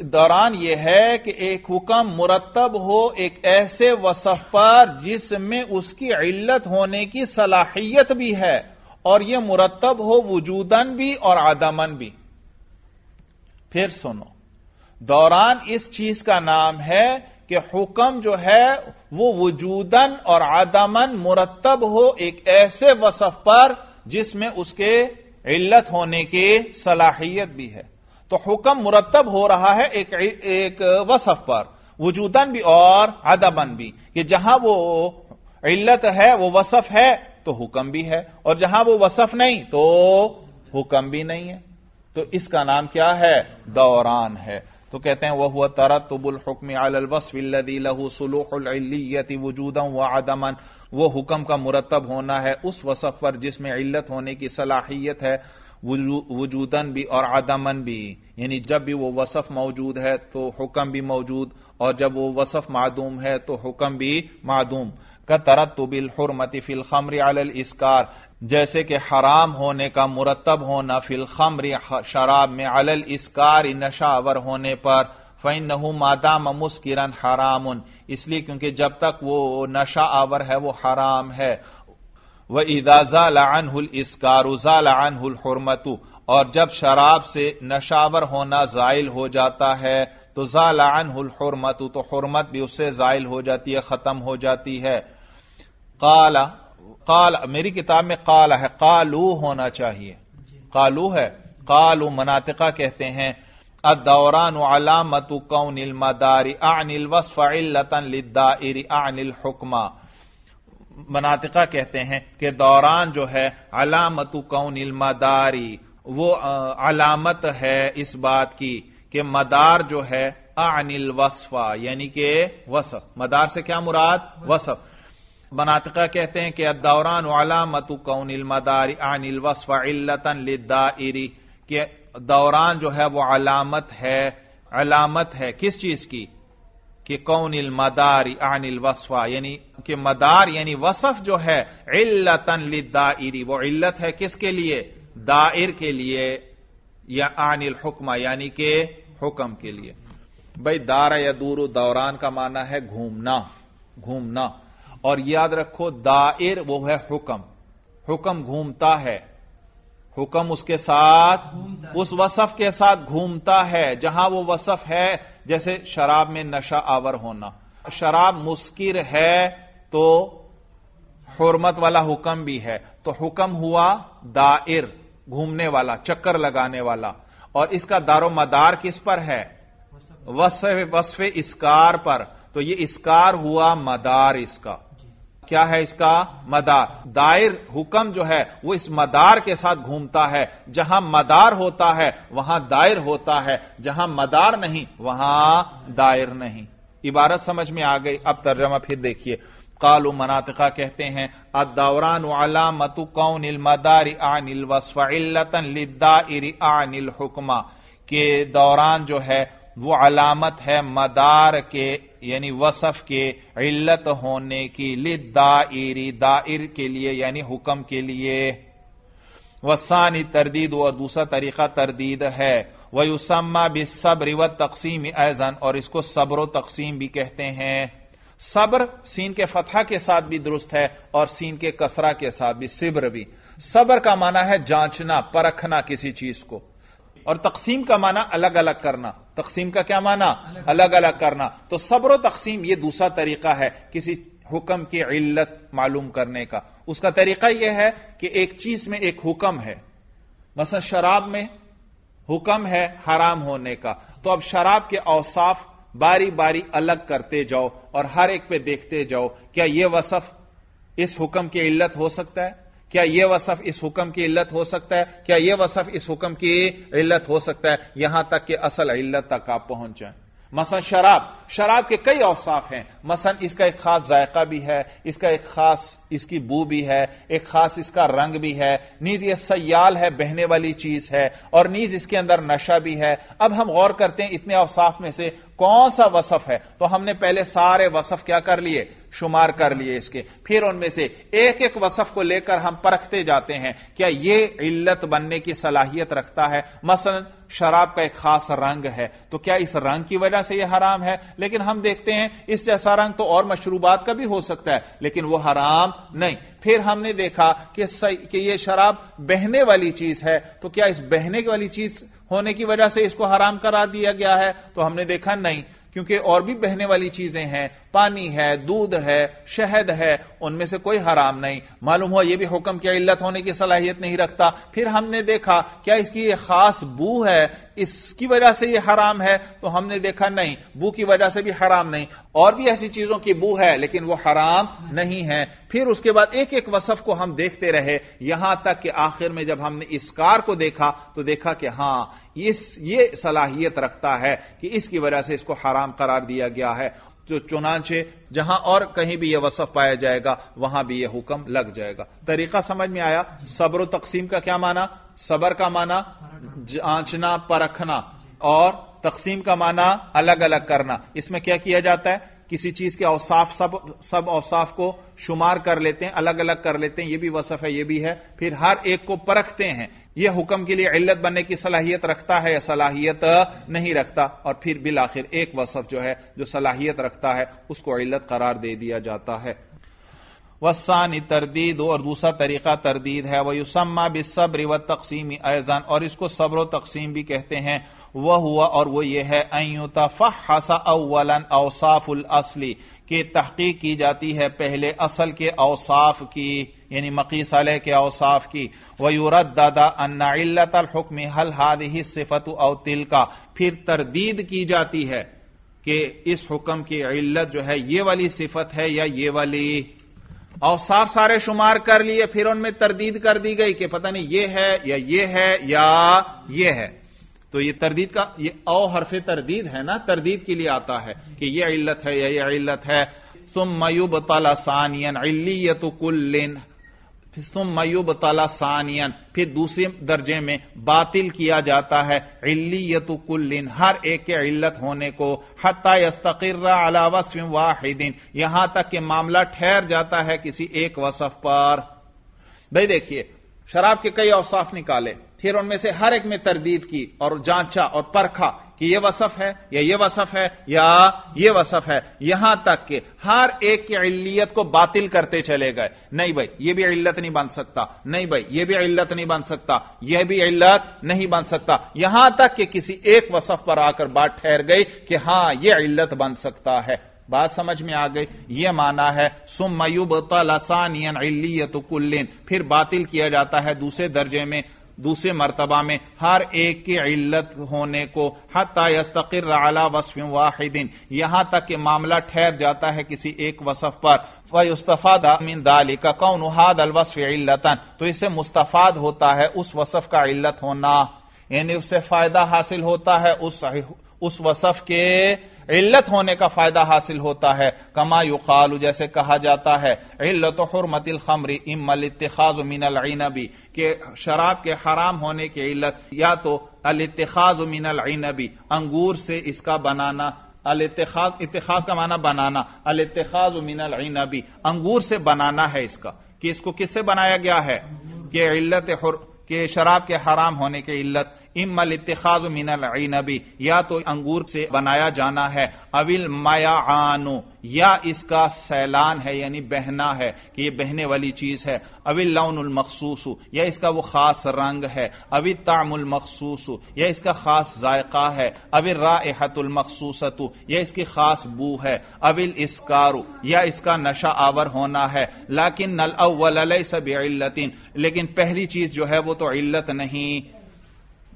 دوران یہ ہے کہ ایک حکم مرتب ہو، ایک ایسے وصف پر جس میں اس کی علت ہونے کی صلاحیت بھی ہے اور یہ مرتب ہو وجودن بھی اور آدمن بھی۔ پھر سنو، دوران اس چیز کا نام ہے کہ حکم جو ہے وہ وجودن اور آدمن مرتب ہو ایک ایسے وصف پر جس میں اس کے علت ہونے کی صلاحیت بھی ہے۔ تو حکم مرتب ہو رہا ہے ایک ایک وصف پر۔ وجودن بھی اور ادبن بھی۔ کہ جہاں وہ علت ہے، وہ وصف ہے، تو حکم بھی ہے۔ اور جہاں وہ وصف نہیں، تو حکم بھی نہیں ہے۔ تو اس کا نام کیا ہے؟ دوران ہے۔ تو کہتے ہیں وہ ہوا ترتب الحکم علی الوصف الذي له صلوح العلیت وجودا وعدما۔ وہ حکم کا مرتب ہونا ہے، اس وصف پر جس میں علت ہونے کی صلاحیت ہے۔ وجودن بھی اور عدمن بھی۔ یعنی جب بھی وہ وصف موجود ہے تو حکم بھی موجود، اور جب وہ وصف معدوم ہے تو حکم بھی معدوم۔ کا ترتب الحرمت فی الخمر علی الاسکار، جیسے کہ حرام ہونے کا مرتب ہونا فی الخمر شراب میں علی الاسکار نشاور ہونے پر فین نہ مادام مسکرن حرام۔ اس لیے کیونکہ جب تک وہ نشا آور ہے وہ حرام ہے۔ وہ ادازا لان ہل اسکاروزا لان ہل حرمت اور جب شراب سے نشاور ہونا زائل ہو جاتا ہے، تو زال عنہ الحرمت، تو حرمت بھی اس سے زائل ہو جاتی ہے، ختم ہو جاتی ہے۔ قال قال، میری کتاب میں قال ہے، قالو ہونا چاہیے۔ قالو ہے، قالو مناطقہ کہتے ہیں۔ الدوران علامت کون المدار عن الوصف علتا للدائر عن الحکمہ۔ مناطقہ کہتے ہیں کہ دوران جو ہے علامت کون المداری، وہ علامت ہے اس بات کی کہ مدار جو ہے عن الوصف یعنی کہ وصف، مدار سے کیا مراد؟ وصف۔ مناطقہ کہتے ہیں کہ الدوران علامت کون المدار عن الوصف علتا للدائر کہ دوران جو ہے وہ علامت ہے علامت ہے کس چیز کی؟ کہ کون المدار عن الوصفا یعنی کہ مدار یعنی وصف جو ہے، علتا للدائری، وہ علت ہے کس کے لیے؟ دائر کے لیے یا عن الحکمہ یعنی کہ حکم کے لیے۔ بھائی دار یا دور دوران کا معنی ہے گھومنا گھومنا۔ اور یاد رکھو، دائر وہ ہے حکم حکم گھومتا ہے۔ حکم اس کے ساتھ اس وصف کے ساتھ گھومتا ہے جہاں وہ وصف ہے جیسے شراب میں نشہ آور ہونا۔ شراب مسکر ہے تو حرمت والا حکم بھی ہے۔ تو حکم ہوا دائر گھومنے والا چکر لگانے والا۔ اور اس کا دار و مدار کس پر ہے؟ وصف وصف اسکار پر۔ تو یہ اسکار ہوا مدار اس کا۔ کیا ہے اس کا مدار؟ دائر حکم جو ہے وہ اس مدار کے ساتھ گھومتا ہے۔ جہاں مدار ہوتا ہے، وہاں دائر ہوتا ہے۔ جہاں مدار نہیں، وہاں دائر نہیں۔ عبارت سمجھ میں آ گئی۔ اب ترجمہ پھر دیکھیے۔ کالو مناطقہ کہتے ہیں ادوران علامت کون المدار عن الوصف علتا للدائر عن الحکمہ کہ دوران جو ہے، وہ علامت ہے مدار کے یعنی وصف کے علت ہونے کی لد دائری دائر کے لیے یعنی حکم کے لیے۔ وسانی تردید و دوسرا طریقہ تردید ہے۔ وہ یوسما بھی صبر و تقسیم ایزن اور اس کو صبر و تقسیم بھی کہتے ہیں۔ صبر سین کے فتح کے ساتھ بھی درست ہے، اور سین کے کسرا کے ساتھ بھی، صبر بھی۔ صبر کا معنی ہے جانچنا، پرکھنا کسی چیز کو۔ اور تقسیم کا معنی الگ الگ کرنا۔ تقسیم کا کیا معنی؟ الگ الگ کرنا۔ تو صبر و تقسیم یہ دوسرا طریقہ ہے کسی حکم کی علت معلوم کرنے کا۔ اس کا طریقہ یہ ہے کہ ایک چیز میں ایک حکم ہے۔ مثلا شراب میں حکم ہے حرام ہونے کا۔ تو اب شراب کے اوصاف باری باری الگ کرتے جاؤ اور ہر ایک پہ دیکھتے جاؤ۔ کیا یہ وصف اس حکم کی علت ہو سکتا ہے؟ کیا یہ وصف اس حکم کی علت ہو سکتا ہے؟ کیا یہ وصف اس حکم کی علت ہو سکتا ہے؟ یہاں تک کہ اصل علت تک آپ پہنچ جائیں مثلا شراب شراب کے کئی اوصاف ہیں۔ مثلا اس کا ایک خاص ذائقہ بھی ہے، اس کا ایک خاص، اس کی بو بھی ہے، ایک خاص اس کا رنگ بھی ہے۔ نیز یہ سیال ہے، بہنے والی چیز ہے، اور نیز اس کے اندر نشہ بھی ہے۔ اب ہم غور کرتے ہیں اتنے اوصاف میں سے کون سا وصف ہے۔ تو ہم نے پہلے سارے وصف کیا کر لیے؟ شمار کر لیے اس کے۔ پھر ان میں سے ایک ایک وصف کو لے کر ہم پرکھتے جاتے ہیں، کیا یہ علت بننے کی صلاحیت رکھتا ہے؟ مثلا شراب کا ایک خاص رنگ ہے، تو کیا اس رنگ کی وجہ سے یہ حرام ہے؟ لیکن ہم دیکھتے ہیں اس جیسا رنگ تو اور مشروبات کا بھی ہو سکتا ہے، لیکن وہ حرام نہیں۔ پھر ہم نے دیکھا کہ کہ یہ شراب بہنے والی چیز ہے، تو کیا اس بہنے والی چیز ہونے کی وجہ سے اس کو حرام کرا دیا گیا ہے؟ تو ہم نے دیکھا نہیں۔ کیونکہ اور بھی بہنے والی چیزیں ہیں، پانی ہے، دودھ ہے، شہد ہے، ان میں سے کوئی حرام نہیں۔ معلوم ہوا یہ بھی حکم کیا علت ہونے کی صلاحیت نہیں رکھتا۔ پھر ہم نے دیکھا، کیا اس کی یہ خاص بو ہے؟ اس کی وجہ سے یہ حرام ہے؟ تو ہم نے دیکھا نہیں، بو کی وجہ سے بھی حرام نہیں۔ اور بھی ایسی چیزوں کی بو ہے، لیکن وہ حرام نہیں ہے۔ پھر اس کے بعد ایک ایک وصف کو ہم دیکھتے رہے۔ یہاں تک کہ آخر میں جب ہم نے اس کار کو دیکھا تو دیکھا کہ ہاں یہ صلاحیت رکھتا ہے کہ اس کی وجہ سے اس کو حرام قرار دیا گیا ہے۔ جو چنانچہ جہاں اور کہیں بھی یہ وصف پایا جائے گا، وہاں بھی یہ حکم لگ جائے گا۔ طریقہ سمجھ میں آیا؟ صبر و تقسیم کا کیا مانا صبر کا مانا جانچنا پرکھنا۔ اور تقسیم کا مانا الگ الگ کرنا۔ اس میں کیا کیا جاتا ہے؟ کسی چیز کے اوصاف سب سب اوصاف کو شمار کر لیتے ہیں، الگ الگ کر لیتے ہیں، یہ بھی وصف ہے، یہ بھی ہے۔ پھر ہر ایک کو پرکھتے ہیں۔ یہ حکم کے لیے علت بننے کی صلاحیت رکھتا ہے یا صلاحیت نہیں رکھتا؟ اور پھر بالآخر ایک وصف جو ہے، جو صلاحیت رکھتا ہے، اس کو علت قرار دے دیا جاتا ہے۔ وسانی تردید اور دوسرا طریقہ تردید ہے وہ یوسما بصبر و تقسیمی ایزان اور اس کو صبر و تقسیم بھی کہتے ہیں وہ ہوا اور وہ یہ ہے اولا اوصاف الاصلی کہ تحقیق کی جاتی ہے پہلے اصل کے اوصاف کی یعنی مقیس علیہ کے اوصاف کی وہ یورت دادا ان علت الحکم حل ہاد ہی صفت او تل کا پھر تردید کی جاتی ہے کہ اس حکم کی علت جو ہے، یہ والی صفت ہے یا یہ والی اوصاف سارے شمار کر لیے، پھر ان میں تردید کر دی گئی کہ پتہ نہیں یہ ہے یا یہ ہے یا یہ ہے۔ تو یہ تردید کا، یہ او حرف تردید ہے نا، تردید کے لیے آتا ہے کہ یہ علت ہے یا یہ علت ہے۔ تم میوب تالا سانین علیت کل تم میوب تالا سانین پھر دوسرے درجے میں باطل کیا جاتا ہے۔ علیت کلن، ہر ایک کے علت ہونے کو۔ حتی یستقر علی وصف واحد، یہاں تک کہ معاملہ ٹھہر جاتا ہے کسی ایک وصف پر۔ بھائی دیکھیے، شراب کے کئی اوصاف نکالے۔ پھر ان میں سے ہر ایک میں تردید کی اور جانچا اور پرکھا کہ یہ وصف ہے یا یہ وصف ہے یا یہ وصف ہے۔ یہاں تک کہ ہر ایک کی علیت کو باطل کرتے چلے گئے۔ نہیں بھائی، یہ بھی علت نہیں بن سکتا۔ نہیں بھائی، یہ بھی علت نہیں بن سکتا۔ یہ بھی علت نہیں بن سکتا۔ یہاں تک کہ کسی ایک وصف پر آ کر بات ٹھہر گئی کہ ہاں یہ علت بن سکتا ہے۔ بات سمجھ میں آ گئی۔ یہ مانا ہے سم میوب تلاسان علیت کلین۔ پھر باطل کیا جاتا ہے دوسرے درجے میں۔ دوسرے مرتبہ میں ہر ایک کی علت ہونے کو حتی یستقر علی وصف واحد، یہاں تک کہ معاملہ ٹھہر جاتا ہے کسی ایک وصف پر۔ وَيُسْتَفَادَ مِن ذَلِكَ كَوْنُ هَذَا الْوَصْفِ عِلَّتًا تو اس سے مستفاد ہوتا ہے اس وصف کا علت ہونا یعنی اس سے فائدہ حاصل ہوتا ہے اس اس وصف کے علت ہونے کا فائدہ حاصل ہوتا ہے۔ کما یقال، جیسے کہا جاتا ہے، علت حرمت الخمر ام الاتخاذ من العنبی کہ شراب کے حرام ہونے کی علت، یا تو الاتخاذ من العنبی انگور سے اس کا بنانا، الاتخاذ، اتخاذ کا معنی بنانا، الاتخاذ من العنبی انگور سے بنانا ہے اس کا۔ کہ اس کو کس سے بنایا گیا ہے؟ کہ علت کہ شراب کے حرام ہونے کی علت۔ ام الاتخاذ من العنبی یا تو انگور سے بنایا جانا ہے۔ اول مایا آنو یا اس کا سیلان ہے یعنی بہنا ہے، کہ یہ بہنے والی چیز ہے۔ اول لون المخصوص، یا اس کا وہ خاص رنگ ہے۔ ابھی تام المخصوص، یا اس کا خاص ذائقہ ہے۔ اول راحت المخصوص یا اس کی خاص بو ہے۔ اول اسکارو یا اس کا نشہ آور ہونا ہے۔ لیکن نل اول سب علتین لیکن پہلی چیز جو ہے وہ تو علت نہیں۔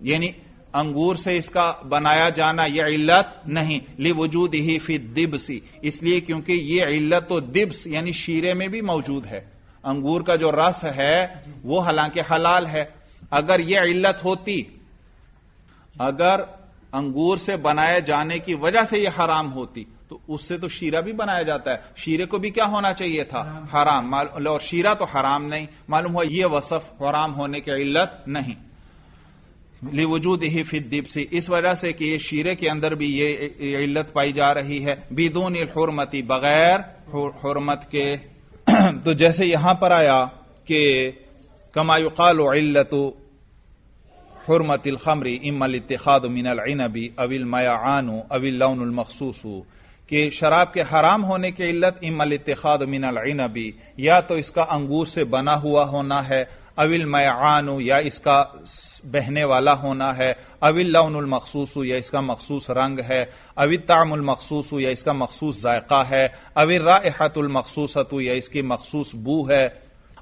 یعنی انگور سے اس کا بنایا جانا یہ علت نہیں لی وجود ہی فی دبسی اس لیے کیونکہ یہ علت تو دبس یعنی شیرے میں بھی موجود ہے۔ انگور کا جو رس ہے، وہ حالانکہ حلال ہے۔ اگر یہ علت ہوتی، اگر انگور سے بنائے جانے کی وجہ سے یہ حرام ہوتی، تو اس سے تو شیرہ بھی بنایا جاتا ہے۔ شیرے کو بھی کیا ہونا چاہیے تھا؟ حرام۔ اور شیرہ تو حرام نہیں، معلوم ہوا یہ وصف حرام ہونے کی علت نہیں۔ لی وجود ہی فدیب سی، اس وجہ سے کہ یہ شیرے کے اندر بھی یہ علت پائی جا رہی ہے، بدون الحرمتی، بغیر حرمت کے۔ تو جیسے یہاں پر آیا کہ کما يقال علت حرمت الخمری ام الاتخاذ من العنبی اول میعان اول لون المخصوص، کہ شراب کے حرام ہونے کی علت ام الاتخاذ من العنبی یا تو اس کا انگور سے بنا ہوا ہونا ہے اول میعان یا اس کا بہنے والا ہونا ہے. اول لون المخصوص، یا اس کا مخصوص رنگ ہے. اول تعم المخصوص، یا اس کا مخصوص ذائقہ ہے. اول رائحت المخصوص یا اس کی مخصوص بو ہے.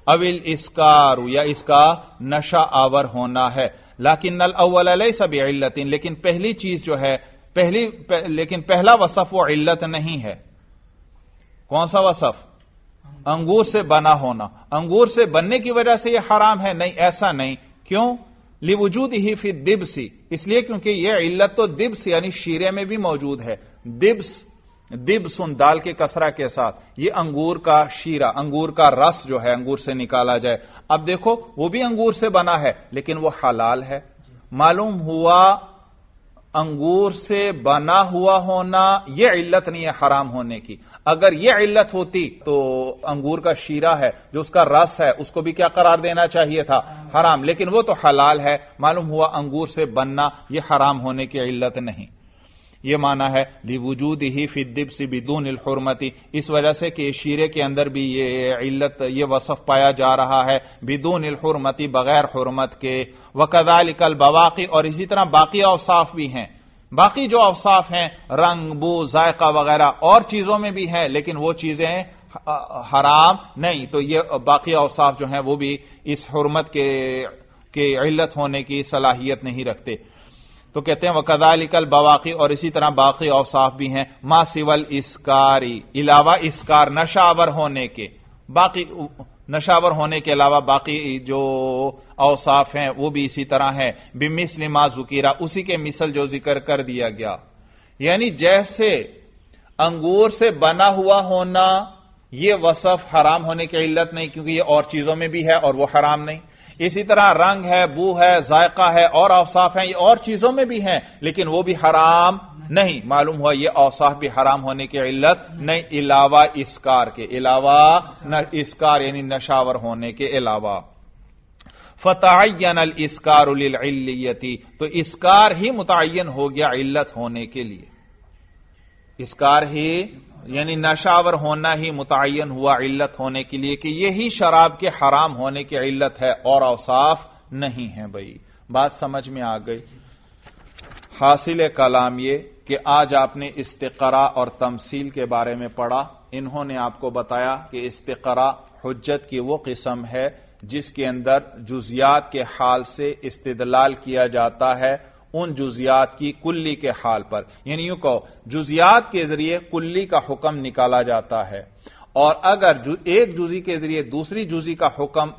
اول اسکار، یا اس کا نشہ آور ہونا ہے. لیکن نل اول علیہ سب لیکن پہلی چیز جو ہے، پہلی، لیکن پہلا وصف وہ علت نہیں ہے. کون سا وصف؟ انگور سے بنا ہونا۔ انگور سے بننے کی وجہ سے یہ حرام ہے۔ نہیں، ایسا نہیں۔ کیوں؟ لی وجود ہی پھر دبسی اس لیے کیونکہ یہ علت تو دبس یعنی شیرے میں بھی موجود ہے۔ دبس دبس ان دال کے کسرا کے ساتھ۔ یہ انگور کا شیرہ، انگور کا رس جو ہے، انگور سے نکالا جائے۔ اب دیکھو، وہ بھی انگور سے بنا ہے، لیکن وہ حلال ہے۔ معلوم ہوا انگور سے بنا ہوا ہونا یہ علت نہیں ہے حرام ہونے کی۔ اگر یہ علت ہوتی تو انگور کا شیرہ ہے، جو اس کا رس ہے، اس کو بھی کیا قرار دینا چاہیے تھا؟ حرام۔ لیکن وہ تو حلال ہے، معلوم ہوا انگور سے بننا یہ حرام ہونے کی علت نہیں۔ یہ مانا ہے لی وجود ہی فدب سی بدون الحرمتی اس وجہ سے کہ شیرے کے اندر بھی یہ علت، یہ وصف پایا جا رہا ہے بدون الحرمتی بغیر حرمت کے۔ وقدا لکل بواقی اور اسی طرح باقی اوصاف بھی ہیں۔ باقی جو اوصاف ہیں، رنگ، بو، ذائقہ وغیرہ، اور چیزوں میں بھی ہیں، لیکن وہ چیزیں حرام نہیں۔ تو یہ باقی اوصاف جو ہیں، وہ بھی اس حرمت کے علت ہونے کی صلاحیت نہیں رکھتے۔ تو کہتے ہیں وہ کدالکل بواقی اور اسی طرح باقی اوصاف بھی ہیں۔ ما سول اسکاری علاوہ اسکار، نشاور ہونے کے۔ باقی، نشاور ہونے کے علاوہ باقی جو اوصاف ہیں، وہ بھی اسی طرح ہے بمسل ما ذکیرہ اسی کے مثل جو ذکر کر دیا گیا۔ یعنی جیسے انگور سے بنا ہوا ہونا، یہ وصف حرام ہونے کی علت نہیں، کیونکہ یہ اور چیزوں میں بھی ہے اور وہ حرام نہیں۔ اسی طرح رنگ ہے، بو ہے، ذائقہ ہے، اور اوصاف ہیں، یہ اور چیزوں میں بھی ہیں، لیکن وہ بھی حرام نہیں۔ معلوم ہوا یہ اوصاف بھی حرام ہونے کی علت نہیں، علاوہ اسکار کے، علاوہ اسکار یعنی نشاور ہونے کے علاوہ۔ فتعین الاسکار للعلیتی تو اسکار ہی متعین ہو گیا علت ہونے کے لیے۔ اسکار ہی یعنی نشاور ہونا ہی متعین ہوا علت ہونے کے لیے کہ یہی شراب کے حرام ہونے کی علت ہے اور اوصاف نہیں ہے بھائی۔ بات سمجھ میں آ گئی۔ حاصل کلام یہ کہ آج آپ نے استقرا اور تمثیل کے بارے میں پڑھا۔ انہوں نے آپ کو بتایا کہ استقرا حجت کی وہ قسم ہے جس کے اندر جزیات کے حال سے استدلال کیا جاتا ہے ان جزیات کی کلی کے حال پر۔ یعنی یوں کہو، جزیات کے ذریعے کلی کا حکم نکالا جاتا ہے۔ اور اگر ایک جزی کے ذریعے دوسری جزی کا حکم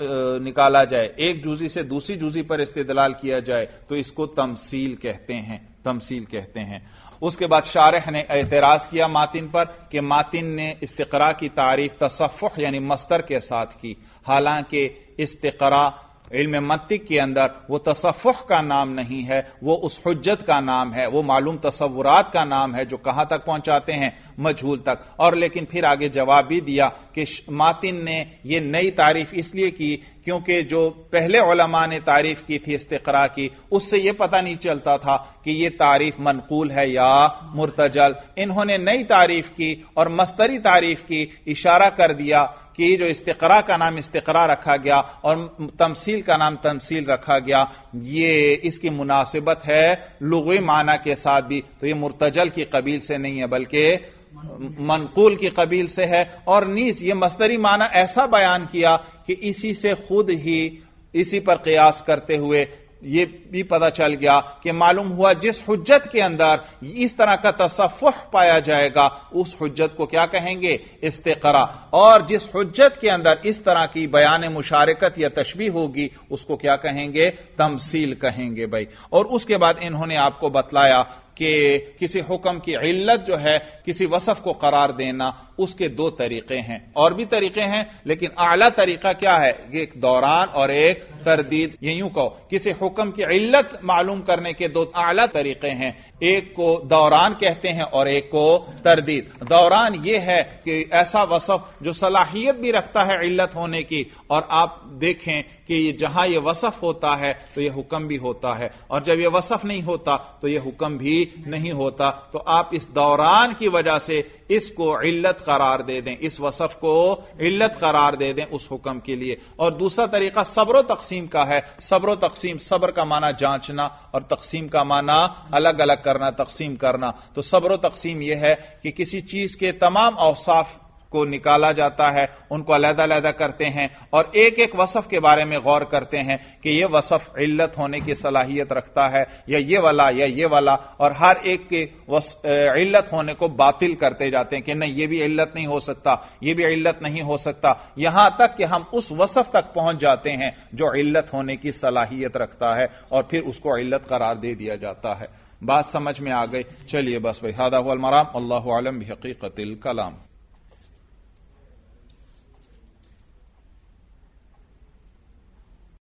نکالا جائے، ایک جزی سے دوسری جزی پر استدلال کیا جائے، تو اس کو تمثیل کہتے ہیں، تمثیل کہتے ہیں۔ اس کے بعد شارح نے اعتراض کیا ماتن پر کہ ماتن نے استقرا کی تعریف تصفح یعنی مستر کے ساتھ کی۔ حالانکہ استقرا علم منطق کے اندر وہ تصفح کا نام نہیں ہے، وہ اس حجت کا نام ہے، وہ معلوم تصورات کا نام ہے جو کہاں تک پہنچاتے ہیں؟ مجھول تک۔ اور لیکن پھر آگے جواب بھی دیا کہ ماتن نے یہ نئی تعریف اس لیے کی کیونکہ جو پہلے علماء نے تعریف کی تھی استقرا کی، اس سے یہ پتہ نہیں چلتا تھا کہ یہ تعریف منقول ہے یا مرتجل۔ انہوں نے نئی تعریف کی اور مستری تعریف کی، اشارہ کر دیا کہ جو استقرا کا نام استقرا رکھا گیا اور تمثیل کا نام تمثیل رکھا گیا، یہ اس کی مناسبت ہے لغوی معنی کے ساتھ بھی۔ تو یہ مرتجل کی قبیل سے نہیں ہے، بلکہ منقول کی قبیل سے ہے۔ اور نیز یہ مستری معنی ایسا بیان کیا کہ اسی سے خود ہی اسی پر قیاس کرتے ہوئے یہ بھی پتا چل گیا کہ معلوم ہوا جس حجت کے اندر اس طرح کا تصفح پایا جائے گا، اس حجت کو کیا کہیں گے؟ استقرا۔ اور جس حجت کے اندر اس طرح کی بیان مشارکت یا تشبیح ہوگی، اس کو کیا کہیں گے؟ تمثیل کہیں گے بھائی۔ اور اس کے بعد انہوں نے آپ کو بتلایا کہ کسی حکم کی علت جو ہے، کسی وصف کو قرار دینا اس کے دو طریقے ہیں۔ اور بھی طریقے ہیں، لیکن اعلی طریقہ کیا ہے؟ ایک دوران اور ایک تردید۔ یہ یوں کہو، کسی حکم کی علت معلوم کرنے کے دو اعلی طریقے ہیں۔ ایک کو دوران کہتے ہیں اور ایک کو تردید۔ دوران یہ ہے کہ ایسا وصف جو صلاحیت بھی رکھتا ہے علت ہونے کی، اور آپ دیکھیں کہ جہاں یہ وصف ہوتا ہے تو یہ حکم بھی ہوتا ہے اور جب یہ وصف نہیں ہوتا تو یہ حکم بھی نہیں ہوتا تو آپ اس دوران کی وجہ سے اس کو علت قرار دے دیں اس وصف کو علت قرار دے دیں اس حکم کے لیے اور دوسرا طریقہ صبر و تقسیم کا ہے صبر و تقسیم صبر کا معنی جانچنا اور تقسیم کا معنی الگ الگ کرنا تقسیم کرنا تو صبر و تقسیم یہ ہے کہ کسی چیز کے تمام اوصاف کو نکالا جاتا ہے، ان کو علیحدہ علیحدہ کرتے ہیں اور ایک ایک وصف کے بارے میں غور کرتے ہیں کہ یہ وصف علت ہونے کی صلاحیت رکھتا ہے، یا یہ والا، یا یہ والا، اور ہر ایک کے علت ہونے کو باطل کرتے جاتے ہیں کہ نہیں، یہ بھی علت نہیں ہو سکتا، یہ بھی علت نہیں ہو سکتا۔ یہاں تک کہ ہم اس وصف تک پہنچ جاتے ہیں جو علت ہونے کی صلاحیت رکھتا ہے اور پھر اس کو علت قرار دے دیا جاتا ہے۔ بات سمجھ میں آ گئی؟ چلیے بس بھائی ہادہ المرام اللہ عالم بھی حقیقت الکلام۔